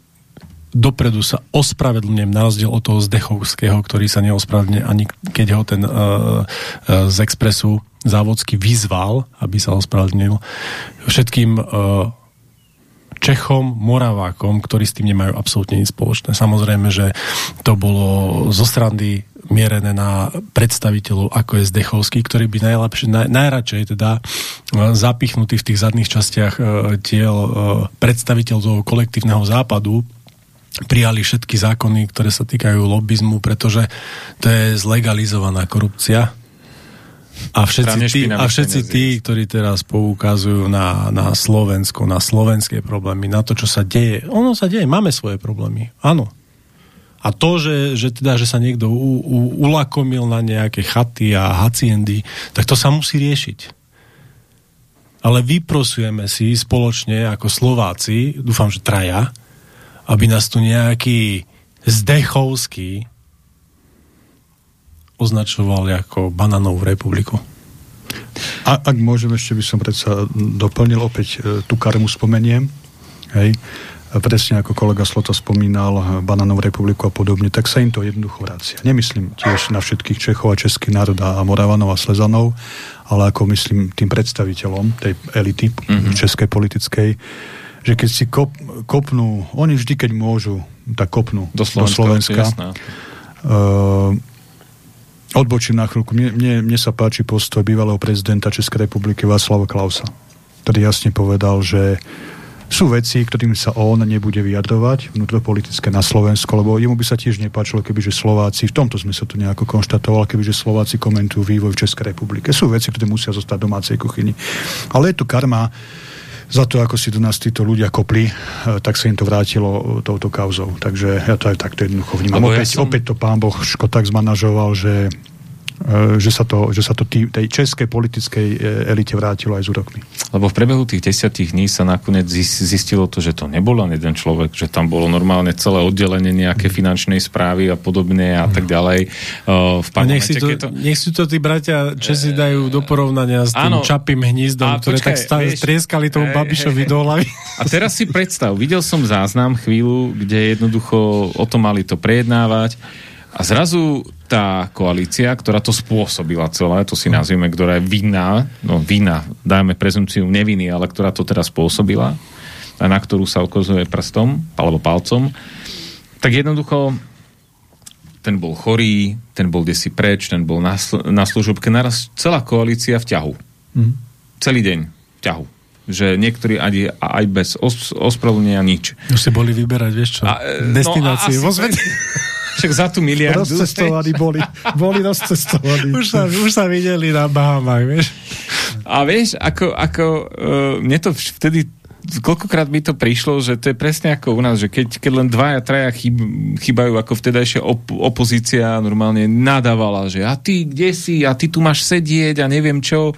S3: dopredu sa ospravedlňujem na rozdiel od toho Zdechovského, ktorý sa neospravedlňuje ani keď ho ten uh, uh, z Expressu závodsky vyzval, aby sa ospravedlnil všetkým uh, Čechom, Moravákom, ktorí s tým nemajú absolútne nič spoločné. Samozrejme, že to bolo zo strany mierené na predstaviteľov, ako je Zdechovský, ktorý by najlepšie, naj, najradšej teda zapichnutý v tých zadných častiach uh, tiel uh, predstaviteľov kolektívneho západu prijali všetky zákony, ktoré sa týkajú lobizmu, pretože to je zlegalizovaná korupcia. A všetci, tí, a všetci tí, ktorí teraz poukazujú na, na Slovensko, na slovenské problémy, na to, čo sa deje. Ono sa deje, máme svoje problémy. Áno. A to, že, že, teda, že sa niekto u, u, ulakomil na nejaké chaty a haciendy, tak to sa musí riešiť. Ale vyprosujeme si spoločne ako Slováci, dúfam, že traja, aby nás tu nejaký Zdechovský označoval ako bananovú republiku.
S4: A, ak môžem, ešte by som predsa doplnil opäť e, tú karmu spomeniem. Hej. Presne ako kolega Slota spomínal e, Bananovú republiku a podobne, tak sa im to jednoducho vracia. Nemyslím tiež na všetkých Čechov a Český národ a Moravanov a Slezanov, ale ako myslím tým predstaviteľom tej elity mm-hmm. českej politickej, že keď si kop, kopnú, oni vždy, keď môžu, tak kopnú
S2: do Slovenska. Do Slovenska.
S4: Uh, odbočím na chvíľku. Mne, mne, mne sa páči postoj bývalého prezidenta Českej republiky Václava Klausa, ktorý jasne povedal, že sú veci, ktorým sa on nebude vyjadrovať vnútropolitické na Slovensku, lebo jemu by sa tiež nepáčilo, kebyže Slováci, v tomto sme sa to nejako konštatoval, kebyže Slováci komentujú vývoj v Českej republike. Sú veci, ktoré musia zostať v domácej kuchyni. Ale je tu karma za to, ako si do nás títo ľudia kopli, eh, tak sa im to vrátilo touto kauzou. Takže ja to aj takto jednoducho vnímam. Opäť, ja som... opäť to pán Boh tak zmanažoval, že E, že sa to, že sa to tý, tej českej politickej e, elite vrátilo aj z úrokmi.
S2: Lebo v priebehu tých desiatich dní sa nakoniec zistilo to, že to nebol len jeden človek, že tam bolo normálne celé oddelenie nejaké finančnej správy a podobne a tak ďalej.
S3: E, v a nech, si to, to... nech si to tí bratia Česi dajú do porovnania s tým áno, čapým hnízdom, a, ktoré počkaj, tak stále vieš, trieskali tomu Babišovi do hlavy.
S2: A teraz si predstav, videl som záznam chvíľu, kde jednoducho o tom mali to prejednávať a zrazu tá koalícia, ktorá to spôsobila celé, to si nazvieme, ktorá je vinná, no vinná, dajme prezumciu neviny, ale ktorá to teraz spôsobila a na ktorú sa ukazuje prstom alebo palcom, tak jednoducho ten bol chorý, ten bol desi preč, ten bol na, sl- na služobke, naraz celá koalícia v ťahu. Mm. Celý deň v ťahu že niektorí aj, aj bez os- ospravedlnenia nič.
S3: Už ste boli vyberať, vieš čo? A, Destinácie no vo svete.
S2: Však za tú miliardu.
S4: Rozcestovaní boli. Boli rozcestovaní.
S3: Už sa, už sa videli na Bahamách, vieš.
S2: A vieš, ako, ako uh, mne to vtedy koľkokrát mi to prišlo, že to je presne ako u nás, že keď, keď len dvaja, traja chyb, chýbajú, ako vtedajšia op- opozícia normálne nadávala, že a ty kde si, a ty tu máš sedieť a neviem čo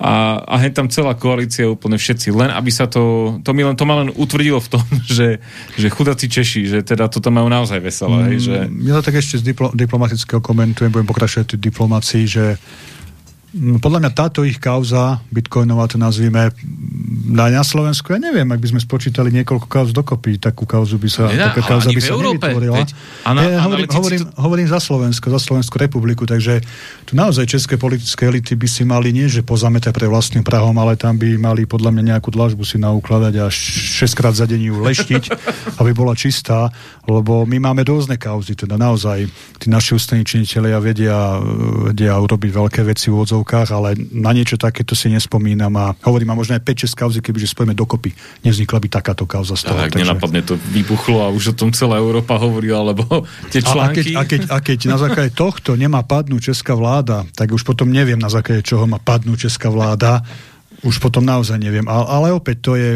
S2: a, a hen tam celá koalícia, úplne všetci, len aby sa to, to, mi len, to ma len utvrdilo v tom, že, že chudáci Češi, že teda toto majú naozaj veselé. Mm, že...
S4: Ja tak ešte z diplo, diplomatického komentujem, budem pokračovať v diplomácii, že podľa mňa táto ich kauza, bitcoinová to nazvime, na, na Slovensku, ja neviem, ak by sme spočítali niekoľko kauz dokopy, takú kauzu by sa,
S2: Nedá,
S4: taká kauza by sa
S2: Európe,
S4: nevytvorila. Veď, ana, ja, hovorím, hovorím, to... hovorím za Slovensko, za Slovenskú republiku, takže tu naozaj české politické elity by si mali nie, že pozametať pre vlastným prahom, ale tam by mali podľa mňa nejakú dlažbu si naukladať a 6 krát za deň ju leštiť, aby bola čistá, lebo my máme rôzne kauzy, teda naozaj tí naši ústavní činiteľia vedia, vedia urobiť veľké veci v úvodzovkách, ale na niečo takéto si nespomínam a hovorím, a možno aj 5-6 kauzy, kebyže spojíme dokopy, nevznikla by takáto kauza z toho.
S2: Tak takže... nenapadne to vybuchlo a už o tom celá Európa hovorila, lebo tie články...
S4: A, a, keď, a, keď, a keď na základe tohto nemá padnúť česká vláda, tak už potom neviem, na základe čoho má padnúť česká vláda, už potom naozaj neviem. Ale, ale opäť to je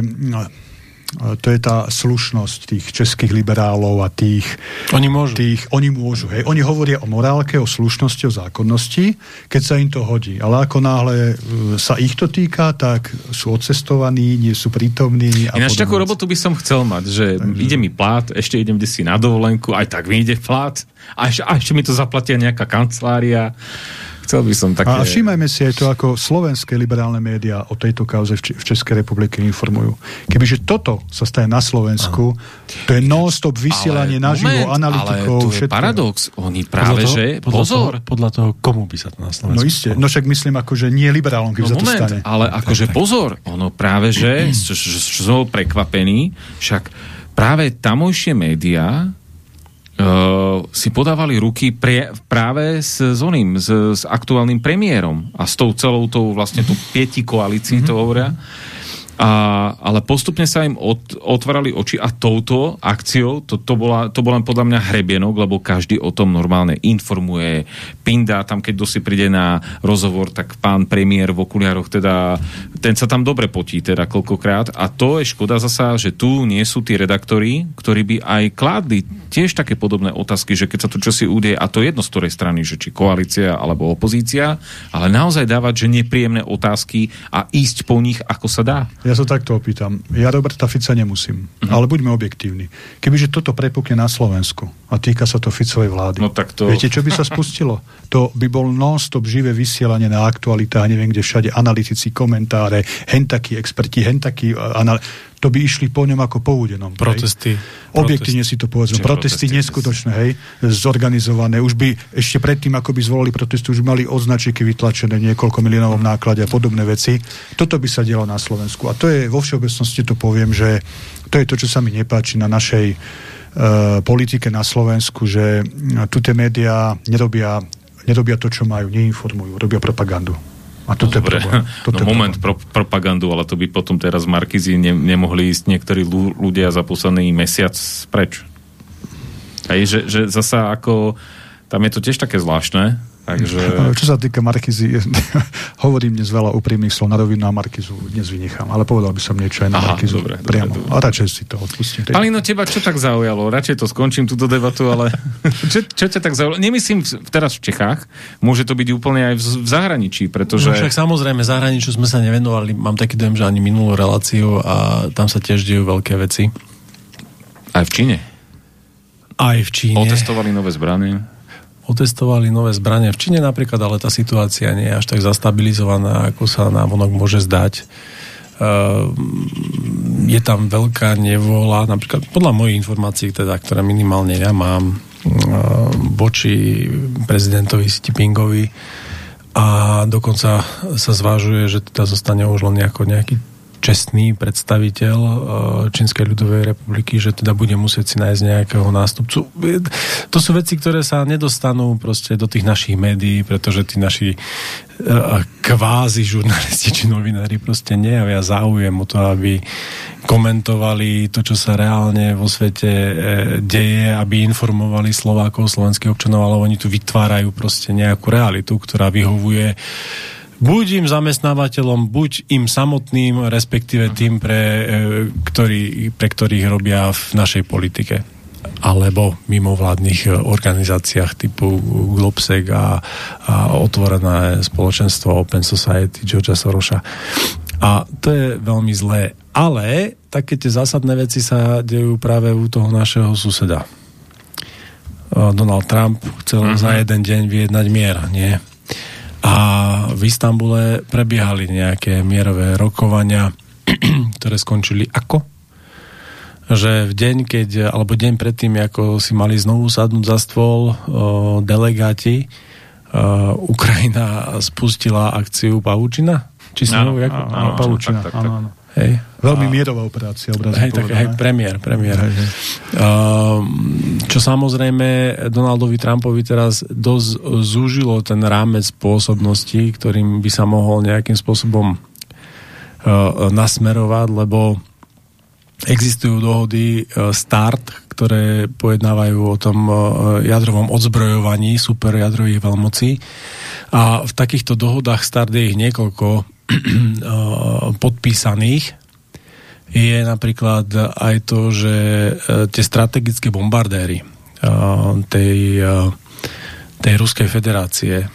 S4: to je tá slušnosť tých českých liberálov a tých...
S3: Oni môžu.
S4: Tých, oni môžu, hej. Oni hovoria o morálke, o slušnosti, o zákonnosti, keď sa im to hodí. Ale ako náhle e, sa ich to týka, tak sú odcestovaní, nie sú prítomní.
S2: A Ináč takú robotu by som chcel mať, že Takže... ide mi plát, ešte idem si na dovolenku, aj tak mi ide plát, a ešte, a ešte mi to zaplatia nejaká kancelária Chcel by som také...
S4: A všímajme si aj to, ako slovenské liberálne médiá o tejto kauze v, Českej republike informujú. Kebyže toto sa stane na Slovensku, to je non-stop vysielanie naživo analytikov.
S2: Ale to je paradox. Oni práve, podľa toho, že...
S3: Podľa pozor. Toho, podľa toho, komu by sa to na Slovensku...
S4: No isté. No však myslím, ako, že nie liberálom, keby no sa to moment, stane.
S2: Ale akože pozor. Ono práve, že som prekvapený, však práve tamojšie médiá uh, si podávali ruky pre, práve s, s oným, s, s aktuálnym premiérom a s tou celou tou vlastne tú pieti koalícií, mm-hmm. to hovoria. A, ale postupne sa im od, otvárali oči a touto akciou, to, to, bola, to bola podľa mňa hrebienok, lebo každý o tom normálne informuje. Pinda tam, keď dosi príde na rozhovor, tak pán premiér v okuliároch, teda ten sa tam dobre potí, teda koľkokrát. A to je škoda zasa, že tu nie sú tí redaktori, ktorí by aj kládli tiež také podobné otázky, že keď sa tu čosi udie, a to jedno z ktorej strany, že či koalícia alebo opozícia, ale naozaj dávať, že nepríjemné otázky a ísť po nich, ako sa dá.
S4: Ja sa takto opýtam. Ja Roberta Fica nemusím, uh-huh. ale buďme objektívni. Kebyže toto prepukne na Slovensku a týka sa to Ficovej vlády,
S2: no tak to...
S4: viete, čo by sa spustilo? To by bol non-stop živé vysielanie na aktualitách, neviem kde všade, analytici, komentáre, hen takí experti, hen takí anal- to by išli po ňom ako po údenom.
S3: Protesty.
S4: Hej. Objektívne si to povedzme. Protesty, protesty neskutočné, hej, zorganizované. Už by ešte predtým, ako by zvolili protesty, už mali označiky vytlačené niekoľko miliónov náklade a podobné veci. Toto by sa dialo na Slovensku. A to je, vo všeobecnosti to poviem, že to je to, čo sa mi nepáči na našej uh, politike na Slovensku, že tu tie médiá nerobia, nerobia to, čo majú, neinformujú, robia propagandu. A toto
S2: Dobre.
S4: je Toto
S2: no
S4: je
S2: moment pro, propagandu, ale to by potom teraz Markizi ne, nemohli ísť niektorí ľudia za posledný mesiac preč. Hej, že, že zasa ako tam je to tiež také zvláštne, Takže...
S4: Čo sa týka Markizy, hovorím dnes veľa úprimných slov na rovinu a Markizu dnes vynechám, ale povedal by som niečo aj na Aha, Markizu dobre, priamo. Dobre, dobre. A radšej si to odpustím.
S2: Palino, teba čo tak zaujalo? Radšej to skončím túto debatu, ale čo, čo ťa tak zaujalo? Nemyslím teraz v Čechách, môže to byť úplne aj v, v zahraničí, pretože... No
S3: však samozrejme, zahraničiu sme sa nevenovali, mám taký dojem, že ani minulú reláciu a tam sa tiež dejú veľké veci.
S2: Aj v Číne?
S3: Aj v Číne.
S2: Otestovali nové zbrany
S3: otestovali nové zbranie v Číne napríklad, ale tá situácia nie je až tak zastabilizovaná, ako sa na vonok môže zdať. Uh, je tam veľká nevola, napríklad podľa mojich informácií, teda, ktoré minimálne ja mám, uh, voči prezidentovi Stipingovi a dokonca sa zvážuje, že teda zostane už len nejaký čestný predstaviteľ eh, Čínskej ľudovej republiky, že teda bude musieť si nájsť nejakého nástupcu. To sú veci, ktoré sa nedostanú proste do tých našich médií, pretože tí naši eh, kvázi žurnalisti či novinári proste nejavia záujem o to, aby komentovali to, čo sa reálne vo svete e, deje, aby informovali Slovákov, slovenských občanov, ale oni tu vytvárajú proste nejakú realitu, ktorá vyhovuje buď im zamestnávateľom, buď im samotným, respektíve tým, pre, e, ktorý, pre ktorých robia v našej politike alebo mimovládnych e, organizáciách typu Globsec a, a otvorené spoločenstvo Open Society Georgia Sorosa. A to je veľmi zlé. Ale také tie zásadné veci sa dejú práve u toho našeho suseda. E, Donald Trump chcel uh-huh. za jeden deň vyjednať mier, nie? A v Istambule prebiehali nejaké mierové rokovania, ktoré skončili ako? Že v deň, keď, alebo deň predtým, ako si mali znovu sadnúť za stôl o, delegáti, o, Ukrajina spustila akciu Pavučina? Či
S2: áno, áno, áno,
S4: tak, tak. áno, áno.
S3: Hej.
S4: Veľmi a, mierová operácia,
S3: hej, tak, hej, premiér, premiér. Hej, hej. Uh, čo samozrejme Donaldovi Trumpovi teraz dosť zúžilo ten rámec spôsobností, ktorým by sa mohol nejakým spôsobom uh, nasmerovať, lebo existujú dohody uh, START, ktoré pojednávajú o tom uh, jadrovom odzbrojovaní superjadrových veľmocí. A v takýchto dohodách START je ich niekoľko podpísaných je napríklad aj to, že e, tie strategické bombardéry e, tej, tej Ruskej federácie,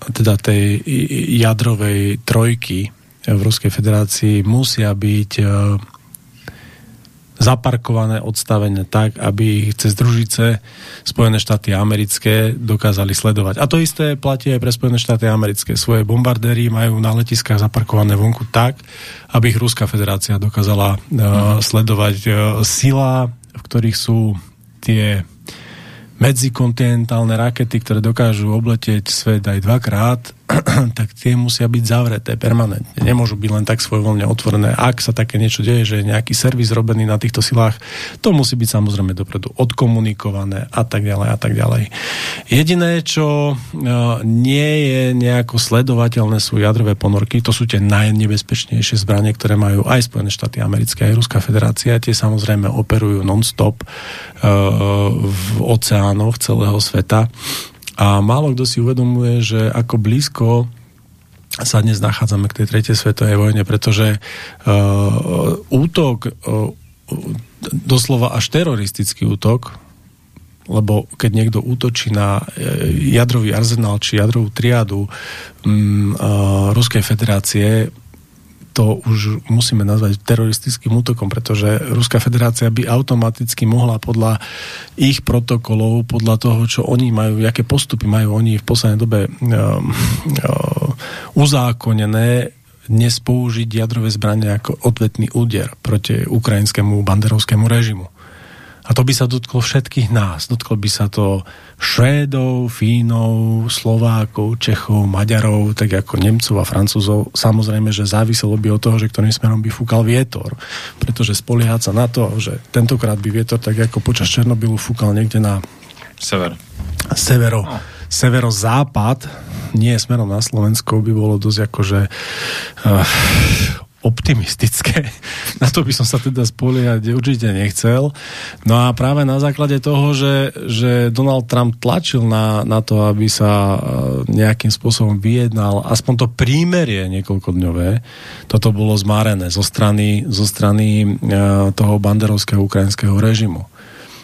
S3: teda tej jadrovej trojky v Ruskej federácii musia byť zaparkované, odstavené tak, aby ich cez družice Spojené štáty americké dokázali sledovať. A to isté platí aj pre Spojené štáty americké. Svoje bombardéry majú na letiskách zaparkované vonku tak, aby ich Ruská federácia dokázala uh, sledovať. Uh, sila, v ktorých sú tie medzikontinentálne rakety, ktoré dokážu obletieť svet aj dvakrát, tak tie musia byť zavreté permanentne. Nemôžu byť len tak svojvoľne otvorené. Ak sa také niečo deje, že je nejaký servis robený na týchto silách, to musí byť samozrejme dopredu odkomunikované a tak ďalej a tak ďalej. Jediné, čo e, nie je nejako sledovateľné sú jadrové ponorky, to sú tie najnebezpečnejšie zbranie, ktoré majú aj Spojené štáty americké, aj Ruská federácia. Tie samozrejme operujú non-stop e, v oceánoch celého sveta a málo kto si uvedomuje, že ako blízko sa dnes nachádzame k tej tretej svetovej vojne, pretože uh, útok, uh, doslova až teroristický útok, lebo keď niekto útočí na uh, jadrový arzenál či jadrovú triádu um, uh, Ruskej federácie, to už musíme nazvať teroristickým útokom, pretože Ruská federácia by automaticky mohla podľa ich protokolov, podľa toho, čo oni majú, aké postupy majú oni v poslednej dobe uh, uh, uzákonené, dnes použiť jadrové zbranie ako odvetný úder proti ukrajinskému banderovskému režimu. A to by sa dotklo všetkých nás. Dotklo by sa to Švédov, Fínov, Slovákov, Čechov, Maďarov, tak ako Nemcov a Francúzov. Samozrejme, že záviselo by od toho, že ktorým smerom by fúkal vietor. Pretože spoliehať sa na to, že tentokrát by vietor tak ako počas Černobylu fúkal niekde na
S2: Sever.
S3: severo, oh. severozápad, nie smerom na Slovensko, by bolo dosť akože uh, optimistické. Na to by som sa teda spoliehať určite nechcel. No a práve na základe toho, že, že Donald Trump tlačil na, na to, aby sa e, nejakým spôsobom vyjednal aspoň to prímerie niekoľkodňové, toto bolo zmárené zo strany, zo strany e, toho banderovského ukrajinského režimu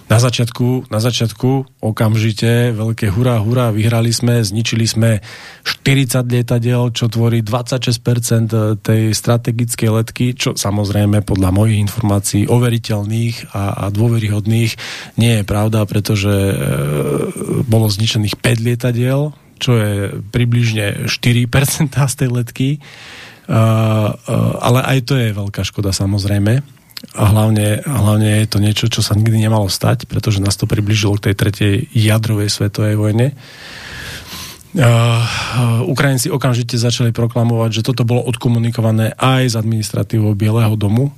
S3: na začiatku, na začiatku okamžite veľké hurá, hurá, vyhrali sme, zničili sme 40 lietadiel, čo tvorí 26% tej strategickej letky, čo samozrejme podľa mojich informácií overiteľných a, a dôveryhodných nie je pravda, pretože e, bolo zničených 5 lietadiel, čo je približne 4% z tej letky. Uh, uh, ale aj to je veľká škoda samozrejme a hlavne, hlavne je to niečo, čo sa nikdy nemalo stať, pretože nás to približilo k tej tretej jadrovej svetovej vojne. Uh, Ukrajinci okamžite začali proklamovať, že toto bolo odkomunikované aj z administratívou Bieleho domu.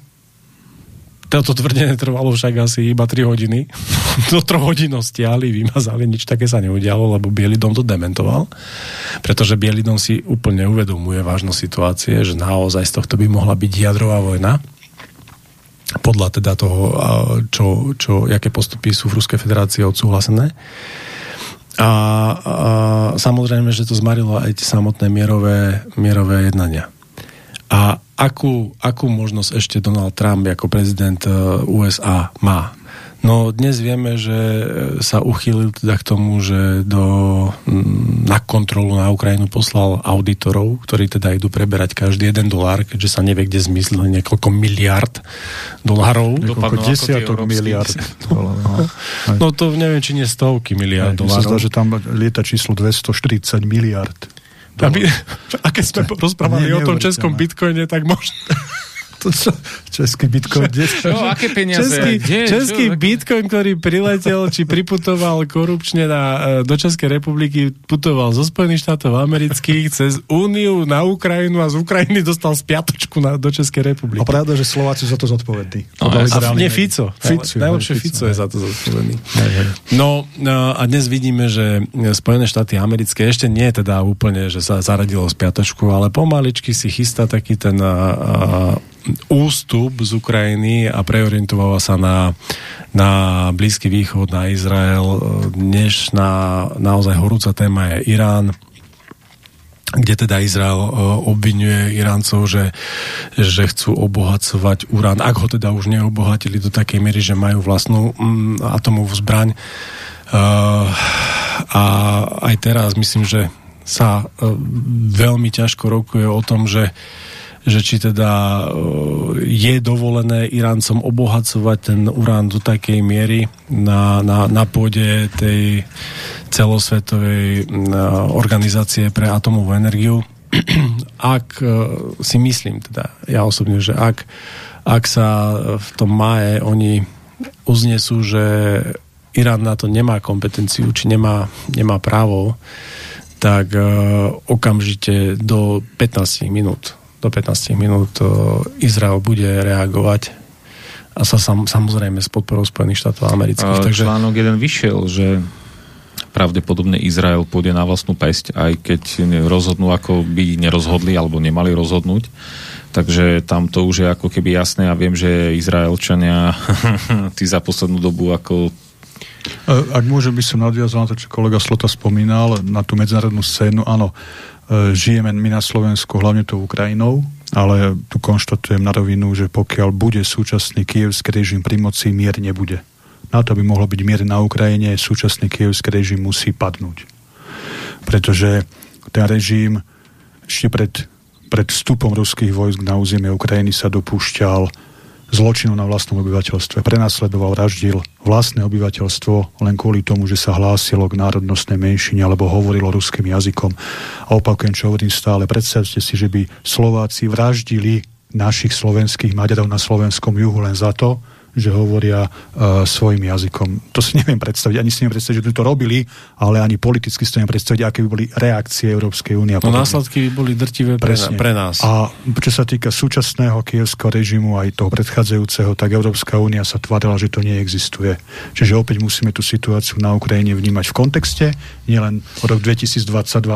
S3: Toto tvrdenie trvalo však asi iba 3 hodiny. Do 3 hodín stiahli, vymazali, nič také sa neudialo, lebo Bielý dom to dementoval. Pretože Bielý dom si úplne uvedomuje vážnosť situácie, že naozaj z tohto by mohla byť jadrová vojna podľa teda toho, čo, čo, aké postupy sú v Ruskej federácii odsúhlasené. A, a samozrejme, že to zmarilo aj tie samotné mierové, mierové jednania. A akú, akú možnosť ešte Donald Trump ako prezident e, USA má? No dnes vieme, že sa uchýlil teda k tomu, že do, na kontrolu na Ukrajinu poslal auditorov, ktorí teda idú preberať každý jeden dolár, keďže sa nevie, kde zmizli niekoľko miliard dolárov.
S4: Niekoľko desiatok miliard.
S3: No, no to neviem, či nie stovky miliard dolárov.
S4: Zdá, že tam lieta číslo 240 miliard.
S3: Aby, a keď sme rozprávali o tom českom bitcoine, tak možno
S4: to čo, český bitcoin.
S2: Čo, aké peniaze?
S3: Český, Kde, český čo? bitcoin, ktorý priletel, či priputoval korupčne na, e, do Českej republiky, putoval zo Spojených štátov amerických cez Úniu na Ukrajinu a z Ukrajiny dostal spiatočku na, do Českej republiky.
S4: A pravda, že Slováci za to zodpovední.
S3: No, a nie Fico. Fico. Najlepšie Fico, Fico je za to zodpovedný. No, no a dnes vidíme, že Spojené štáty americké ešte nie je teda úplne, že sa zaradilo spiatočku, ale pomaličky si chystá taký ten a, a, ústup z Ukrajiny a preorientovala sa na, na Blízky východ, na Izrael. Dnešná naozaj horúca téma je Irán kde teda Izrael uh, obvinuje Iráncov, že, že chcú obohacovať urán, ak ho teda už neobohatili do takej miery, že majú vlastnú um, atomovú zbraň. Uh, a aj teraz myslím, že sa uh, veľmi ťažko rokuje o tom, že uh, že či teda e, je dovolené Iráncom obohacovať ten urán do takej miery na, na, na pôde tej celosvetovej organizácie pre atomovú energiu. ak e, si myslím teda, ja osobne, že ak, ak sa v tom máje oni uznesú, že Irán na to nemá kompetenciu, či nemá, nemá právo, tak uh, okamžite do 15 minút do 15 minút Izrael bude reagovať a sa sam, samozrejme s podporou Spojených štátov amerických.
S2: Takže... Článok jeden vyšiel, že pravdepodobne Izrael pôjde na vlastnú pesť, aj keď rozhodnú, ako by nerozhodli alebo nemali rozhodnúť. Takže tam to už je ako keby jasné a viem, že Izraelčania tí za poslednú dobu ako
S4: ak môžem, by som nadviazal na to, čo kolega Slota spomínal, na tú medzinárodnú scénu, áno, E, žijeme my na Slovensku hlavne tou Ukrajinou, ale tu konštatujem na rovinu, že pokiaľ bude súčasný kievský režim pri moci, mier nebude. Na to, aby mohlo byť mier na Ukrajine, súčasný kievský režim musí padnúť. Pretože ten režim ešte pred, pred vstupom ruských vojsk na územie Ukrajiny sa dopúšťal zločinu na vlastnom obyvateľstve. Prenasledoval, vraždil vlastné obyvateľstvo len kvôli tomu, že sa hlásilo k národnostnej menšine alebo hovorilo ruským jazykom. A opakujem, čo hovorím stále, predstavte si, že by Slováci vraždili našich slovenských Maďarov na slovenskom juhu len za to, že hovoria uh, svojim jazykom. To si neviem predstaviť, ani si neviem predstaviť, že by to robili, ale ani politicky si neviem predstaviť, aké by boli reakcie Európskej únie.
S3: No následky by boli drtivé pre, pre nás.
S4: A čo sa týka súčasného kievského režimu aj toho predchádzajúceho, tak Európska únia sa tvárila, že to neexistuje. Čiže opäť musíme tú situáciu na Ukrajine vnímať v kontexte, nielen rok 2022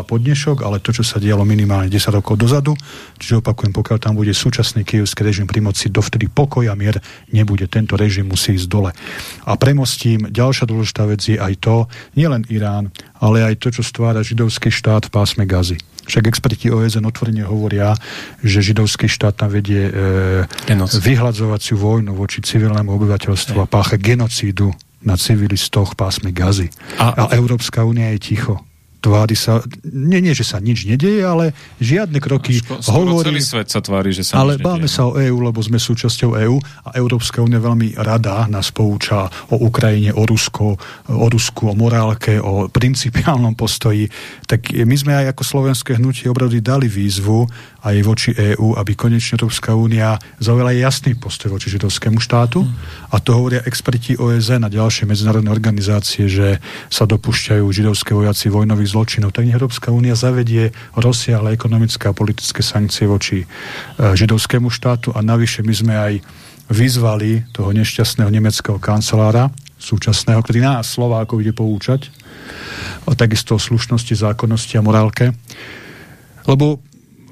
S4: podnešok, ale to, čo sa dialo minimálne 10 rokov dozadu. Čiže opakujem, pokiaľ tam bude súčasný kievský režim pri moci, dovtedy pokoj a mier nebude. Tento tento režim musí ísť dole. A premostím, ďalšia dôležitá vec je aj to, nielen Irán, ale aj to, čo stvára židovský štát v pásme Gazy. Však experti OSN otvorene hovoria, že židovský štát tam vedie e, vyhľadzovaciu vojnu voči civilnému obyvateľstvu a pácha genocídu na civilistoch pásme Gazy. A, a Európska únia je ticho tvári sa, nie, nie, že sa nič nedieje, ale žiadne kroky
S2: Ško, hovorí... celý svet sa tvári, že sa
S4: Ale báme sa o EÚ, lebo sme súčasťou EÚ a Európska únia veľmi rada nás pouča o Ukrajine, o Rusko, o Rusku, o morálke, o principiálnom postoji. Tak my sme aj ako slovenské hnutie obrody dali výzvu aj voči EÚ, aby konečne Európska únia zaujala jasný postoj voči židovskému štátu. A to hovoria experti OSN a ďalšie medzinárodné organizácie, že sa dopúšťajú židovské vojaci vojnových zločinov. Tak Európska únia zavedie rozsiahle ekonomické a politické sankcie voči e, židovskému štátu a navyše my sme aj vyzvali toho nešťastného nemeckého kancelára, súčasného, ktorý nás Slovákov ide poučať, o takisto o slušnosti, zákonnosti a morálke. Lebo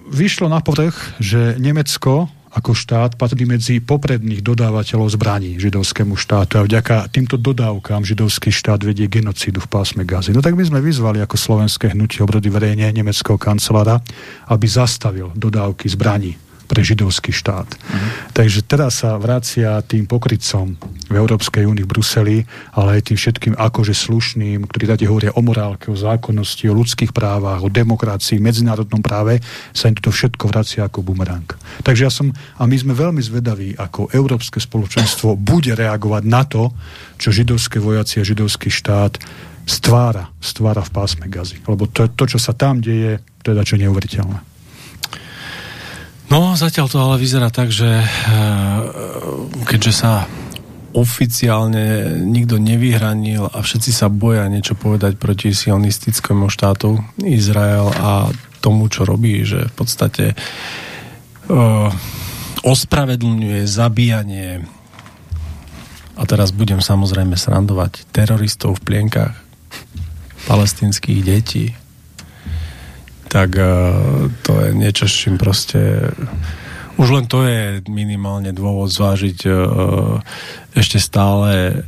S4: vyšlo na povrch, že Nemecko ako štát patrí medzi popredných dodávateľov zbraní židovskému štátu a vďaka týmto dodávkám židovský štát vedie genocídu v pásme Gazy. No tak my sme vyzvali ako slovenské hnutie obrody verejne nemeckého kancelára, aby zastavil dodávky zbraní pre židovský štát. Mm. Takže teraz sa vracia tým pokrytcom v Európskej únii v Bruseli, ale aj tým všetkým akože slušným, ktorí tady hovoria o morálke, o zákonnosti, o ľudských právach, o demokracii, medzinárodnom práve, sa im toto všetko vracia ako bumerang. Takže ja som, a my sme veľmi zvedaví, ako Európske spoločenstvo bude reagovať na to, čo židovské vojaci a židovský štát stvára, stvára v pásme Gazy. Lebo to, to čo sa tam deje, to je čo neuveriteľné.
S3: No, zatiaľ to ale vyzerá tak, že eh, keďže sa oficiálne nikto nevyhranil a všetci sa boja niečo povedať proti sionistickému štátu Izrael a tomu, čo robí, že v podstate uh, ospravedlňuje zabíjanie. A teraz budem samozrejme srandovať teroristov v plienkach palestinských detí tak uh, to je niečo, s čím proste už len to je minimálne dôvod zvážiť uh, ešte stále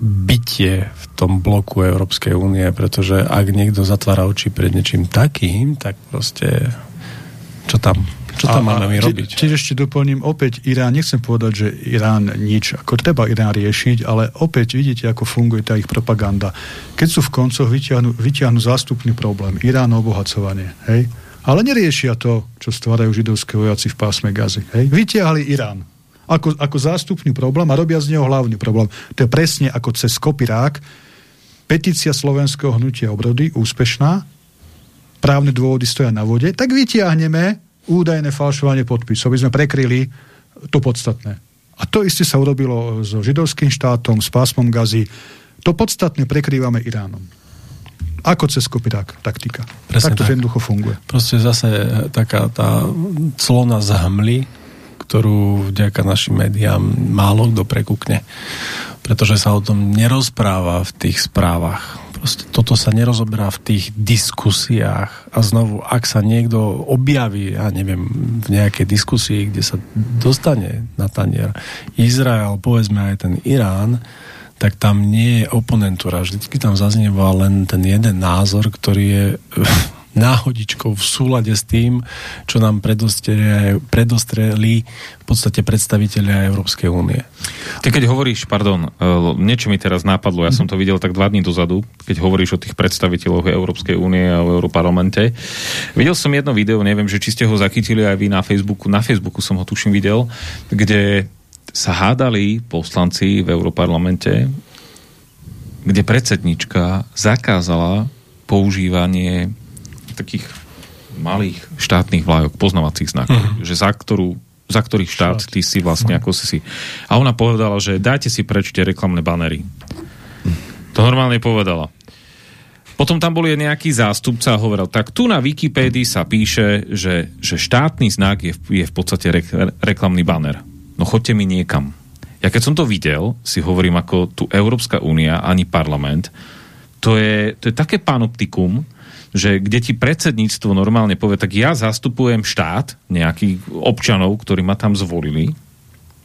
S3: bytie v tom bloku Európskej únie, pretože ak niekto zatvára oči pred niečím takým, tak proste čo tam čo tam a, máme my robiť?
S4: Tiež ešte doplním, opäť Irán, nechcem povedať, že Irán nič, ako treba Irán riešiť, ale opäť vidíte, ako funguje tá ich propaganda. Keď sú v koncoch, vyťahnu, vyťahnu zástupný problém. Irán obohacovanie, hej? Ale neriešia to, čo stvárajú židovské vojaci v pásme Gazy. Hej? Vytiahli Irán ako, ako zástupný problém a robia z neho hlavný problém. To je presne ako cez kopirák. Petícia slovenského hnutia obrody, úspešná, právne dôvody stoja na vode, tak vytiahneme údajné falšovanie podpisov, aby sme prekryli to podstatné. A to isté sa urobilo so židovským štátom, s pásmom Gazy. To podstatné prekrývame Iránom. Ako cez kopirák taktika. Presne tak to tak. jednoducho funguje.
S3: Proste zase taká tá clona z hmly, ktorú vďaka našim médiám málo kto prekúkne. Pretože sa o tom nerozpráva v tých správach Proste toto sa nerozoberá v tých diskusiách a znovu, ak sa niekto objaví, ja neviem, v nejakej diskusii, kde sa dostane na tanier Izrael, povedzme aj ten Irán, tak tam nie je oponentúra. Vždycky tam zaznieva len ten jeden názor, ktorý je náhodičkou v súlade s tým, čo nám predostreli v podstate predstaviteľia Európskej únie.
S2: Ty keď hovoríš, pardon, e, niečo mi teraz nápadlo, ja som to videl tak dva dní dozadu, keď hovoríš o tých predstaviteľoch Európskej únie a o Európarlamente. Videl som jedno video, neviem, že či ste ho zachytili aj vy na Facebooku, na Facebooku som ho tuším videl, kde sa hádali poslanci v Európarlamente, kde predsednička zakázala používanie takých malých štátnych vlajok, poznávacích znakov, uh-huh. že za, ktorú, za ktorých štát ty si vlastne ako si si. A ona povedala, že dajte si preč tie reklamné banery. To normálne povedala. Potom tam bol nejaký zástupca a hovoril, tak tu na Wikipédii sa píše, že, že štátny znak je, je v podstate re, reklamný banner. No chodte mi niekam. Ja keď som to videl, si hovorím ako tu Európska únia, ani parlament, to je, to je také panoptikum, že kde ti predsedníctvo normálne povie, tak ja zastupujem štát, nejakých občanov, ktorí ma tam zvolili,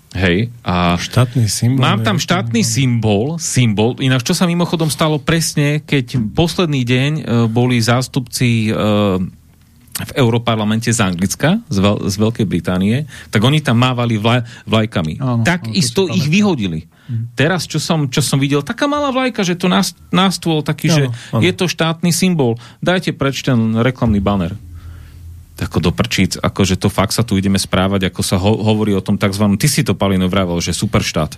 S2: Hej, a
S3: štátny symbol.
S2: Mám tam štátny symbol, symbol, ináč čo sa mimochodom stalo presne, keď posledný deň uh, boli zástupci uh, v Európarlamente z Anglicka, z, Veľ- z Veľkej Británie, tak oni tam mávali vlaj- vlajkami. Áno, tak áno, isto ich vyhodili. Mhm. Teraz, čo som, čo som videl, taká malá vlajka, že to nástôl taký, áno, že áno. je to štátny symbol. Dajte preč ten reklamný banner ako do prčíc, ako že to fakt sa tu ideme správať, ako sa ho, hovorí o tom tzv. Ty si to, Palino, vravel, že superštát.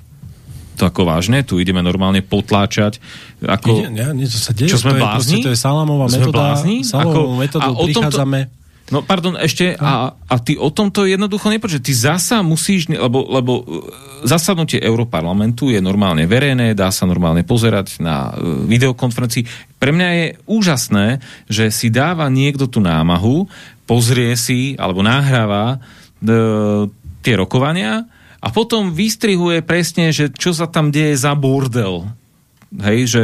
S2: To ako vážne, tu ideme normálne potláčať. Ako,
S3: Ide, ja, niečo sa deje,
S2: čo sme
S3: to
S2: blázni?
S3: Je, to je salamová
S2: sme
S3: metóda.
S2: Blázni?
S3: Salamovou metodou prichádzame...
S2: Tomto, No pardon, ešte, a, a ty o tomto jednoducho nepočuť. Ty zasa musíš, lebo, lebo e, zasadnutie Európarlamentu je normálne verejné, dá sa normálne pozerať na e, videokonferencii. Pre mňa je úžasné, že si dáva niekto tú námahu, pozrie si, alebo nahráva e, tie rokovania a potom vystrihuje presne, že čo sa tam deje za bordel. Hej, že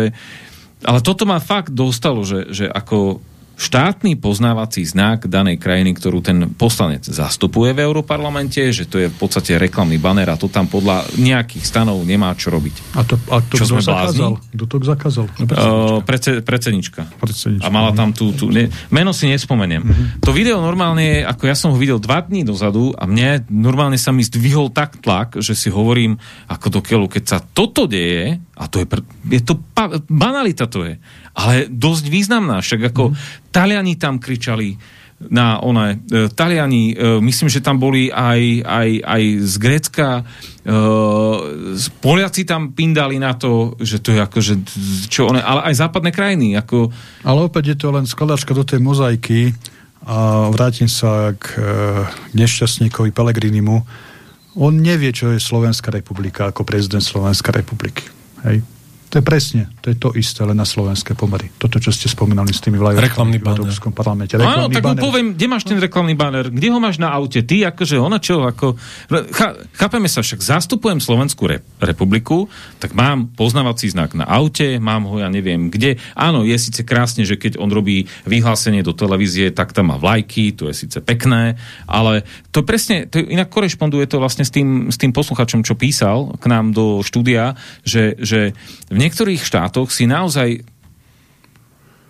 S2: ale toto ma fakt dostalo, že, že ako štátny poznávací znak danej krajiny, ktorú ten poslanec zastupuje v Európarlamente, že to je v podstate reklamný banner a to tam podľa nejakých stanov nemá čo robiť.
S4: A to, a to čo sme zakázal? Kto to zakázal?
S2: No, predsednička. Uh, prece, predsednička. predsednička. A mala tam tú... tú ne, meno si nespomeniem. Uh-huh. To video normálne, ako ja som ho videl dva dní dozadu a mne normálne sa mi zdvihol tak tlak, že si hovorím, ako do keľu, keď sa toto deje, a to je, je to banalita to je, ale dosť významná, však ako mm. Taliani tam kričali na one, e, Taliani, e, myslím, že tam boli aj, aj, aj z Grécka, e, Poliaci tam pindali na to, že to je ako, že čo one, ale aj západné krajiny. Ako...
S4: Ale opäť je to len skladačka do tej mozaiky a vrátim sa k, k nešťastníkovi Pelegrinimu. On nevie, čo je Slovenská republika ako prezident Slovenskej republiky. Hej? To je presne, to je to isté, len na slovenské pomery. Toto, čo ste spomínali s tými vlajkami v Európskom parlamente.
S2: Reklamný Áno, tak mu poviem, kde máš ten reklamný banner? Kde ho máš na aute? Ty, akože ona čo, ako... chápeme sa však, zastupujem Slovenskú re, republiku, tak mám poznávací znak na aute, mám ho, ja neviem, kde. Áno, je síce krásne, že keď on robí vyhlásenie do televízie, tak tam má vlajky, to je síce pekné, ale to presne, to inak korešponduje to vlastne s tým, s tým posluchačom, čo písal k nám do štúdia, že, že v niektorých štátoch si naozaj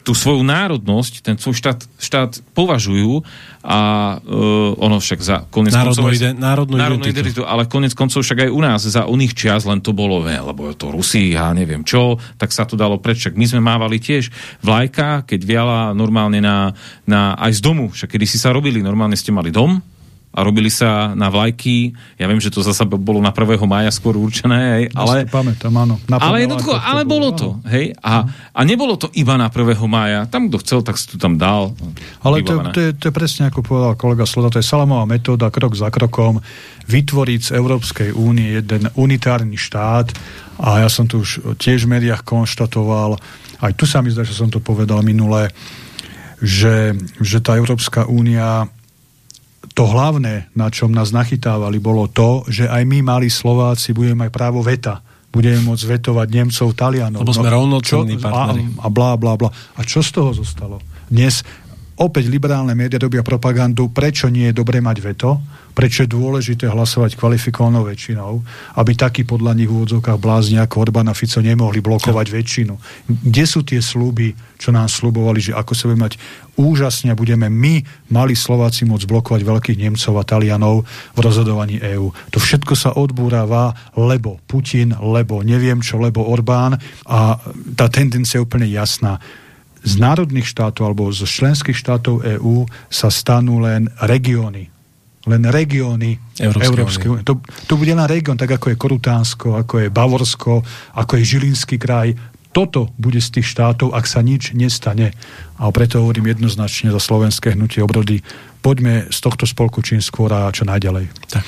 S2: tú svoju národnosť, ten svoj štát, štát považujú a uh, ono však za konec
S3: národnú
S2: koncov...
S3: Ide, národnú,
S2: národnú identitu. identitu. Ale konec koncov však aj u nás za oných čias len to bolo, ve, lebo to Rusi a neviem čo, tak sa to dalo preč. Však my sme mávali tiež vlajka, keď viala normálne na, na, aj z domu. Však kedy si sa robili, normálne ste mali dom, a robili sa na vlajky. Ja viem, že to zase bolo na 1. mája skôr určené, hej, ale...
S4: Ja pamätám, áno.
S2: ale jednoducho, ale bolo, to, hej, a, a nebolo to iba na 1. mája. Tam, kto chcel, tak si to tam dal.
S4: Ale to, to, je, to je presne ako povedal kolega Sloda, to je salamová metóda, krok za krokom, vytvoriť z Európskej únie jeden unitárny štát a ja som tu už tiež v médiách konštatoval, aj tu sa mi zdá, že som to povedal minule, že, že tá Európska únia to hlavné, na čom nás nachytávali, bolo to, že aj my, malí Slováci, budeme mať právo veta. Budeme môcť vetovať Nemcov, Talianov.
S3: Lebo sme no, rovnocenní
S4: partneri. A, a blá, blá, blá. A čo z toho zostalo? Dnes opäť liberálne médiá robia propagandu, prečo nie je dobre mať veto, prečo je dôležité hlasovať kvalifikovanou väčšinou, aby takí podľa nich v úvodzovkách blázni ako Orbán a Fico nemohli blokovať väčšinu. Kde sú tie sluby, čo nám slubovali, že ako sa bude mať úžasne budeme my, mali Slováci, môcť blokovať veľkých Nemcov a Talianov v rozhodovaní EÚ. To všetko sa odbúrava, lebo Putin, lebo neviem čo, lebo Orbán a tá tendencia je úplne jasná z národných štátov alebo z členských štátov EÚ sa stanú len regióny len regióny Európskej únie. To, to bude len región, tak ako je Korutánsko, ako je Bavorsko, ako je Žilinský kraj. Toto bude z tých štátov, ak sa nič nestane. A preto hovorím jednoznačne za slovenské hnutie obrody. Poďme z tohto spolku čím skôr a čo najďalej.
S3: Tak.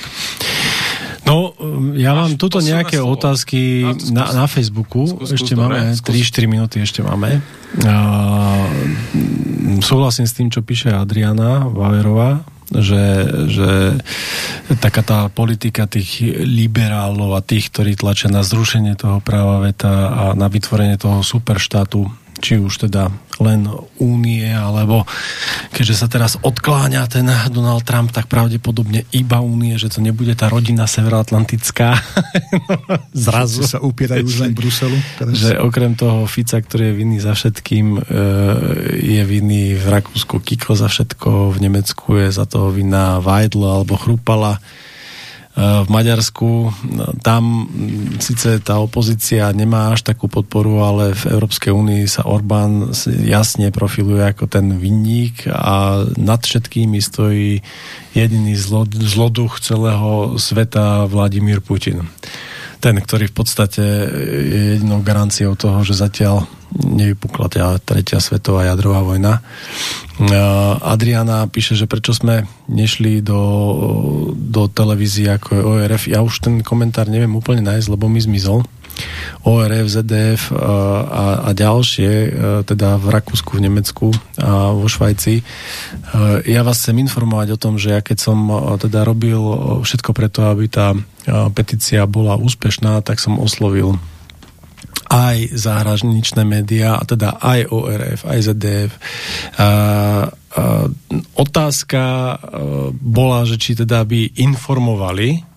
S3: No, ja mám tuto nejaké slovo. otázky na, na Facebooku. Skús, ešte skús, máme 3-4 minúty, ešte máme. Uh, súhlasím s tým, čo píše Adriana Vaverová, že, že taká tá politika tých liberálov a tých, ktorí tlačia na zrušenie toho práva veta a na vytvorenie toho superštátu či už teda len únie, alebo keďže sa teraz odkláňa ten Donald Trump, tak pravdepodobne iba únie, že to nebude tá rodina severoatlantická.
S4: Zrazu. sa upierajú už len Bruselu.
S3: Teraz. Že okrem toho Fica, ktorý je vinný za všetkým, e, je vinný v Rakúsku Kiko za všetko, v Nemecku je za toho vinná Weidl alebo Chrupala v Maďarsku. Tam síce tá opozícia nemá až takú podporu, ale v Európskej únii sa Orbán jasne profiluje ako ten vinník a nad všetkými stojí jediný zloduch celého sveta Vladimír Putin ten, ktorý v podstate je jedinou garanciou toho, že zatiaľ nevypukla tá tretia svetová jadrová vojna. Adriana píše, že prečo sme nešli do, do televízie ako je ORF. Ja už ten komentár neviem úplne nájsť, lebo mi zmizol. ORF, ZDF a, a ďalšie, teda v Rakúsku, v Nemecku a vo Švajci. Ja vás chcem informovať o tom, že ja keď som teda robil všetko preto, aby tá petícia bola úspešná, tak som oslovil aj zahraničné médiá, a teda aj ORF, aj ZDF. A, a, otázka bola, že či teda by informovali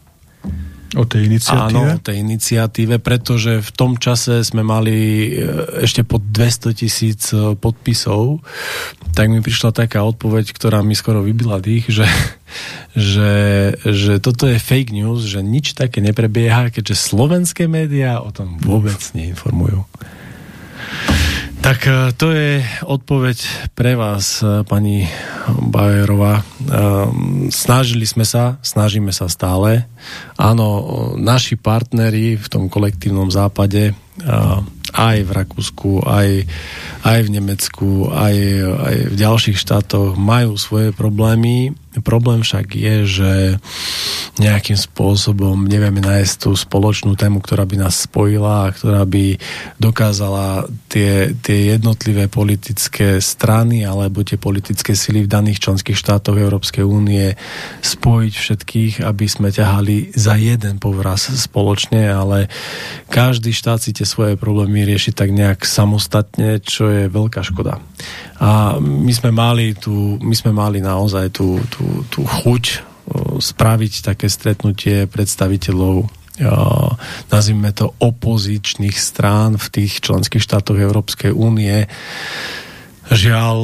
S4: O tej iniciatíve?
S3: Áno, o tej iniciatíve, pretože v tom čase sme mali e, ešte pod 200 tisíc e, podpisov, tak mi prišla taká odpoveď, ktorá mi skoro vybila dých, že, že, že toto je fake news, že nič také neprebieha, keďže slovenské médiá o tom vôbec neinformujú. Tak e, to je odpoveď pre vás, e, pani Bajerová. E, snažili sme sa, snažíme sa stále. Áno, naši partneri v tom kolektívnom západe aj v Rakúsku, aj, aj v Nemecku, aj, aj v ďalších štátoch majú svoje problémy. Problém však je, že nejakým spôsobom nevieme nájsť tú spoločnú tému, ktorá by nás spojila a ktorá by dokázala tie, tie jednotlivé politické strany alebo tie politické sily v daných členských štátoch Európskej únie spojiť všetkých, aby sme ťahali za jeden povraz spoločne, ale každý štát si tie svoje problémy rieši tak nejak samostatne, čo je veľká škoda. A my sme mali, tú, my sme mali naozaj tú, tú, tú chuť spraviť také stretnutie predstaviteľov nazvime to opozičných strán v tých členských štátoch Európskej únie. Žiaľ,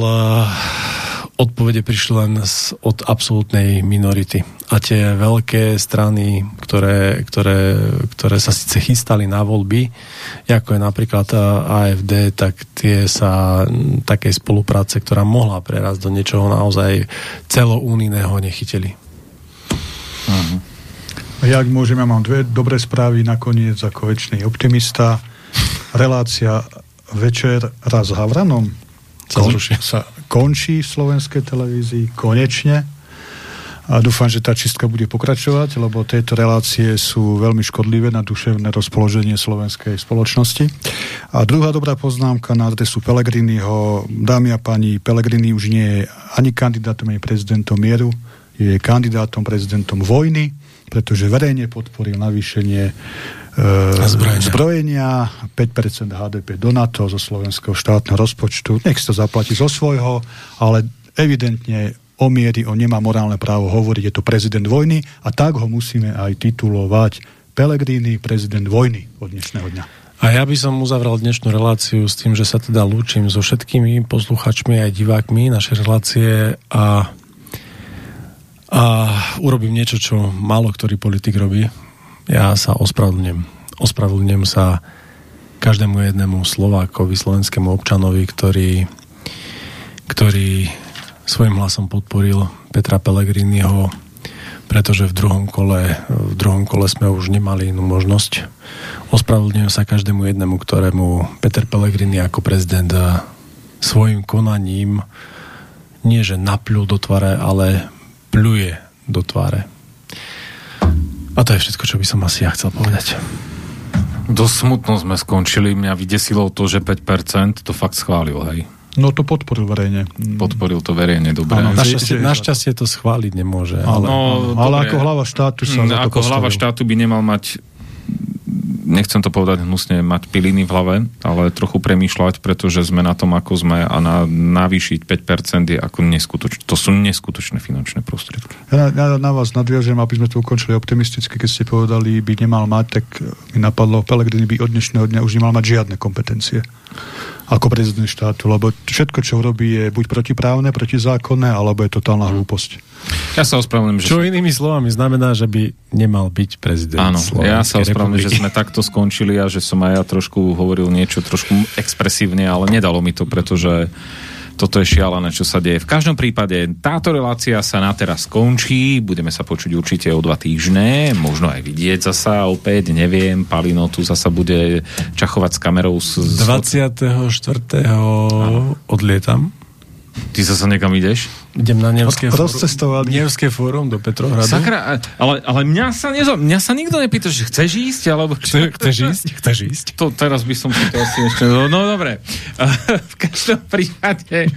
S3: odpovede prišli len z, od absolútnej minority. A tie veľké strany, ktoré, ktoré, ktoré sa síce chystali na voľby, ako je napríklad AFD, tak tie sa takej spolupráce, ktorá mohla prerazť do niečoho naozaj celounijného, nechytili.
S4: Uh-huh. Ja, ak môžem, ja mám dve dobré správy nakoniec ako väčší optimista. Relácia Večer raz s Havranom
S3: sa, kon,
S4: sa končí v slovenskej televízii konečne a dúfam, že tá čistka bude pokračovať, lebo tieto relácie sú veľmi škodlivé na duševné rozpoloženie slovenskej spoločnosti. A druhá dobrá poznámka na adresu Pelegriniho. Dámy a páni, Pelegrini už nie je ani kandidátom, ani prezidentom mieru, je kandidátom, prezidentom vojny, pretože verejne podporil navýšenie e, zbrojenia. zbrojenia, 5% HDP do NATO zo slovenského štátneho rozpočtu. Nech to zaplatí zo svojho, ale evidentne o miery, on nemá morálne právo hovoriť, je to prezident vojny a tak ho musíme aj titulovať Pelegrini, prezident vojny od dnešného dňa.
S3: A ja by som uzavrel dnešnú reláciu s tým, že sa teda lúčim so všetkými posluchačmi aj divákmi našej relácie a a urobím niečo, čo málo ktorý politik robí. Ja sa ospravedlňujem. Ospravedlňujem sa každému jednému Slovákovi, slovenskému občanovi, ktorý, ktorý svojim hlasom podporil Petra Pellegriniho pretože v druhom kole, v druhom kole sme už nemali inú možnosť. Ospravedlňujem sa každému jednému, ktorému Peter Pellegrini ako prezident svojim konaním nie že napľul do tváre, ale pľuje do tváre. A to je všetko, čo by som asi ja chcel povedať.
S2: Dosť smutno sme skončili. Mňa vydesilo to, že 5% to fakt schválil, hej.
S4: No to podporil verejne.
S2: Podporil to verejne, dobre. Áno,
S3: našťastie, našťastie to schváliť nemôže.
S4: Ale, no, ale ako hlava štátu sa
S2: mm, Ako hlava štátu by nemal mať nechcem to povedať hnusne, mať piliny v hlave, ale trochu premýšľať, pretože sme na tom, ako sme a na, navýšiť 5% je ako neskutočné. To sú neskutočné finančné prostriedky.
S4: Ja na, na vás nadviažem, aby sme to ukončili optimisticky, keď ste povedali, by nemal mať, tak mi napadlo, Pelegrini by od dnešného dňa už nemal mať žiadne kompetencie ako prezident štátu, lebo všetko, čo robí, je buď protiprávne, protizákonné, alebo je totálna hlúposť.
S2: Ja sa ospravedlňujem,
S3: že... Čo inými slovami znamená, že by nemal byť prezident
S2: Áno, ja sa ospravedlňujem, že sme takto skončili a že som aj ja trošku hovoril niečo trošku expresívne, ale nedalo mi to, pretože toto je šialené, čo sa deje. V každom prípade táto relácia sa na teraz skončí, budeme sa počuť určite o dva týždne, možno aj vidieť zasa opäť, neviem, Palino tu zasa bude čachovať s kamerou. Z...
S3: 24. odlietam.
S2: Ty sa niekam ideš?
S3: Idem na Nevské
S4: fórum.
S3: Nevské fórum do Petrohradu.
S2: Sakra, ale, ale mňa, sa nezo, mňa sa nikto nepýta, že chceš ísť, alebo...
S3: Chce, chceš ísť? Chceš ísť?
S2: To, teraz by som si to asi ešte... No, no dobre. v každom prípade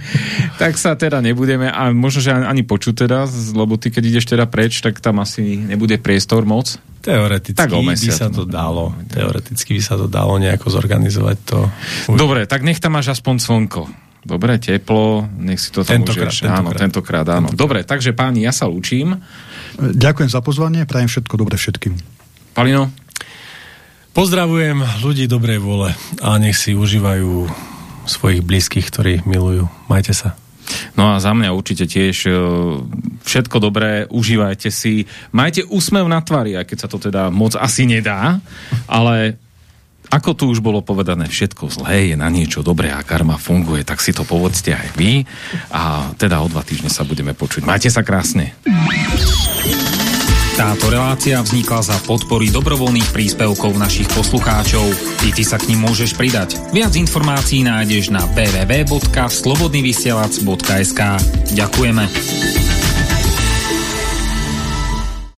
S2: tak sa teda nebudeme, a možno, že ani počuť teda, lebo ty keď ideš teda preč, tak tam asi nebude priestor moc.
S3: Teoreticky tak by sa to dalo. Teoreticky by sa to dalo nejako zorganizovať to.
S2: Dobre, tak nech tam máš aspoň slnko. Dobre, teplo, nech si to tam tentokrát, užiješ. Tentokrát. Áno, tentokrát, áno. Tentokrát. Dobre, takže páni, ja sa učím.
S4: Ďakujem za pozvanie, prajem všetko dobre všetkým.
S2: Palino?
S3: Pozdravujem ľudí dobrej vole a nech si užívajú svojich blízkych, ktorí milujú. Majte sa.
S2: No a za mňa určite tiež e, všetko dobré, užívajte si, majte úsmev na tvári, aj keď sa to teda moc asi nedá, ale ako tu už bolo povedané, všetko zlé je na niečo dobré a karma funguje, tak si to povedzte aj vy. A teda o dva týždne sa budeme počuť. Majte sa krásne.
S1: Táto relácia vznikla za podpory dobrovoľných príspevkov našich poslucháčov. I ty sa k ním môžeš pridať. Viac informácií nájdeš na www.slobodnyvysielac.sk Ďakujeme.